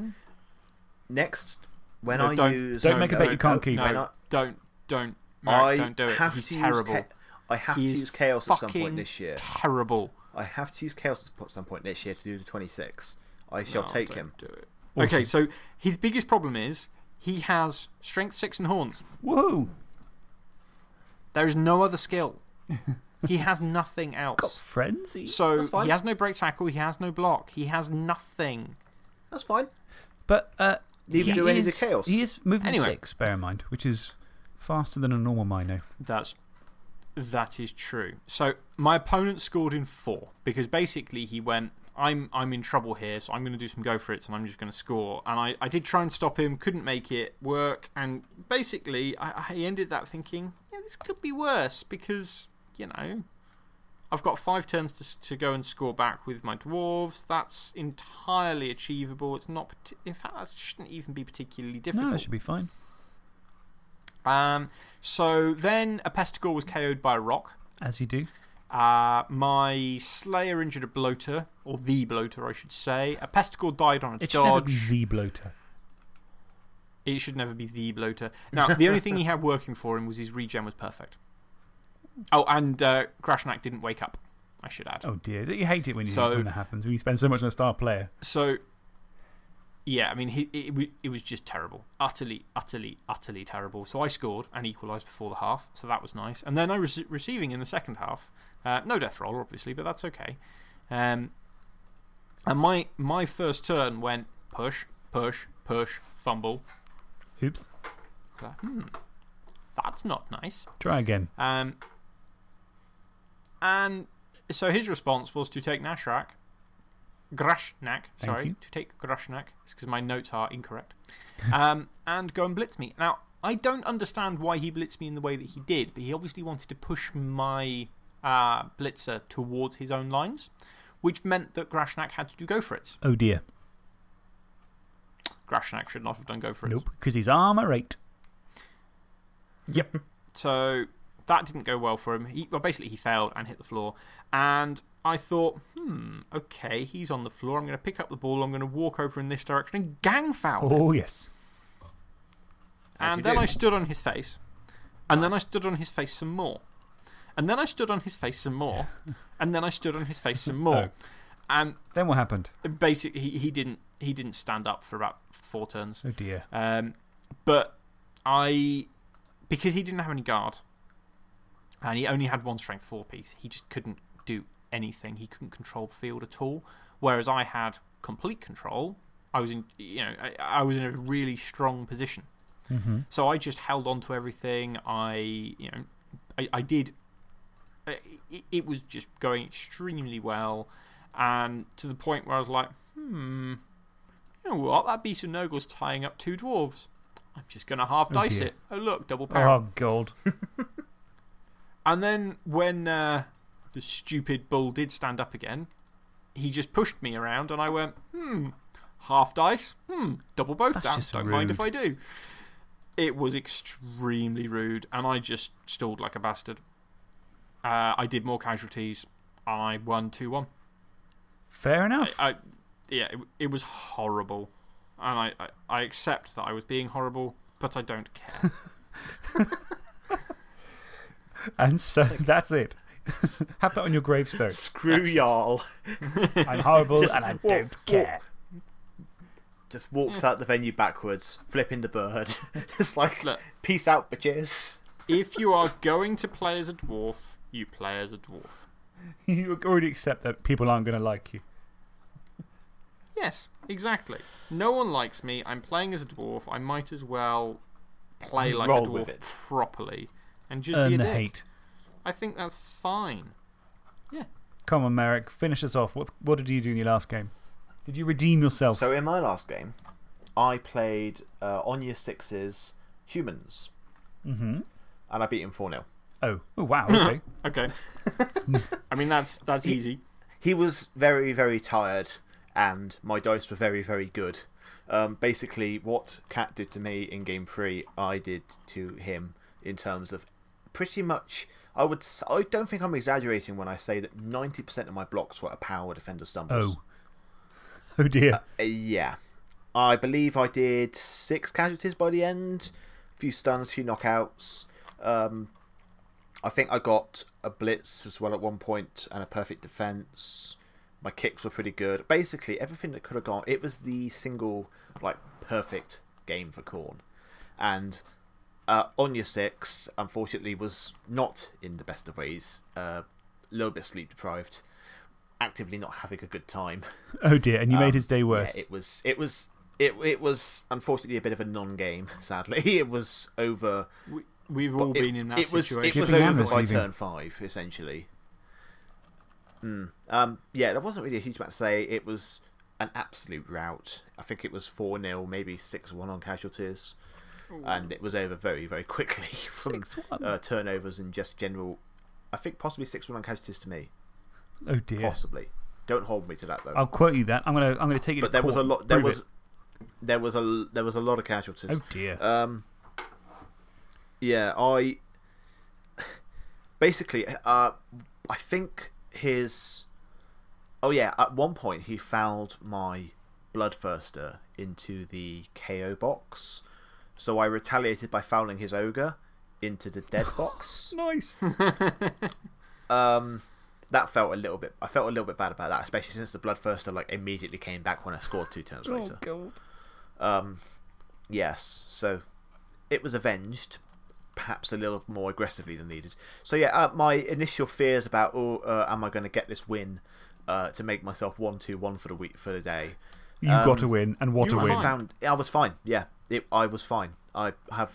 Next, when No, I don't- use. Don't make a bet you can't keep. When No, I, don't, don't, Mark, I don't do it. have He's to terrible. Use I have He to use chaos at some point this year. Terrible. I have to use chaos at some point this year to do the 26. I shall No, take don't him. Do it. Awesome. Okay, so his biggest problem is he has strength six and horns. Whoa! There is no other skill. he has nothing Got else. frenzy. So he has no break tackle, he has no block, he has nothing. That's fine. But uh, Neither do any of the chaos. He is movement Anyway. six, bear in mind, which is faster than a normal Mino. That's that is true. So my opponent scored in four because basically he went, I'm I'm in trouble here, so I'm going to do some go for it, and I'm just going to score. And I, I did try and stop him, couldn't make it work, and basically I, I ended that thinking, yeah, this could be worse because you know. I've got five turns to, to go and score back with my dwarves. That's entirely achievable. It's not, in fact, that shouldn't even be particularly difficult. No, that should be fine. Um, so then a Pestigor was KO'd by a rock. As you do. Uh, my Slayer injured a bloater, or the bloater, I should say. A Pesticle died on a It should never be the bloater. It should never be the bloater. Now, the only thing he had working for him was his regen was perfect. Oh, and uh, Grashnak didn't wake up, I should add. Oh dear. You hate it when, you, So- when it happens, when you spend so much on a star player. So, yeah, I mean, he, it, it, it was just terrible. Utterly, utterly, utterly terrible. So I scored and equalised before the half, so that was nice. And then I was receiving in the second half. Uh, no death roll, obviously, but that's okay. Um, and my, my first turn went push, push, push, fumble. Oops. Hmm, that's not nice. Try again. Um, and so his response was to take Nashrak, Grashnak, sorry, to take Grashnak, it's because my notes are incorrect, um, and go and blitz me. Now, I don't understand why he blitzed me in the way that he did, but he obviously wanted to push my uh, blitzer towards his own lines, which meant that Grashnak had to do go for it. Oh dear. Grashnak should not have done go for it. Nope. Because he's armor 8. Yep. so that didn't go well for him. He, well, basically, he failed and hit the floor. And I thought, hmm, okay, he's on the floor. I'm going to pick up the ball. I'm going to walk over in this direction and gang foul. him. Oh, yes. As and you then do. I stood on his face. And then I stood on his face some more. And then I stood on his face some more. and then I stood on his face some more. And Then what happened? basically, he, he, didn't, he didn't stand up for about four turns. Oh dear. Um, but I, because he didn't have any guard, and he only had one strength four piece, he just couldn't do anything. He couldn't control the field at all. Whereas I had complete control. I was in, you know, I, I was in a really strong position. -hmm. So I just held on to everything. I, you know, I, I did. Uh, It, it was just going extremely well. And to the point where I was like, hmm, you know what? That beast of Nurgle's tying up two dwarves. I'm just going to half Oh, dice dear. it. Oh, look, double power. Oh, God. And then when uh, the stupid bull did stand up again, he just pushed me around and I went, hmm, half dice, hmm, double both That's down. Don't mind if. I do. It was extremely rude and I just stalled like a bastard. Uh, I did more casualties. I won 2 1. Fair enough. I, I, yeah, it, it was horrible. And I, I, I accept that I was being horrible, but I don't care. and so that's it. Have that on your gravestone. Screw y'all. I'm horrible Just and I walk- don't walk. care. Just walks out the venue backwards, flipping the bird. Just like, Look. peace out, bitches. if you are going to play as a dwarf, you play as a dwarf. you already accept that people aren't going to like you. Yes, exactly. no one likes me. I'm playing as a dwarf. I might as well play like Roll a dwarf properly and just be Earn a the dick. hate. I think that's fine. Yeah. Come on, Merrick, finish us off. What, what did you do in your last game? Did you redeem yourself? So in my last game, I played uh, on year six's humans, mm hmm. and I beat him 4 0. Oh. oh, wow. Okay. Okay. I mean, that's, that's He- easy. He was very, very tired, and my dice were very, very good. Um, basically, what Cat did to me in game three, I did to him in terms of pretty much. I would. I don't think I'm exaggerating when I say that 90% of my blocks were a power defender stumbles. oh. Oh, dear. Uh, yeah. I believe I did six casualties by the end, a few stuns, a few knockouts. Um, I think I got a blitz as well at one point and a perfect defense. My kicks were pretty good. Basically, everything that could have gone. It was the single, like, perfect game for Khorne. And uh, Onya 6, unfortunately, was not in the best of ways. Uh, a little bit sleep deprived. Actively not having a good time. oh, dear. And you made Um, his day worse. Yeah, it was. It was. It, it was unfortunately a bit of a non-game. Sadly, it was over. We, we've all it, been in that it was, situation. It was Giving over by receiving. turn five, essentially. Mm. Um, yeah, there wasn't really a huge amount to say. It was an absolute rout. I think it was four 0 maybe six one on casualties, and it was over very very quickly from 6-1. uh, turnovers and just general. I think possibly six one on casualties to me. oh, dear. Possibly. Don't hold me to that though. I'll quote you that. I'm going to I'm gonna take it but to there was a lot. There Prove was. it. There was a there was a lot of casualties. Oh, dear. Um, yeah, I basically, uh, I think his. Oh yeah, at one point he fouled my bloodthirster into the KO box, so I retaliated by fouling his ogre into the dead box. nice. Um, that felt a little bit. I felt a little bit bad about that, especially since the bloodthirster like immediately came back when I scored two turns oh, later. God. Um, yes, so it was avenged, perhaps a little more aggressively than needed. So yeah, uh, my initial fears about oh, uh, am I going to get this win uh, to make myself one two one for the week for the day? You got Um, to win, and what a win. Found I was fine. Yeah, it, I was fine. I have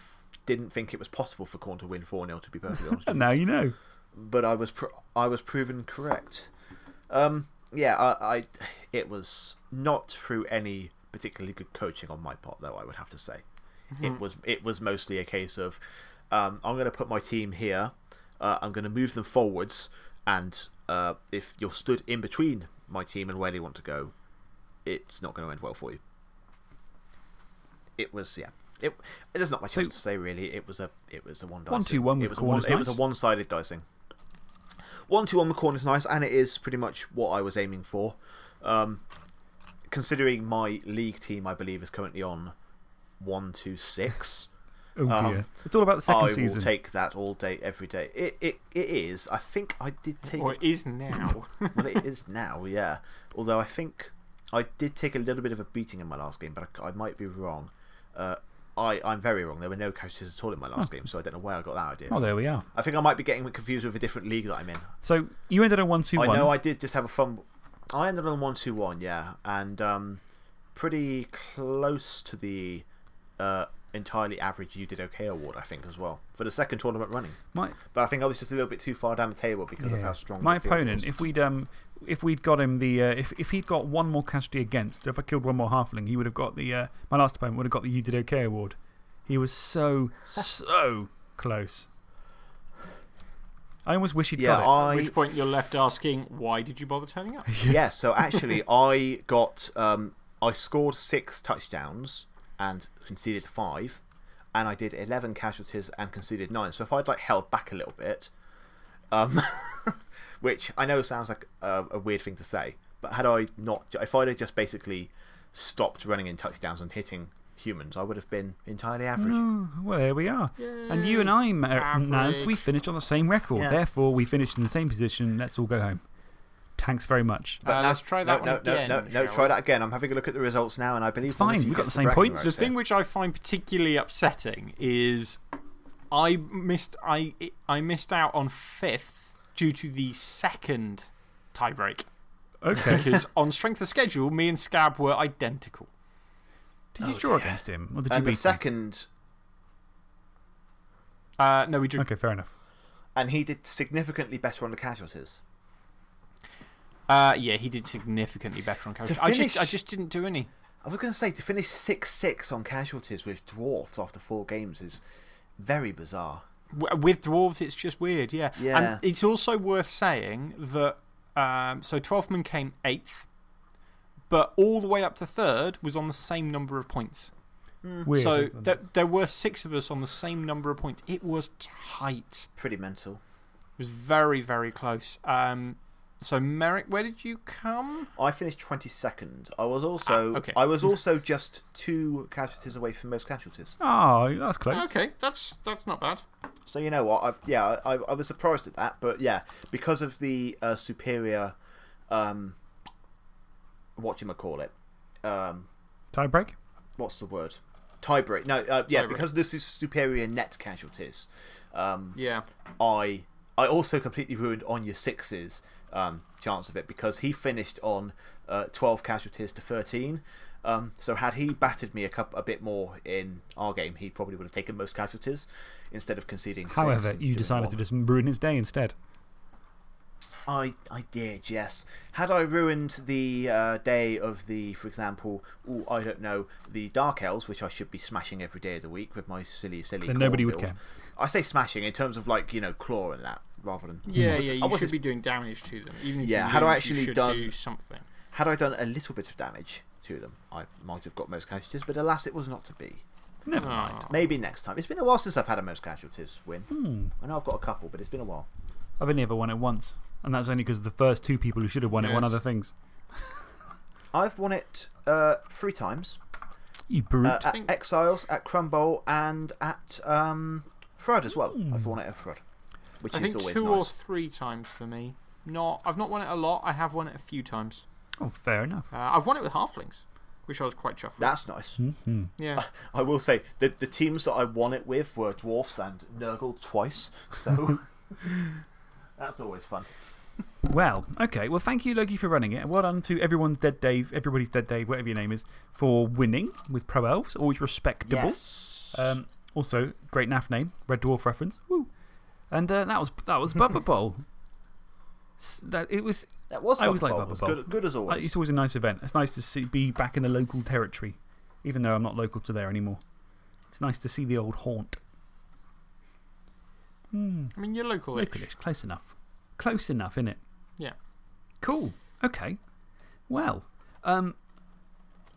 didn't think it was possible for Khorne to win four 0 to be perfectly honest. And now you know. but I was pr- I was proven correct. Um, yeah, I, I it was not through any particularly good coaching on my part, though. I would have to say, it was it was mostly a case of um, I'm going to put my team here, uh, I'm going to move them forwards, and uh, if you're stood in between my team and where they want to go, it's not going to end well for you. It was yeah. It, there's not much So- else to say really. It was a it was a one One, two, one It with was a one, it was a one sided dicing. One two one two on the corner is nice, and it is pretty much what I was aiming for. Um, considering my league team, I believe, is currently on one two six. Oh, dear. Um, it's all about the second I season. will take that all day, every day. It it, it is. I think I did take. Or it is now. well, it is now, yeah. Although I think I did take a little bit of a beating in my last game, but I, I might be wrong. Uh, I, I'm very wrong. There were no casualties at all in my last game, so I don't know where I got that idea. oh, there we are. I think I might be getting confused with a different league that I'm in. So you ended on 1 2 I 1. know I did just have a fun. I ended on one two one, yeah, and um, pretty close to the uh, entirely average you did okay award, I think, as well for the second tournament running. My, But I think I was just a little bit too far down the table because of how strong My opponent, was. if we'd, um, if we'd got him the. Uh, if, if he'd got one more casualty against, if I killed one more halfling, he would have got the. Uh, my last opponent would have got the You Did Okay award. He was so, so close. I almost wish he'd yeah, got it. I At which point you're left asking, why did you bother turning up? yeah, so actually, I got um, I scored six touchdowns and conceded five, and I did eleven casualties and conceded nine. So if I'd like held back a little bit, um, which I know sounds like a, a weird thing to say, but had I not, if I'd have just basically stopped running in touchdowns and hitting humans, I would have been entirely average. Oh, well, there we are. And you and I, Ma- Naz, we finished on the same record. Yeah. Therefore, we finished in the same position. Let's all go home. Thanks very much. Uh, now- let's try that no, one no, again, No, no, no, try that again. I'm having a look at the results now, and I believe It's fine, you we've got the same bragging points. The thing which I find particularly upsetting is I missed, I, I missed out on fifth due to the second tiebreak. Okay. Because on strength of schedule, me and Scab were identical. Did you Oh, draw dear. against him? Or did you And beat the second, Uh, no, we drew. Okay, fair enough. and he did significantly better on the casualties. Uh, yeah, he did significantly better on casualties. I, just, I just didn't do any. I was going to say, to finish 6 6 on casualties with dwarfs after four games is very bizarre. With dwarves, it's just weird, yeah. Yeah. And it's also worth saying that. Um, so Twelfthman came eighth, but all the way up to third was on the same number of points. Weird. so isn't there, there were six of us on the same number of points. It was tight. Pretty mental. It was very, very close. Um, so, Merrick, where did you come? I finished 22nd. I was also, Ah, okay. I was also just two casualties away from most casualties. Oh, that's close. Okay, that's, that's not bad. So, you know what? I've, yeah, I, I was surprised at that. But yeah, because of the uh, superior. Um, whatchamacallit? Um, Tie break? what's the word? Tiebreak. No, uh, yeah, Tiebreak. because this is superior net casualties. Um, Yeah. I I also completely ruined on your Six's um, chance of it because he finished on uh, 12 casualties to 13. Um, so had he battered me a, cup, a bit more in our game, he probably would have taken most casualties instead of conceding. However, you decided one. to just ruin his day instead. I I did, yes. Had I ruined the uh, day of the, for example, ooh, I don't know, the Dark Elves, which I should be smashing every day of the week with my silly, silly. Then nobody Khorne would care. I say smashing in terms of like you know claw and that rather than Yeah, I was- yeah, you wasn't- should be doing damage to them. Even if Yeah, you had I actually you done- do something. Had I done a little bit of damage to them, I might have got most casualties, but alas, it was not to be. Never mind. Aw. Maybe next time. It's been a while since I've had a most casualties win. Hmm. I know I've got a couple, but it's been a while. I've only ever won it once. And that's only because the first two people who should have won it won other things. I've won it uh, three times You brute. uh, at Exiles, at Crumble, and at um, Frud as well. Hmm. I've won it at Frud, which I is think always two or three times for me. Not, I've not won it a lot. I have won it a few times. oh, fair enough. Uh, I've won it with halflings, which I was quite chuffed with. That's nice. hmm Yeah. I will say the the teams that I won it with were Dwarfs and Nurgle twice, so that's always fun. Well, okay. Well, thank you, Loki, for running it. And Well done to everyone's Dead Dave, everybody's Dead Dave, whatever your name is, for winning with Pro Elves. Always respectable. Yes. Um, also, great NAF name, Red Dwarf reference. Woo. And uh, that was, that was Bubba Bowl. That, it was, that was I always like Bubba Bowl. good, good as always. it's always a nice event. It's nice to see, be back in the local territory, even though I'm not local to there anymore. It's nice to see the old haunt. Hmm. I mean, you're local Localish, close enough. Close enough, innit? Yeah. Cool. Okay. Well, um,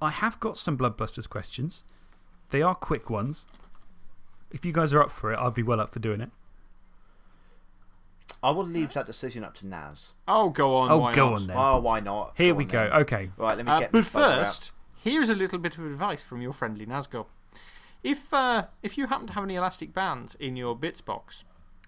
I have got some Bloodbusters questions. They are quick ones. If you guys are up for it, I'll be well up for doing it. I will leave that decision up to Naz. Oh, go on. Oh, why go not? on then. Oh, why not? Here Go we on go. then. Okay. Right, let me Uh, get but this buzzer first, here's a little bit of advice from your friendly Nazgob. If, uh, if you happen to have any elastic bands in your bits box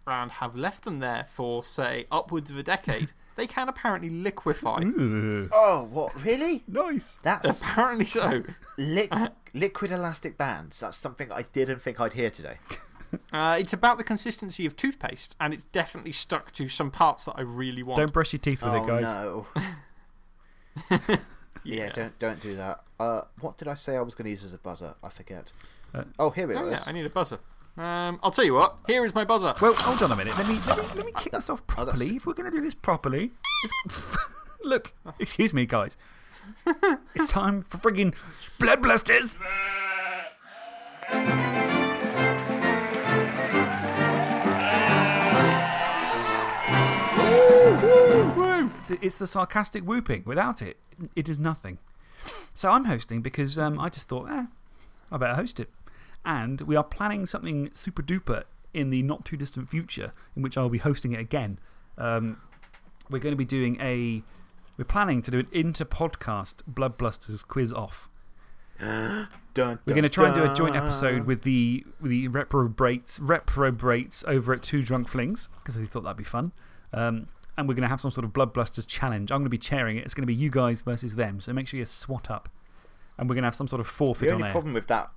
and have left them there for, say, upwards of a decade, they can apparently liquefy. Ooh, Oh, what? Really? nice. That's Apparently so. li liquid elastic bands. That's something I didn't think I'd hear today. Uh, it's about the consistency of toothpaste, and it's definitely stuck to some parts that I really want. Don't brush your teeth with oh, it, guys. no. yeah. don't, don't do that. Uh, what did I say I was going to use as a buzzer? I forget. Uh, oh, here it is. Oh, yeah, I need a buzzer. Um, I'll tell you what, here is my buzzer. Well, hold on a minute. Let me, let me, let me kick this off Oh, properly. If we're going to do this properly. Look, excuse me, guys. it's time for frigging Blood Blusters. It's, the sarcastic whooping. Without it, it is nothing. So I'm hosting because um, I just thought, eh, I better host it. And we are planning something super duper in the not too distant future in which I'll be hosting it again. Um, we're going to be doing a. We're planning to do an inter podcast Blood Blusters quiz off. Dun, We're going to try and do a joint episode with the, with the reprobates, reprobates over at Two Drunk Flings because we thought that'd be fun. Um, and we're going to have some sort of Blood Blusters challenge. I'm going to be chairing it. It's going to be you guys versus them. So make sure you swat up. And we're going to have some sort of forfeit The on only air. problem with that,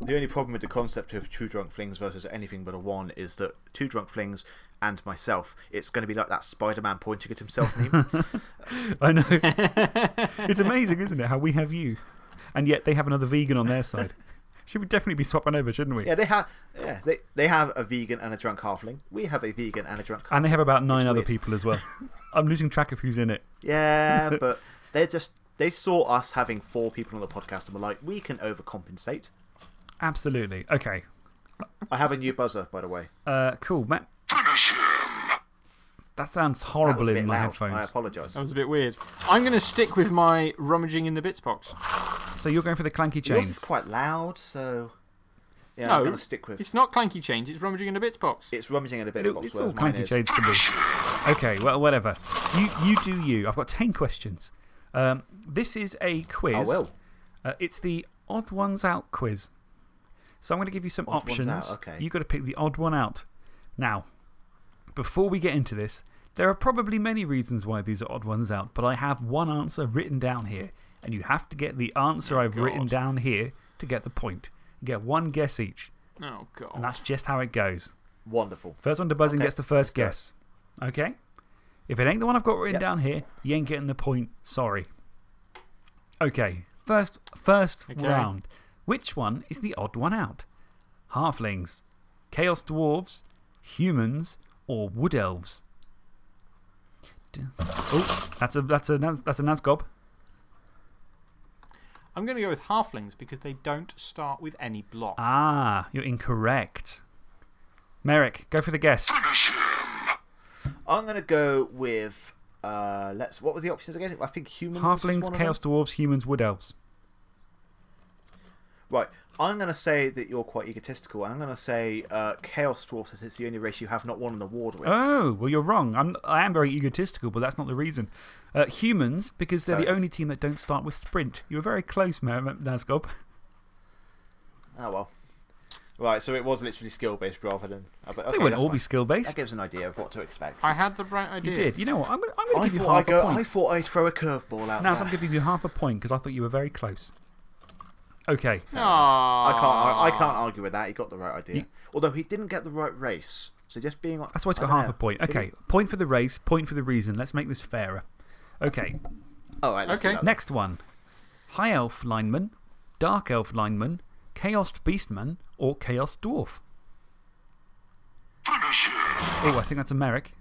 the only problem with the concept of two drunk flings versus anything but a one is that two drunk flings and myself, it's going to be like that Spider Man pointing at himself meme. I know. it's amazing, isn't it? How we have you. and yet they have another vegan on their side. Should we definitely be swapping over, shouldn't we? Yeah, they have. Yeah, they they have a vegan and a drunk halfling. We have a vegan and a drunk. Halfling. And they have about nine other weird. people as well. I'm losing track of who's in it. Yeah, but they're just they saw us having four people on the podcast and were like, we can overcompensate. Absolutely. Okay. I have a new buzzer, by the way. Uh, cool. Matt. That sounds horrible a bit in my loud. headphones. I apologise. That was a bit weird. I'm going to stick with my rummaging in the bits box. So you're going for the clanky Yours is chains. quite loud, so yeah, No, I'm going to stick with. It's not clanky chains, it's rummaging in the bits box. It's rummaging in a bits It- box. it's all whereas mine clanky is- shades to me. Okay, well, whatever. You, you do you. I've got 10 questions. Um, this is a quiz. I will. Uh, it's the odd ones out quiz. So I'm going to give you some Odd ones options. out, okay. You've got to pick the odd one out. Now, before we get into this, there are probably many reasons why these are odd ones out, but I have one answer written down here, and you have to get the answer oh, I've written down here to get the point. You get one guess each, Oh, God. and that's just how it goes. Wonderful. First one to buzz in Okay, gets the first let's guess. Okay? If it ain't the one I've got written Yep. down here, you ain't getting the point. Sorry. Okay, first, first Okay. round. Which one is the odd one out? Halflings, Chaos Dwarves, Humans, or Wood Elves? Oh, that's a, that's a, that's a Nazgob. I'm going to go with halflings because they don't start with any block. Ah, you're incorrect. Merrick, go for the guess. I'm going to go with. Uh, let's. What were the options again? I think humans. was Halflings, Chaos. Dwarves, Humans, Wood Elves. Right. I'm going to say that you're quite egotistical. and I'm going to say uh, Chaos Dwarfs, as it's the only race you have not won an award with. Oh, well, you're wrong. I'm, I am very egotistical, but that's not the reason. Uh, humans, because they're Fair the only team that don't start with sprint. You were very close, Mer- Nazgob. Oh, well. Right, so it was literally skill based rather than. uh, but they wouldn't that's all fine. be skill based. That gives an idea of what to expect. I had the right idea. You did. You know what? I'm going I'm I to give you thought, half I'd go, a I point. thought I'd throw a curveball out Naz, there. I'm giving you half a point because I thought you were very close. Okay. Aww. I can't, I, I can't argue with that. He got the right idea. You- Although he didn't get the right race. So just being on. That's why it's I got don't half know. a point. Okay. Point for the race, point for the reason. Let's make this fairer. Okay. Alright, let's Okay. Next one High Elf Lineman, Dark Elf Lineman, Chaos Beastman, or Chaos Dwarf? Oh, I think that's a Merrick.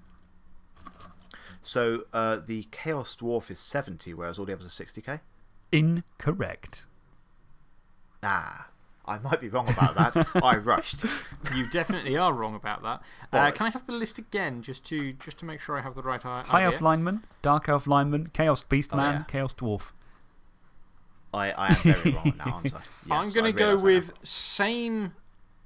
So uh, the Chaos Dwarf is 70, whereas all the others are 60k? Incorrect. Nah. I might be wrong about that. I rushed. You definitely are wrong about that. Uh, can I have the list again just to, just to make sure I have the right i- High idea? Elf Lineman, Dark Elf Lineman, Chaos Beastman, Oh, yeah. Chaos Dwarf. I, I am very wrong on that answer. I? I'm going to go realise I am. with same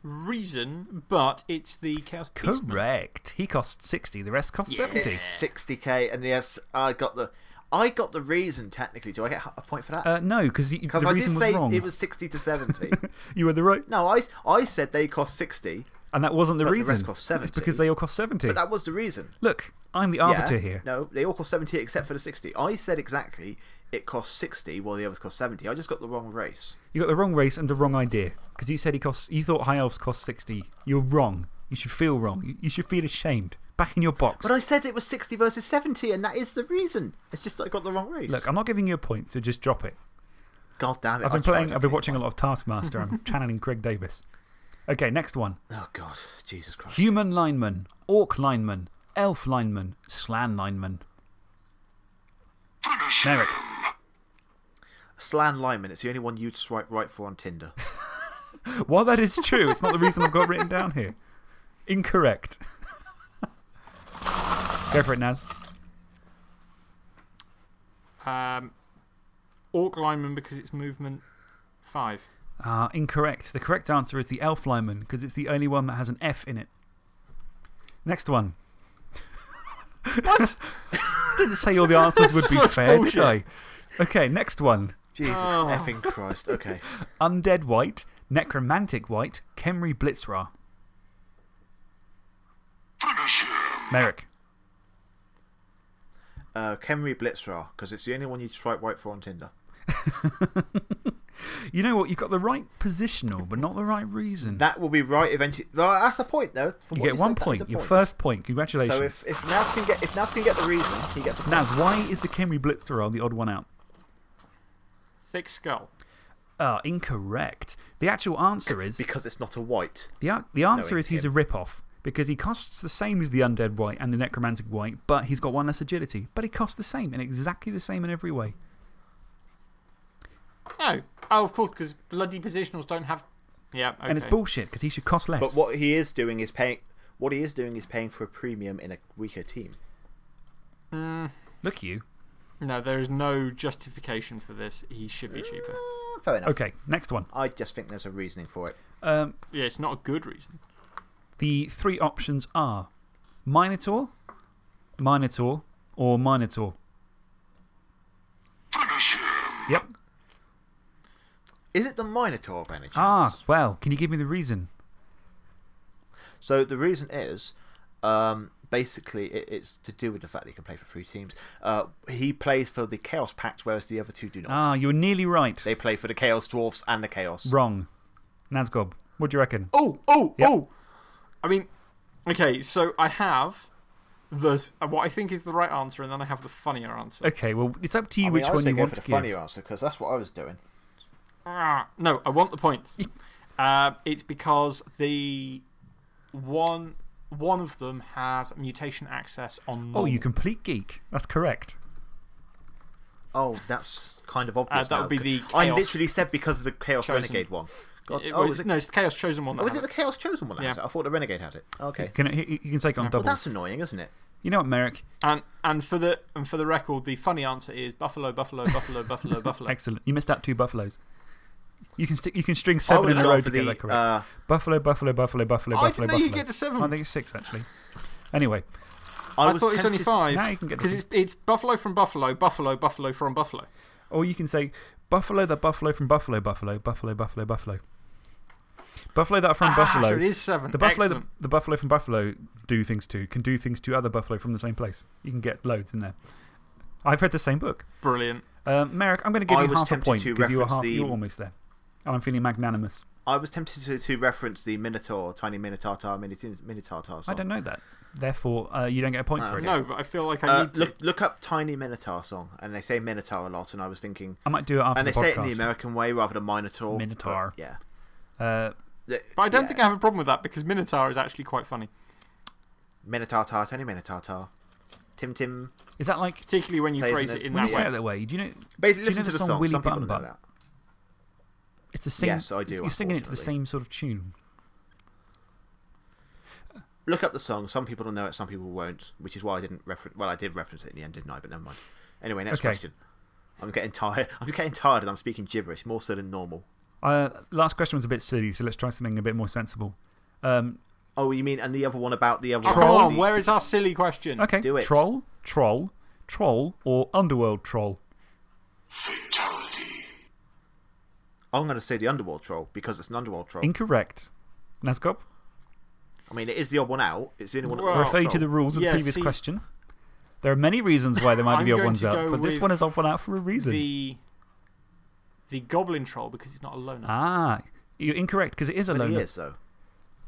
reason, but it's the Chaos Beastman. Correct. He costs 60, the rest cost 70. It's 60k, and yes, I got the. I got the reason technically. Do I get a point for that? Uh, no, because the Because I did reason was wrong. it was 60 to 70. You were the right. no, I, I said they cost 60, And that wasn't the But the reason. rest cost 70. It's because they all cost 70. but that was the reason. Look, I'm the arbiter yeah, here. No, they all cost 70 except for the 60. I said exactly it cost 60 while the others cost 70. I just got the wrong race. You got the wrong race and the wrong idea. Because you said he costs. You thought High Elves cost 60. You're wrong. You should feel wrong. You, you should feel ashamed. Back in your box. But I said it was 60 versus 70, and that is the reason. It's just I got the wrong race. Look, I'm not giving you a point, so just drop it. God damn it. I've been playing. I've been okay, watching a lot of Taskmaster. I'm channeling Greg Davies. Okay, next one. Oh, God. Jesus Christ. Human lineman, orc lineman, elf lineman, slann lineman. Merrick. Slann Lyman, it's the only one you'd swipe right for on Tinder. While that is true, it's not the reason I've got written down here. Incorrect. Go for it, Naz. Um, Orc lineman because it's movement five. Ah, incorrect. The correct answer is the elf lineman because it's the only one that has an F in it. Next one. What? didn't say all the answers would be Such fair, bullshit. did I? Okay, next one. Jesus Oh. effing Christ. Okay. Undead Wight, Necromantic Wight, Khemri Blitz-Ra. Finish him. Merrick. Uh, Khemri Blitz-Ra, because it's the only one you'd swipe right for on Tinder. You know what? You've got the right positional, but not the right reason. That will be right eventually. Well, that's a point, though. You what get one said, point. a Your first point. Congratulations. So if, if Naz can get if Naz can get the reason, he gets a point. Naz, why is the Khemri Blitz-Ra on the odd one out? Thick skull. Ah, incorrect. The actual answer is Because it's not a wight. the, the answer is he's a him. rip-off because he costs the same as the undead wight and the necromantic wight, but he's got one less agility. But he costs the same and exactly the same in every way. Oh, oh of course, because bloody positionals don't have. Yeah, okay. And it's bullshit because he should cost less. But what he is doing is paying. What he is doing is paying for a premium in a weaker team. Mm, Look, you. no, there is no justification for this. He should be cheaper. Uh, fair enough. Okay, next one. I just think there's a reasoning for it. Um, Yeah, it's not a good reason. The three options are Minotaur, Minotaur, or Minotaur. Finish. Yep. Is it the Minotaur of any chance? Ah, well, can you give me the reason? So the reason is, um, basically, it, it's to do with the fact that he can play for three teams. Uh, he plays for the Chaos Pact, whereas the other two do not. Ah, you were nearly right. They play for the Chaos Dwarfs and the Chaos. Wrong. Nazgob, what do you reckon? Oh, oh, Yep. oh! I mean, okay, so I have the, what I think is the right answer, and then I have the funnier answer. Okay, well, it's up to you I mean, which I would one say you go want for to the give. funnier answer because that's what I was doing. Ah, no, I want the points. uh, it's because the one, one of them has mutation access on. Oh, you complete geek. That's correct. Oh, that's kind of obvious. Uh, that now, would be the 'cause I literally said because of the Chaos Chosen. Renegade one. God, It- oh, well, was it, no, it's the Chaos Chosen one. That oh, was has it the Chaos Chosen one that Yeah. has it? I thought the Renegade had it. Okay. Can, you, you can take on Yeah. Well, that's annoying, isn't it? You know what, Merrick? And and for the and for the record, the funny answer is buffalo, buffalo, buffalo, buffalo, buffalo. Excellent. You missed out two buffaloes. You can, stick, you can string seven in a row gone for to get that correct. Uh, buffalo, buffalo, buffalo, buffalo, I buffalo, didn't know you get to seven. I think it's six, actually. Anyway, I, I, was thought it was only five. Now you can get because it's it's buffalo from buffalo, buffalo, buffalo from buffalo. or you can say buffalo, the buffalo from buffalo, buffalo, buffalo, buffalo, buffalo. Buffalo that are from ah, buffalo. So it is seven. The buffalo, the, the buffalo from Buffalo do things to, can do things to other buffalo from the same place. You can get loads in there. I've read the same book. Brilliant. Um, Merrick, I'm going to give I you half a point to because you were, reference half, the- you were almost there. And I'm feeling magnanimous. I was tempted to, to reference the Minotaur, Tiny Minotaur, Mini, Minotaur song. I don't know that. Therefore, uh, you don't get a point Oh, for it. No, but I feel like I Uh, need to. look, look up Tiny Minotaur song, and they say Minotaur a lot, and I was thinking. I might do it after And the they say it in the. American way rather than Minotaur. but Minotaur. Yeah. Uh, The- but I don't yeah. think I have a problem with that because Minotaur is actually quite funny, Minotaur, tar, Tiny Minotaur, tar. Tim Tim. is that like. particularly when you Plays phrase in it it. in When you say it that way, do you know. Basically, Do you know listen to the the song song. Willy Some people Button don't Button? that. It's the same. Yes, I do, You're singing it to the same sort of tune. Look up the song. Some people will know it, some people won't, which is why I didn't reference. Well, I did reference it in the end, didn't I? But never mind. Anyway, next Okay. question. I'm getting tired. I'm getting tired and I'm speaking gibberish, more so than normal. Uh, last question was a bit silly, so let's try something a bit more sensible. Um, Oh, you mean, and the other one about the other Oh, one? come on, where is our silly question? okay. Do it. Troll, troll, troll, or underworld troll? Fatality. I'm going to say the Underworld Troll because it's an Underworld Troll. Incorrect. Nazgob? I mean, it is the odd one out. It's the only one that Well, I refer you to the rules of yeah, the previous see- question. There are many reasons why there might I'm be odd ones out, but this one is odd one out for a reason. The the goblin troll because he's not a loner. Ah, you're incorrect because it is a But he loner. is, though.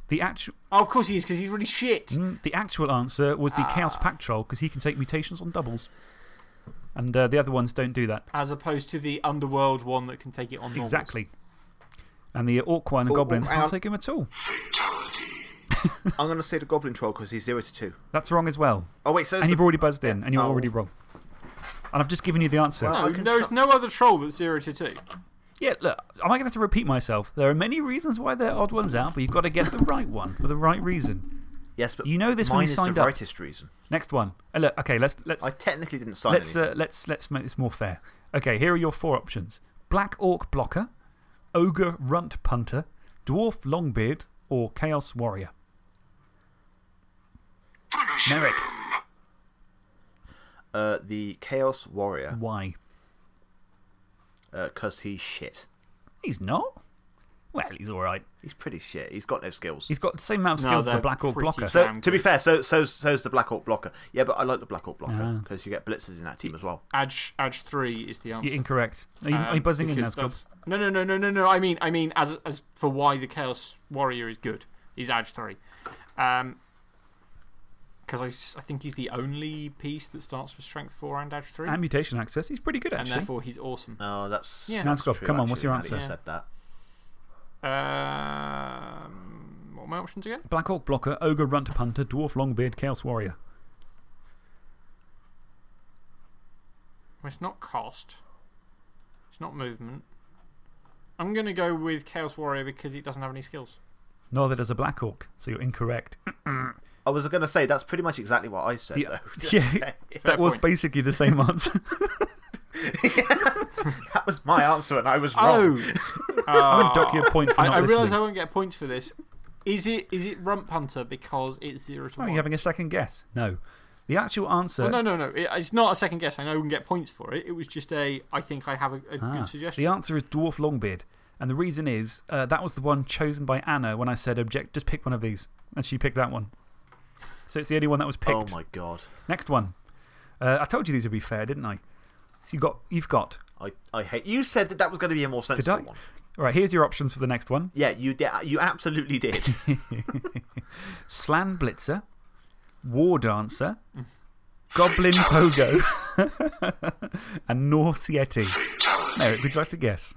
The, actual. Oh, of course he is because he's really shit. mm, the actual answer was the Chaos Ah. Pact Troll because he can take mutations on doubles. And uh, the other ones don't do that. As opposed to the underworld one that can take it on normals. Exactly. And the Orc one and Oh, Goblins oh, can't take him at all. I'm going to say the Goblin Troll because he's 0 to 2. That's wrong as well. Oh, wait, so And you've already buzzed in, and you're Oh. already wrong. And I've just given you the answer. Well, No, there's no other troll that's 0 to 2. Yeah, look, am I going to have to repeat myself? There are many reasons why there are odd ones out, but you've got to get the right one for the right reason. Yes, but You know this when mine is signed the up. rightest reason. Next one. Uh, look, okay, let's, let's, I technically didn't sign let's, uh, let's, let's make this more fair. Okay, here are your four options Black Orc Blocker, Ogre Runt Punter, Dwarf Longbeard, or Chaos Warrior. Merrick, Uh, the Chaos Warrior, why? because he's shit. He's not. Well, he's alright. He's pretty shit. He's got no skills. He's got the same amount of No, skills as the Black Orc pretty Blocker. so- So, to be fair, so, so, so's the Black Orc Blocker. Yeah, but I like the Black Orc Blocker Ah. because you get blitzers in that team as well. Edge, edge 3 is the answer. You're incorrect. Are you, are you Um, buzzing in, because Nazgob? that's- No, no, no, no, no, no. I mean, I mean, as, as for why the Chaos Warrior is good, he's Edge 3. Um, Because I think he's the only piece that starts with strength 4 and edge 3. And mutation access. He's pretty good, and actually. therefore he's awesome. No, that's. Yeah. that's Nazgob, true, come on, what's your now that you answer? said that. Um, what were my options again? Black Orc Blocker, Ogre Runt Punter, Dwarf Longbeard, Chaos Warrior. Well, it's not cost. It's not movement. I'm going to go with Chaos Warrior because it doesn't have any skills. Neither does a Black Orc, so you're incorrect. I was going to say, that's pretty much exactly what I said, The- though. yeah, that was point. basically the same answer. that was my answer, and I was wrong. Oh! I would dock you a point for I, I realise. I won't get points for this. Is it, is it Rump Hunter because it's 0 to Oh, 1? you're having a second guess? No. The actual answer. Well, no, no, no. It, it's not a second guess. I know we can get points for it. It was just a, I think I have a, a Ah, good suggestion. The answer is Dwarf Longbeard. And the reason is uh, that was the one chosen by Anna when I said, object, just pick one of these. And she picked that one. So it's the only one that was picked. Oh my god. Next one. Uh, I told you these would be fair, didn't I? So you got, you've got. I, I hate. You said that that was going to be a more sensible I? one. All right, here's your options for the next one Yeah, you, did, you absolutely did. Slann Blitzer, War Dancer, Goblin Pogo, and Norse Yeti. Eric, would you like to guess?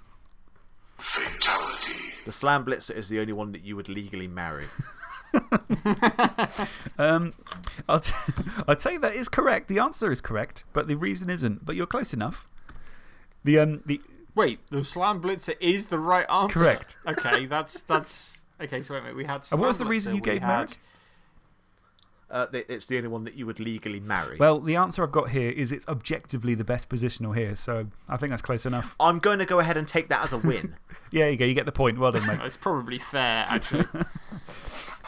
Fatality. the Slann Blitzer is the only one that you would legally marry. Um, I'll, t I'll tell you that is correct. The answer is correct, but the reason isn't. But you're close enough. The, um, the, Wait, the Slann Blitzer is the right answer. Correct. Okay, that's. that's okay, so wait, wait. We had. and what was the reason you gave, Merrick? Uh, it's the only one that you would legally marry. Well, the answer I've got here is it's objectively the best positional here, so I think that's close enough. I'm going to go ahead and take that as a win. Yeah, you go. You get the point. Well done, mate. It's probably fair, actually.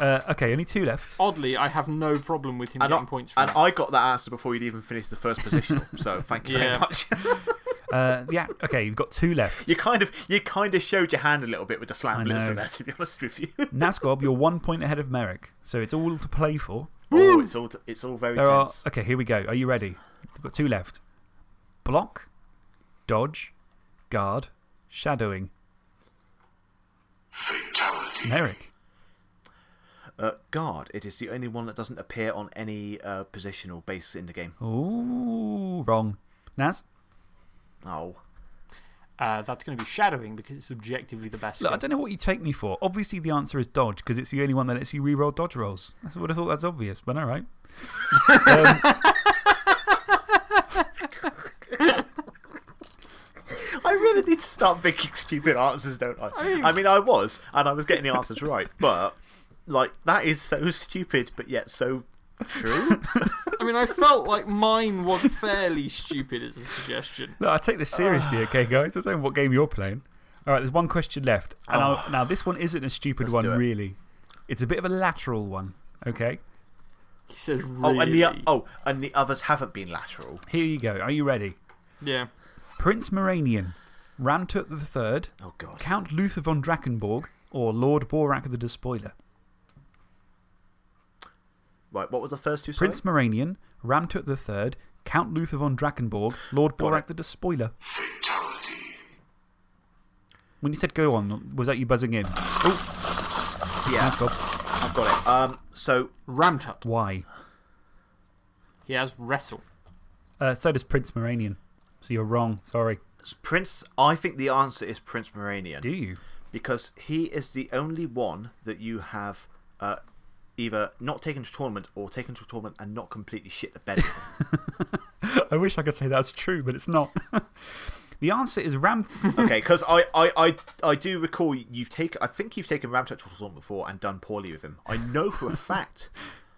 Uh, okay, only two left. Oddly, I have no problem with him and getting I, points for and it. I got that answer before you'd even finished the first positional. so thank you Yeah. very much. Uh, yeah, okay, you've got two left. you, kind of, you kind of showed your hand a little bit with the Slann I Blitzer know. there, to be honest with you. Nazgob, you're one point ahead of Merrick, so it's all to play for. oh, it's all, it's all very There are, okay, here we go. Are you ready? We've got two left block, dodge, guard, shadowing. Merrick. Uh, guard, it is the only one that doesn't appear on any uh, positional base in the game. Ooh, wrong. Naz? Oh. Uh, that's going to be shadowing because it's objectively the best. Look, I don't know what you take me for. Obviously, the answer is dodge because it's the only one that lets you reroll dodge rolls. I would have thought that's obvious, but all right. um, I really need to start thinking stupid answers, don't I? I mean, I was, and I was getting the answers right, but, like, that is so stupid, but yet so true. I mean, I felt like mine was fairly stupid as a suggestion. No, I take this seriously, ah. okay, guys? I don't know what game you're playing. All right, there's one question left. And I'll, ah. now, this one isn't a stupid Let's one, it. really. It's a bit of a lateral one, okay? He says, oh, and the, oh, and the others haven't been lateral. Here you go. Are you ready? Yeah. Prince Moranion, Ramtut III, Oh, God. Count Luther von Drakenborg, or Lord Borak the Despoiler? Right, what was the first two? sorry? Prince Moranion, Ramtut III, Count Luther von Drakenborg, Lord Borak the Despoiler. When you said go on, was that you buzzing in? Oh, Yeah, Nazgob. I've got it. Um, so, Ramtut. Why? He has wrestle. Uh, so does Prince Moranion. So you're wrong. Sorry. Prince, I think the answer is Prince Moranion. Do you? because he is the only one that you have uh, either not taken to tournament or taken to a tournament and not completely shit the bed. I wish I could say that's true, but it's not. the answer is Ram. okay, because I, I, I, I do recall you've taken, I think you've taken Ramtut to a tournament before and done poorly with him. I know for a fact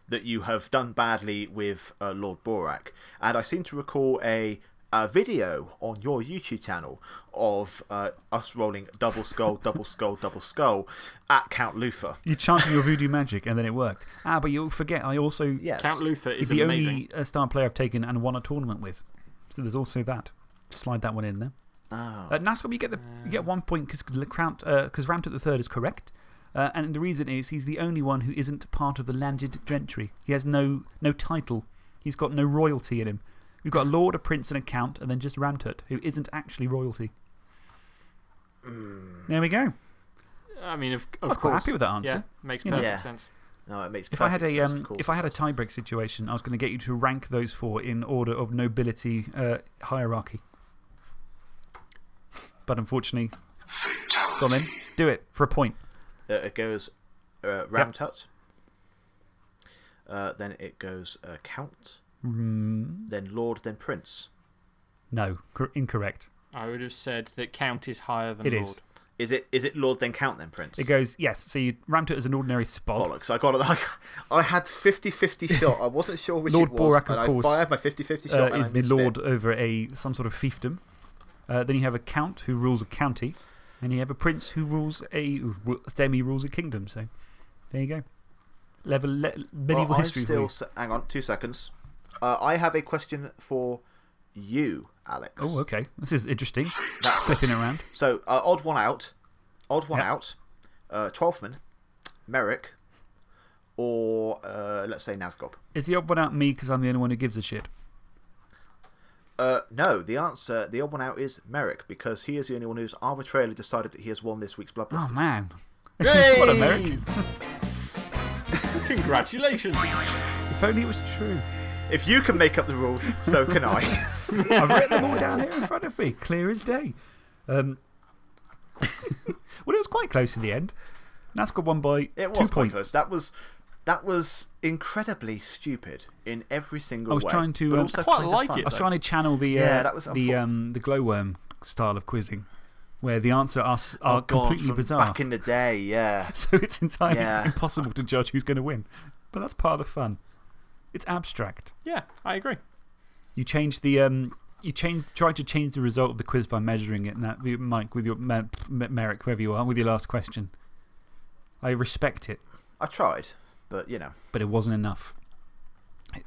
that you have done badly with uh, Lord Borak, and I seem to recall a. A video on your YouTube channel of uh, us rolling double skull, double skull, double skull at Count Luther. You chanted your voodoo magic and then it worked. Ah, but you'll forget, I also. Yes. Count Luther is the amazing. only uh, star player I've taken and won a tournament with. So there's also that. Slide that one in there. Oh. Uh, NASCAR, you get, the, you get one point because uh, Ramtut the third is correct. Uh, and the reason is he's the only one who isn't part of the landed gentry. He has no, no title, he's got no royalty in him. We've got a lord, a prince, and a count, and then just Ramtut, who isn't actually royalty. There we go. I mean, of, I of was quite course. happy with that answer. Yeah, makes perfect Yeah. sense. No, it makes If I had a sense, um, of if I had a tiebreak situation, I was going to get you to rank those four in order of nobility uh, hierarchy. But unfortunately, go on then, do it for a point. Uh, it goes uh, Ramtut. Uh, then it goes uh, Count. Mm, Then Lord. Then Prince. no, incorrect. I would have said that Count is higher than It Lord. is. Is it, is it Lord then Count then Prince? It goes yes. So you rammed it as an ordinary spot. Bollocks. I got it. I, I had 50 50 shot. I wasn't sure which Lord it was. Borak, of and I course, fired my 50 50 shot. uh, and is the missed it. lord over a some sort of fiefdom. Uh, then you have a count who rules a county, and you have a prince who rules a who semi rules a kingdom. So there you go. Level le medieval well, history. I'm for you. still. Hang on, two seconds. Uh, I have a question for you, Alex. Oh, okay. This is interesting. That's Flipping around. So, uh, odd one out. Odd one Yep. out. Uh, Twelfthman, Merrick, or uh, let's say Nazgob. Is the odd one out me because I'm the only one who gives a shit? Uh, no, the answer, the odd one out is Merrick because he is the only one who's arbitrarily decided that he has won this week's Blood Oh, man. Yay! What a Merrick. Congratulations. If only it was true. If you can make up the rules, so can I. I've written them all down here in front of me, clear as day. Um, well, it was quite close in the end. NASCAR won by It was two quite points. close. That was, that was incredibly stupid in every single way. I was trying to, um, Quite like fun. it, I was though. trying to channel the, uh, Yeah, that was the, um, the glowworm style of quizzing, where the answers are, s- Oh, God, completely from bizarre. Back in the day, yeah. so it's entirely Yeah. impossible to judge who's going to win. But that's part of the fun. It's abstract. Yeah, I agree. You change the. Um, you change, try to change the result of the quiz by measuring it, Nat, Mike, with your Merrick, whoever you are, with your last question. I respect it, I tried, but you know. but it wasn't enough.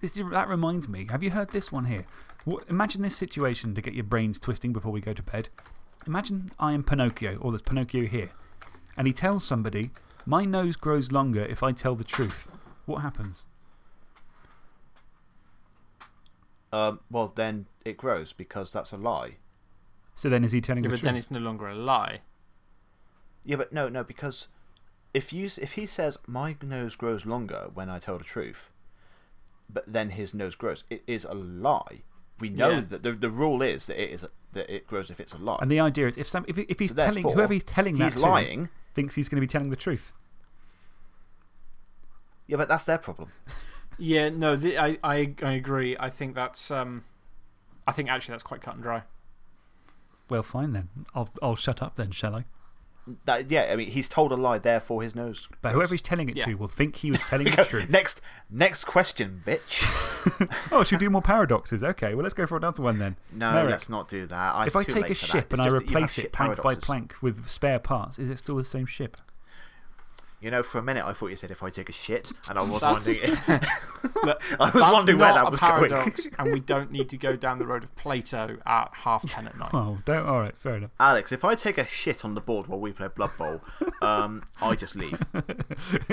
This, that reminds me have you heard this one here? What, imagine this situation to get your brains twisting before we go to bed. Imagine I am Pinocchio, or there's Pinocchio here, and he tells somebody, My nose grows longer if I tell the truth. What happens? Um, well, then it grows because that's a lie. So then is he telling Yeah, the but truth? then it's no longer a lie. Yeah, but no, no, because if, you, if he says, My nose grows longer when I tell the truth, but then his nose grows, it is a lie. We know Yeah. that the, the rule is that it, is a, that it grows if it's a lie. and the idea is if, some, if, if he's So telling, whoever he's telling that he's to lying. thinks he's going to be telling the truth. Yeah, but that's their problem. Yeah, no, the, I, I, I agree. I think that's. Um, I think actually that's quite cut and dry. Well, fine then. I'll, I'll shut up then, shall I? That, yeah, I mean, he's told a lie, therefore his nose. But whoever he's telling it Yeah. to will think he was telling the truth. next, next question, bitch. Oh, should we do more paradoxes? Okay, well, let's go for another one then. No, Merrick, let's not do that. I, if I take a for that. ship and I just that you have replace it plank by plank with spare parts, is it still the same ship? You know, for a minute I thought you said if I take a shit, and I was That's- wondering if. Look, I was that's wondering where that a was going. paradox, and we don't need to go down the road of Plato at half ten at night. Oh, don't. All right, fair enough. Alex, if I take a shit on the board while we play Blood Bowl, um, I just leave.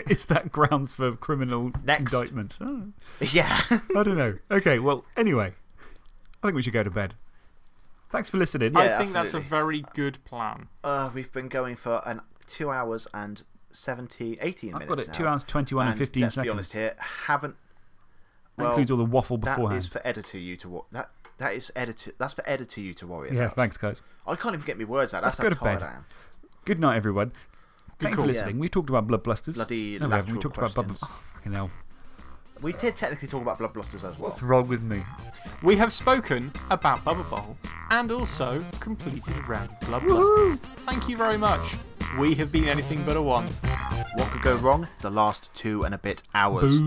is that grounds for criminal Next. indictment? Oh, Yeah. I don't know. Okay, well, anyway, I think we should go to bed. Thanks for listening. Yeah. I think that's a very good plan. Uh, we've been going for an two hours and 17, 18 I've minutes. got it now. 2 hours 21 and, And 15 let's seconds. be honest here, haven't. that Well, includes all the waffle that beforehand. is for editor you to what that that is editor that's for editor you to worry yeah, thanks, guys. I can't even get my words out. Let's That's go how to tired bed. I am. Good night, everyone. Thanks for listening. We talked about Blood Blusters. Bloody no, we haven't. We lateral talked about questions. oh, fucking hell. We did technically talk about Blood Blusters as well. What's wrong with me? We have spoken about Bubba Bowl and also completed a round of Blood Blusters. Thank you very much. We have been anything but a one. What could go wrong? The last two and a bit hours.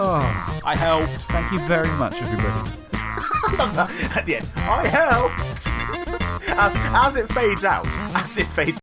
Oh, I helped. thank you very much, everybody. At the end, I helped. as, as it fades out, as it fades